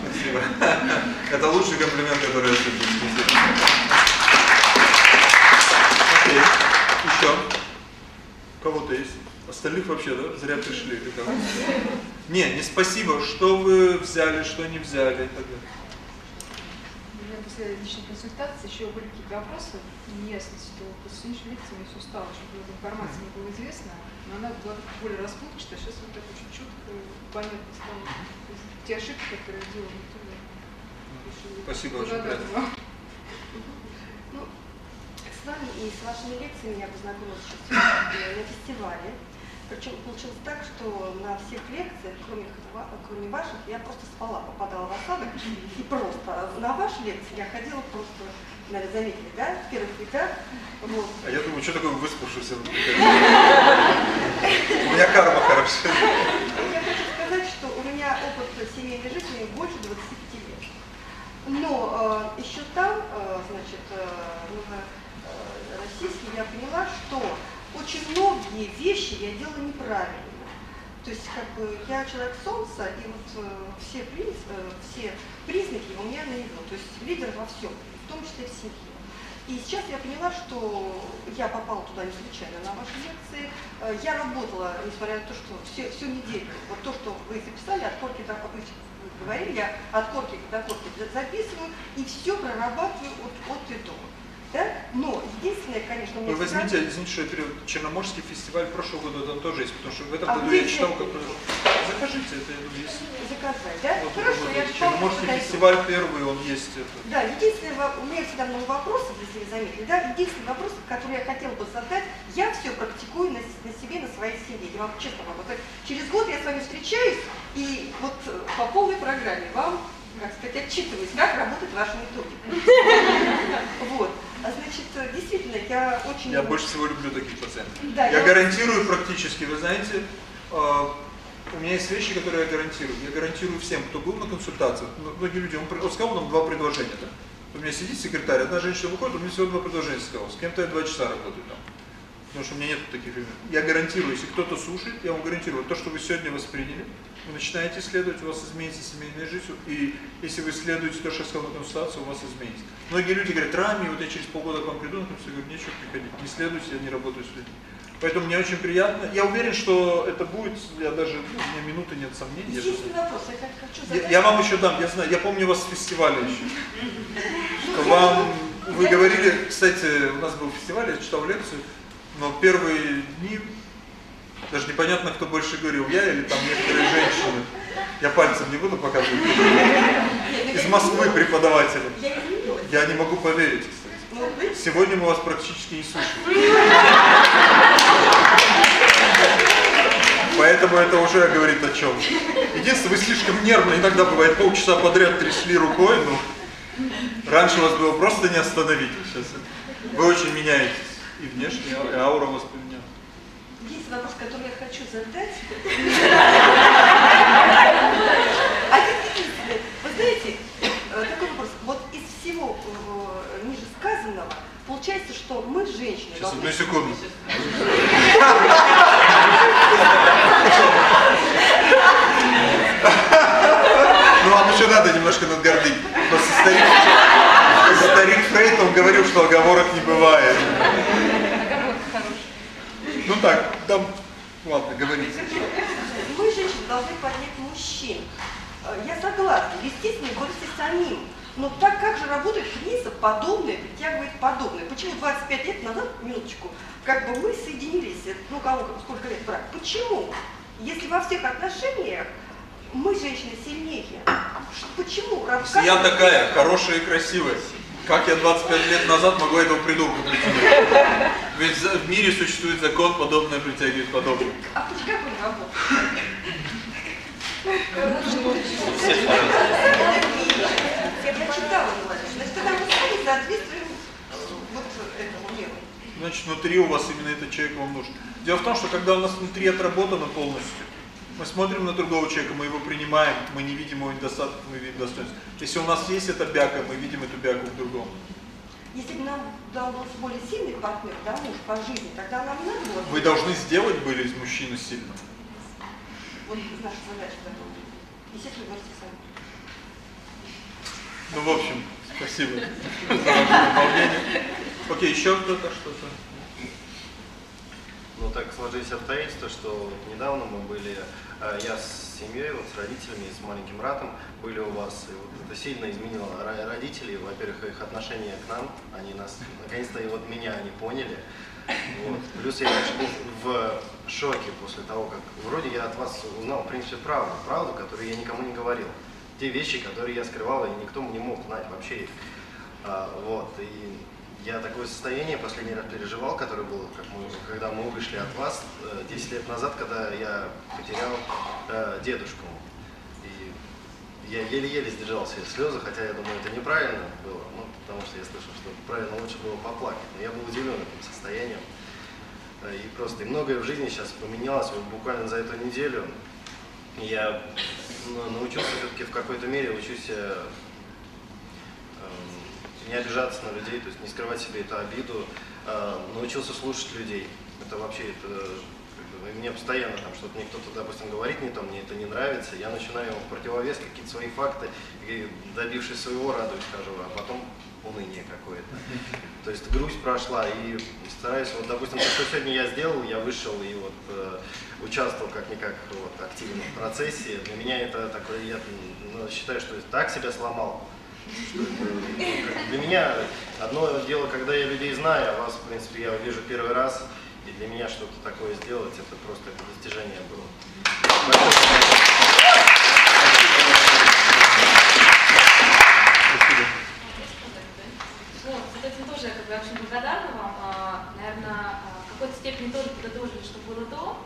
Спасибо. Это лучший комплимент, который я слышал. У Кого-то есть? Остальных вообще, да? Зря пришли? Не, не спасибо. Что вы взяли, что не взяли и так далее. У меня после личной консультации еще были какие-то вопросы, неясности, то после сегодняшней лекции мне все стало, чтобы эта информация не была известна, но она была более расплывчатая, сейчас вот так очень четко понятно стало. То есть те ошибки, которые я делала, не туда. Спасибо, очень с вами и с вашими лекциями я познакомилась на фестивале. Причем получилось так, что на всех лекциях, кроме, кроме ваших, я просто спала, попадала в осадок. И просто на ваши лекции я ходила просто, наверное, заметили, да, в первых рядах. Вот. А я думаю, что такое выспавшийся? У меня карма хорошая. Я хочу сказать, что у меня опыт семейной жизни больше 25 лет. Но э, еще там, э, значит, э, российский я поняла, что очень многие вещи я делала неправильно. То есть, как бы, я человек солнца, и вот э, все, приз, э, все признаки у меня наяву. То есть, лидер во всем, в том числе в семье. И сейчас я поняла, что я попала туда не случайно на ваши лекции. Э, Я работала, несмотря на то, что все, всю неделю, вот то, что вы записали, от корки до вы говорили, я от корки до корки записываю и все прорабатываю от, от и до. Да? Но единственное, конечно, у меня Вы возьмите, извините, что я переведу, Черноморский фестиваль прошлого года там тоже есть, потому что в этом А году я читал, как... Закажите, это есть. заказать, да? Вот Хорошо, я вот вам Черноморский подойду. фестиваль первый, он есть. Это. Да, единственный у меня всегда много вопросов, если вы заметили, да, единственный вопрос, который я хотела бы задать, я все практикую на, на себе, на своей семье, я вам честно вам говорю. Через год я с вами встречаюсь, и вот э, по полной программе вам, как сказать, отчитываюсь, как работает ваша методика. *laughs* Вот. А значит, действительно, я очень... Я больше всего люблю таких пациентов. Да, я я- гарантирую практически, вы знаете, э, у меня есть вещи, которые я гарантирую. Я гарантирую всем, кто был на консультациях, ну, многие люди, он, он сказал нам два предложения, да? У меня сидит секретарь, одна женщина выходит, он мне всего два предложения сказал. С кем-то я два часа работаю там. Потому что у меня нет таких времен. Я гарантирую, если кто-то слушает, я вам гарантирую, то, что вы сегодня восприняли, вы начинаете исследовать, у вас изменится семейная жизнь, и если вы исследуете то, что я сказал на консультации, у вас изменится. Многие люди говорят, Рами, вот я через полгода к вам приду, на консультацию, я говорю, нечего приходить, не следуйте, я не работаю с людьми. Поэтому мне очень приятно. Я уверен, что это будет, я даже, ну, у меня минуты нет сомнений. я Единственный вопрос, я как- хочу задать... я, я вам еще дам, я знаю, я помню вас с фестиваля еще. Что вам, вы говорили, кстати, у нас был фестиваль, я читал лекцию, но первые дни Даже непонятно, кто больше говорил, я или там некоторые женщины. Я пальцем не буду показывать. Из Москвы преподаватели. Я не могу поверить, кстати. Сегодня мы вас практически не слышим. Поэтому это уже говорит о чем. Единственное, вы слишком нервно, иногда бывает полчаса подряд трясли рукой, но раньше вас было просто не остановить. Сейчас вы очень меняетесь. И внешне, и аура поменялась. Есть вопрос, который я хочу задать. А единственное, вы знаете, э, такой вопрос. Вот из всего э, ниже сказанного, получается, что мы, женщины, Сейчас, одну секунду. Ну вам еще надо немножко надгордить. Просто старик, старик Фрейд, он говорил, что оговорок не бывает. Ну так, там, ладно, говорите. Мы, женщины, должны поднять мужчин. Э, Я согласна, естественно, говорите самим. Но так как же работает принцип подобное притягивает подобное? Почему 25 лет назад, минуточку, как бы мы соединились, э, ну кого, как- сколько лет брак? Почему? Если во всех отношениях мы, женщины, сильнее. Почему? Раз Если я такая, хорошая и красивая, как я 25 лет назад могу этого придурка притянуть? Ведь в мире существует закон, подобное притягивает подобное. А как он работает? Все Я прочитала, значит, тогда мы сами соответствуем вот этому миру. Значит, внутри у вас именно этот человек вам нужен. Дело в том, что когда у нас внутри отработано полностью, мы смотрим на другого человека, мы его принимаем, мы не видим его недостатков, мы видим достоинств. Если у нас есть эта бяка, мы видим эту бяку в другом. Если бы нам дался более сильный партнер, да, муж по жизни, тогда нам не надо было... Вы должны сделать были из мужчины сильным. Вот наша задача. Естественно, говорите сами. Ну, в общем, спасибо за ваше дополнение. Окей, еще кто-то что-то? Ну так сложились обстоятельства, что недавно мы были, э, я с семьей, вот с родителями с маленьким братом были у вас, и вот это сильно изменило ро- родителей, во-первых, их отношение к нам, они нас, наконец-то и вот меня они поняли, вот. Плюс я был в шоке после того, как вроде я от вас узнал, в принципе, правду, правду, которую я никому не говорил. Те вещи, которые я скрывал, и никто не мог знать вообще. А, вот, и я такое состояние последний раз переживал, которое было, как мы, когда мы вышли от вас э, 10 лет назад, когда я потерял э, дедушку. И я еле-еле сдержал все слезы, хотя я думаю, это неправильно было, ну, потому что я слышал, что правильно лучше было поплакать. Но я был удивлен этим состоянием. Э, И просто и многое в жизни сейчас поменялось вот буквально за эту неделю. Я ну, научился все-таки в какой-то мере, учусь э, эм, не обижаться на людей, то есть не скрывать себе эту обиду, э, научился слушать людей. Это вообще, это, мне постоянно там что-то мне кто-то, допустим, говорит не то, мне это не нравится, я начинаю ему противовес какие-то свои факты, и добившись своего радуюсь, хожу, а потом уныние какое-то. То есть грусть прошла, и стараюсь, вот, допустим, то, что сегодня я сделал, я вышел и вот э, участвовал как-никак вот, активно в процессе. Для меня это такое, я ну, считаю, что так себя сломал, ну, для меня одно дело, когда я людей знаю, а вас, в принципе, я вижу первый раз, и для меня что-то такое сделать, это просто это достижение было. Ну, с этим тоже я как бы очень благодарна вам. А, Наверное, а, в какой-то степени тоже подытожили, что было до.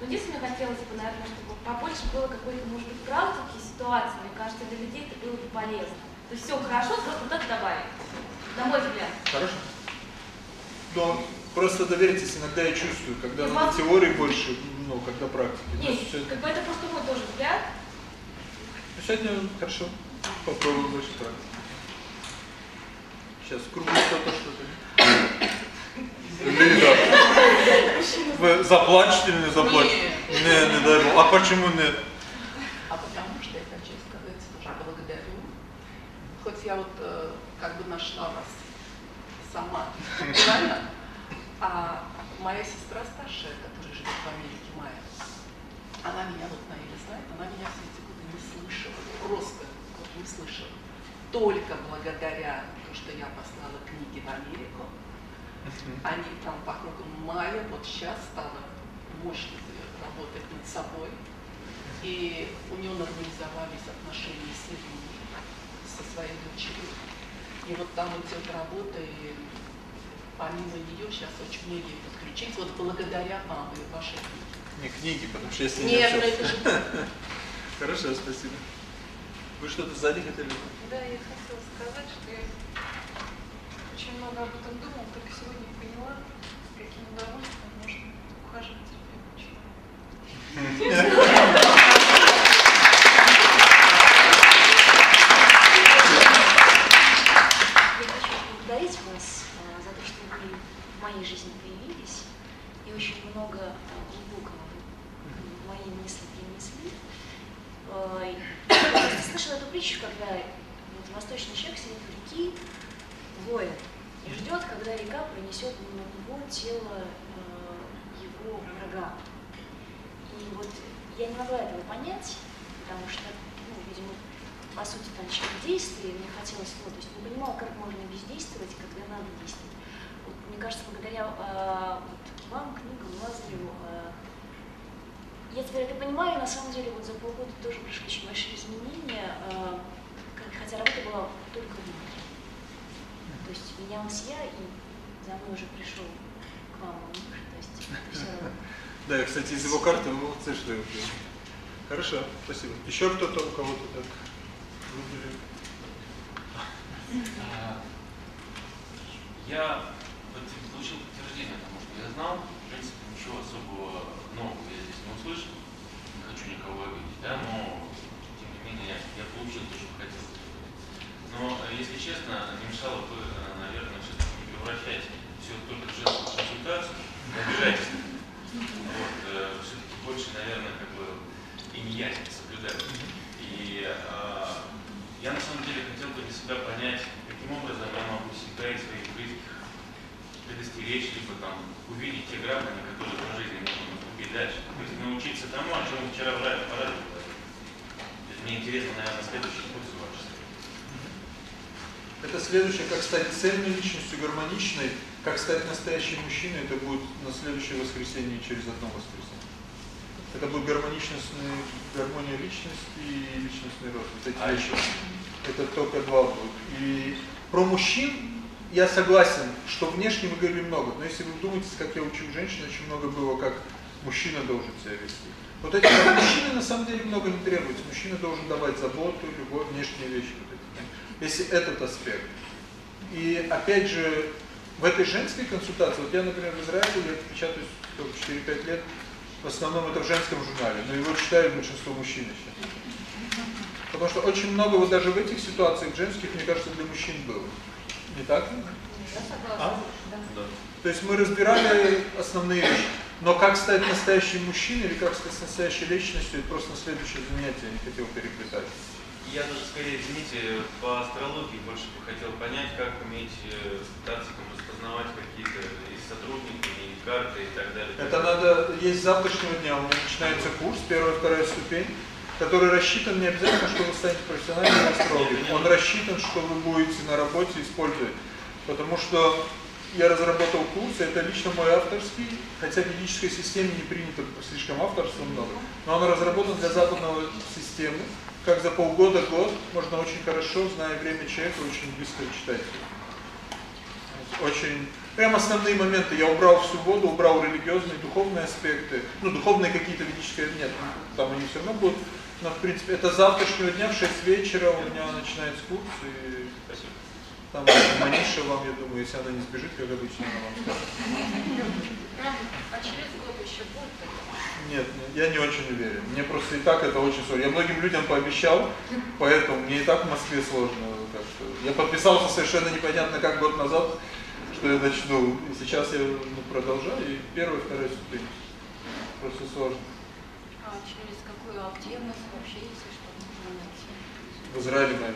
Но единственное, хотелось бы, наверное, чтобы побольше было какой-то, может быть, практики, ситуации. Мне кажется, для людей это было бы полезно. То есть все хорошо, просто вот это добавить. На мой взгляд. Хорошо. Но просто доверьтесь, иногда я чувствую, когда Ну, надо вам- теории больше, ну, когда практики. Нет, всё- как бы это просто мой тоже взгляд. Ну, Сегодня хорошо. Попробуем больше практики. Сейчас в кругу кто-то что-то. Лида. Вы заплачете или не заплачете? Не, не дай бог. А почему нет? А потому что я хочу сказать тоже благодарю. Хоть я вот э, как бы нашла вас сама, правильно? А моя сестра старшая, которая живет в Америке, Майя, она меня вот Наиля знает, она меня все эти годы не слышала, просто вот не слышала. Только благодаря тому, что я послала книги в Америку, они там по кругу Майя вот сейчас стала мощной работать над собой. И у него нормализовались отношения с Ириной, со своей дочерью. И вот там идет работа, и помимо нее сейчас очень многие подключились, вот благодаря вам и вашей книге. Не книги, потому что если Нет, не ну это же... *laughs* Хорошо, спасибо. Вы что-то сзади хотели? Да, я хотела сказать, что я очень много об этом думала, только сегодня поняла, с каким удовольствием можно ухаживать за любимым человеком. *laughs* стать цельной личностью, гармоничной, как стать настоящим мужчиной, это будет на следующее воскресенье через одно воскресенье. Это будет гармоничностный, гармония личности и личностный рост. Вот эти А вещи. еще? Это только два будут. И про мужчин я согласен, что внешне мы говорили много, но если вы вдумаетесь, как я учил женщин, очень много было, как мужчина должен себя вести. Вот эти от мужчины на самом деле много не требуется. Мужчина должен давать заботу, любовь, внешние вещи. Вот эти, если этот аспект. И опять же, в этой женской консультации, вот я, например, в Израиле, я печатаюсь только 4-5 лет, в основном это в женском журнале, но его читают большинство мужчин еще. Потому что очень много вот даже в этих ситуациях женских, мне кажется, для мужчин было. Не так? А? Да. То есть мы разбирали основные вещи. Но как стать настоящим мужчиной или как стать настоящей личностью, это просто на следующее занятие, я не хотел переплетать. Я даже скорее, извините, по астрологии больше бы хотел понять, как уметь э, пытаться распознавать какие-то и сотрудники, и карты и так далее. Это надо, есть с завтрашнего дня, у меня начинается курс, первая, вторая ступень, который рассчитан не обязательно, что вы станете профессиональным астрологом. Он рассчитан, что вы будете на работе использовать. Потому что я разработал курс, это лично мой авторский, хотя в ведической системе не принято слишком авторства много, но он разработан для западного системы, как за полгода-год можно очень хорошо, зная время человека, очень быстро читать. Очень... Прям основные моменты. Я убрал всю воду, убрал религиозные, духовные аспекты. Ну, духовные какие-то ведические, нет, там они все равно будут. Но, в принципе, это с завтрашнего дня в 6 вечера у меня начинается курс. И Спасибо. там Маниша вам, я думаю, если она не сбежит, как обычно, она вам скажет. А через год еще будет такое? Нет, я не очень уверен. Мне просто и так это очень сложно. Я многим людям пообещал, поэтому мне и так в Москве сложно. Я подписался совершенно непонятно как год назад, что я начну. И сейчас я ну, продолжаю, и первая, вторая ступень. Просто сложно. А через какую активность вообще, если что, можно найти? В Израиле моя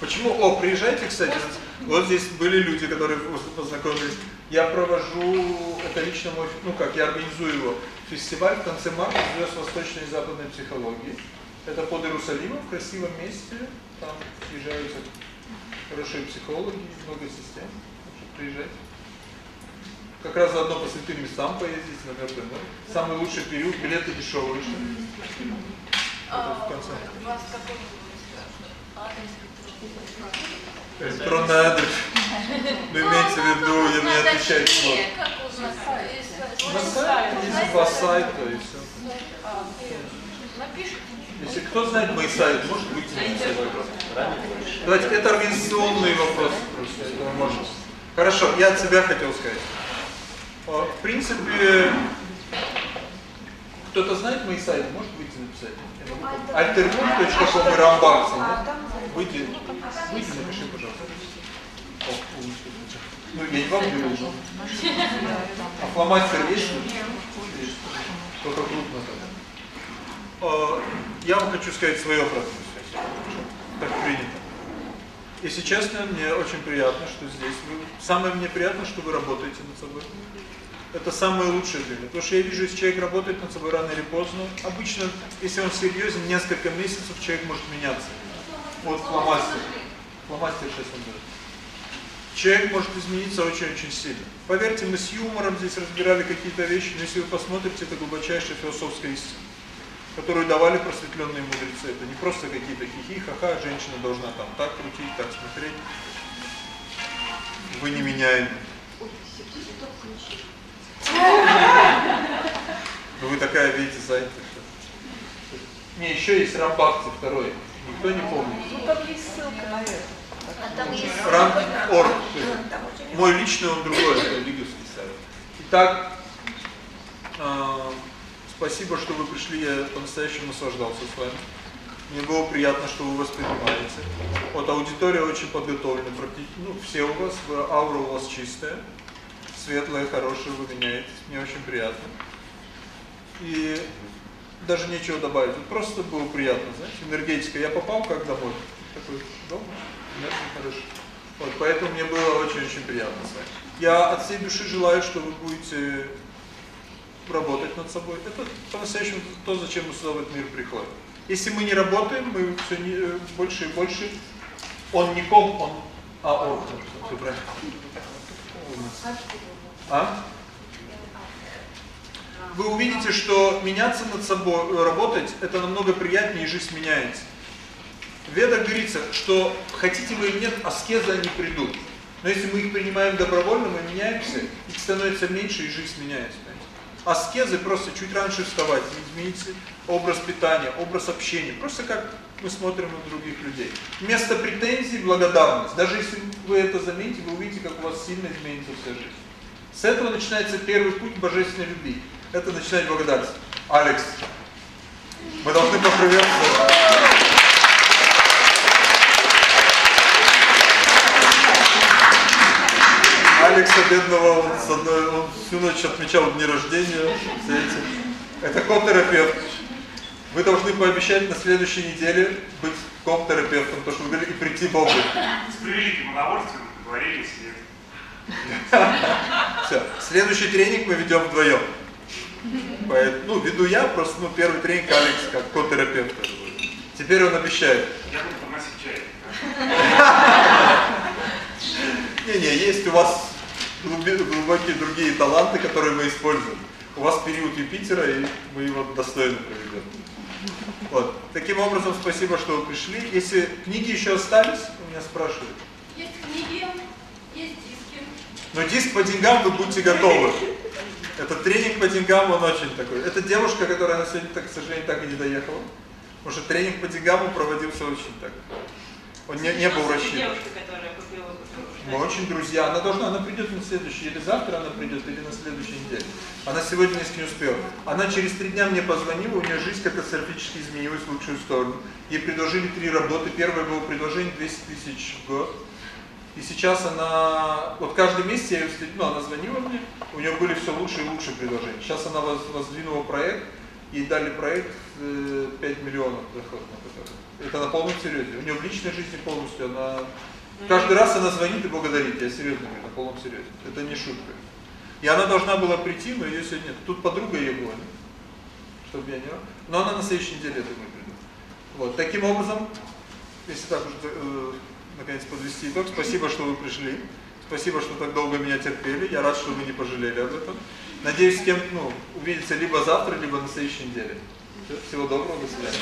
Почему? О, приезжайте, кстати. Вот здесь были люди, которые познакомились. Я провожу, это лично мой, ну как, я организую его, фестиваль в конце марта звезд восточной и западной психологии. Это под Иерусалимом, в красивом месте. Там съезжаются хорошие психологи, много систем. Приезжайте. как раз заодно по святым местам поездить на Мертвый море. Самый лучший период, билеты дешевые. Что? Это в конце. У вас какой адрес Электронный адрес. Ну, имеется в виду, я. Как узнать? На сайте, два сайта и все. Если кто знает мой сайт, может выйти на свой вопрос. Давайте, это организационный вопрос. Можем. Хорошо, я от себя хотел сказать. О, В принципе, кто-то знает мои сайты, может выйти написать? Альтермур.ком и Рамбакси, нет? Выйди, выйди, напиши, пожалуйста. Ну, я не вам говорю, но... А фломастер есть? Только крупно так. А, Я вам хочу сказать свою обратную. Так принято. Если честно, мне очень приятно, что здесь вы. Самое мне приятно, что вы работаете над собой. Это самое лучшее для меня. Потому что я вижу, если человек работает над собой рано или поздно, обычно, если он серьезен, несколько месяцев человек может меняться. Вот фломастер. Фломастер сейчас он дает. Человек может измениться очень-очень сильно. Поверьте, мы с юмором здесь разбирали какие-то вещи, но если вы посмотрите, это глубочайшая философская истина, которую давали просветленные мудрецы. Это не просто какие-то хихи, ха-ха, женщина должна там так крутить, так смотреть. Вы не меняемы. Ну вы такая, видите, занята. Не, еще есть Рамбакти второй. Никто не помнит. Ну там есть ссылка на это. А есть Рамп.орг. Мой личный, он другой, это лиговский сайт. Итак, э, спасибо, что вы пришли, я по-настоящему наслаждался с вами. Мне было приятно, что вы воспринимаете. Вот аудитория очень подготовлена, практически, ну, все у вас, аура у вас чистая, светлая, хорошая, вы меняетесь, мне очень приятно. И даже нечего добавить, вот просто было приятно, знаете, энергетика. Я попал как домой, такой дома, энергия хорошая. Вот, поэтому мне было очень-очень приятно с вами. Я от всей души желаю, что вы будете работать над собой. Это по-настоящему то, зачем мы сюда в этот мир приходим. Если мы не работаем, мы все не, э, больше и больше, он не ком, он, а он. Все правильно. А? Вы увидите, что меняться над собой, работать, это намного приятнее, и жизнь меняется. В Ведах говорится, что хотите вы или нет, аскезы они придут. Но если мы их принимаем добровольно, мы меняемся, их становится меньше, и жизнь меняется. Аскезы просто чуть раньше вставать, изменить образ питания, образ общения. Просто как мы смотрим на других людей. Вместо претензий благодарность. Даже если вы это заметите, вы увидите, как у вас сильно изменится вся жизнь. С этого начинается первый путь божественной любви. Это начинать благодарность. Алекс, мы должны поприветствовать. Алекса бедного, он, с одной, он всю ночь отмечал дни рождения, все. Это коп-терапевт. Вы должны пообещать на следующей неделе быть коп-терапевтом, то что вы говорили, и прийти Богу. С превеликим удовольствием договорились. Все. Следующий тренинг мы ведем вдвоем. Поэтому, ну, веду я, просто, ну, первый тренинг Алекс как коп-терапевт. Теперь он обещает. Я буду приносить чай. Не-не, есть у вас глубокие другие таланты, которые мы используем. У вас период Юпитера, и мы его достойно проведем. Вот. Таким образом, спасибо, что вы пришли. Если книги еще остались, у меня спрашивают. Есть книги. Но диск по деньгам вы будьте готовы. Этот тренинг по деньгам, он очень такой. Это девушка, которая на сегодня, так, к сожалению, так и не доехала. Потому что тренинг по деньгам проводился очень так. Он не, не был рассчитан. Мы очень друзья. Она должна, она придет на следующий, или завтра она придет, или на следующей неделе. Она сегодня несколько не успела. Она через три дня мне позвонила, у нее жизнь катастрофически изменилась в лучшую сторону. Ей предложили три работы. Первое было предложение 200 тысяч в год. И сейчас она, вот каждый месяц я ее встретила, ну, она звонила мне, у нее были все лучше и лучше предложения. Сейчас она воз, воздвинула проект, ей дали проект э, 5 миллионов доход на который. Это на полном серьезе. У нее в личной жизни полностью, она Каждый раз она звонит и благодарит, я серьезно говорю, на полном серьезе. Это не шутка. И она должна была прийти, но ее сегодня нет. Тут подруга ее была, чтобы я не... Но она на следующей неделе, я думаю, придет. Вот, таким образом, если так уже, э, наконец, подвести итог, спасибо, что вы пришли. Спасибо, что так долго меня терпели. Я рад, что вы не пожалели об этом. Надеюсь, с кем ну, увидеться либо завтра, либо на следующей неделе. Всего доброго, до свидания.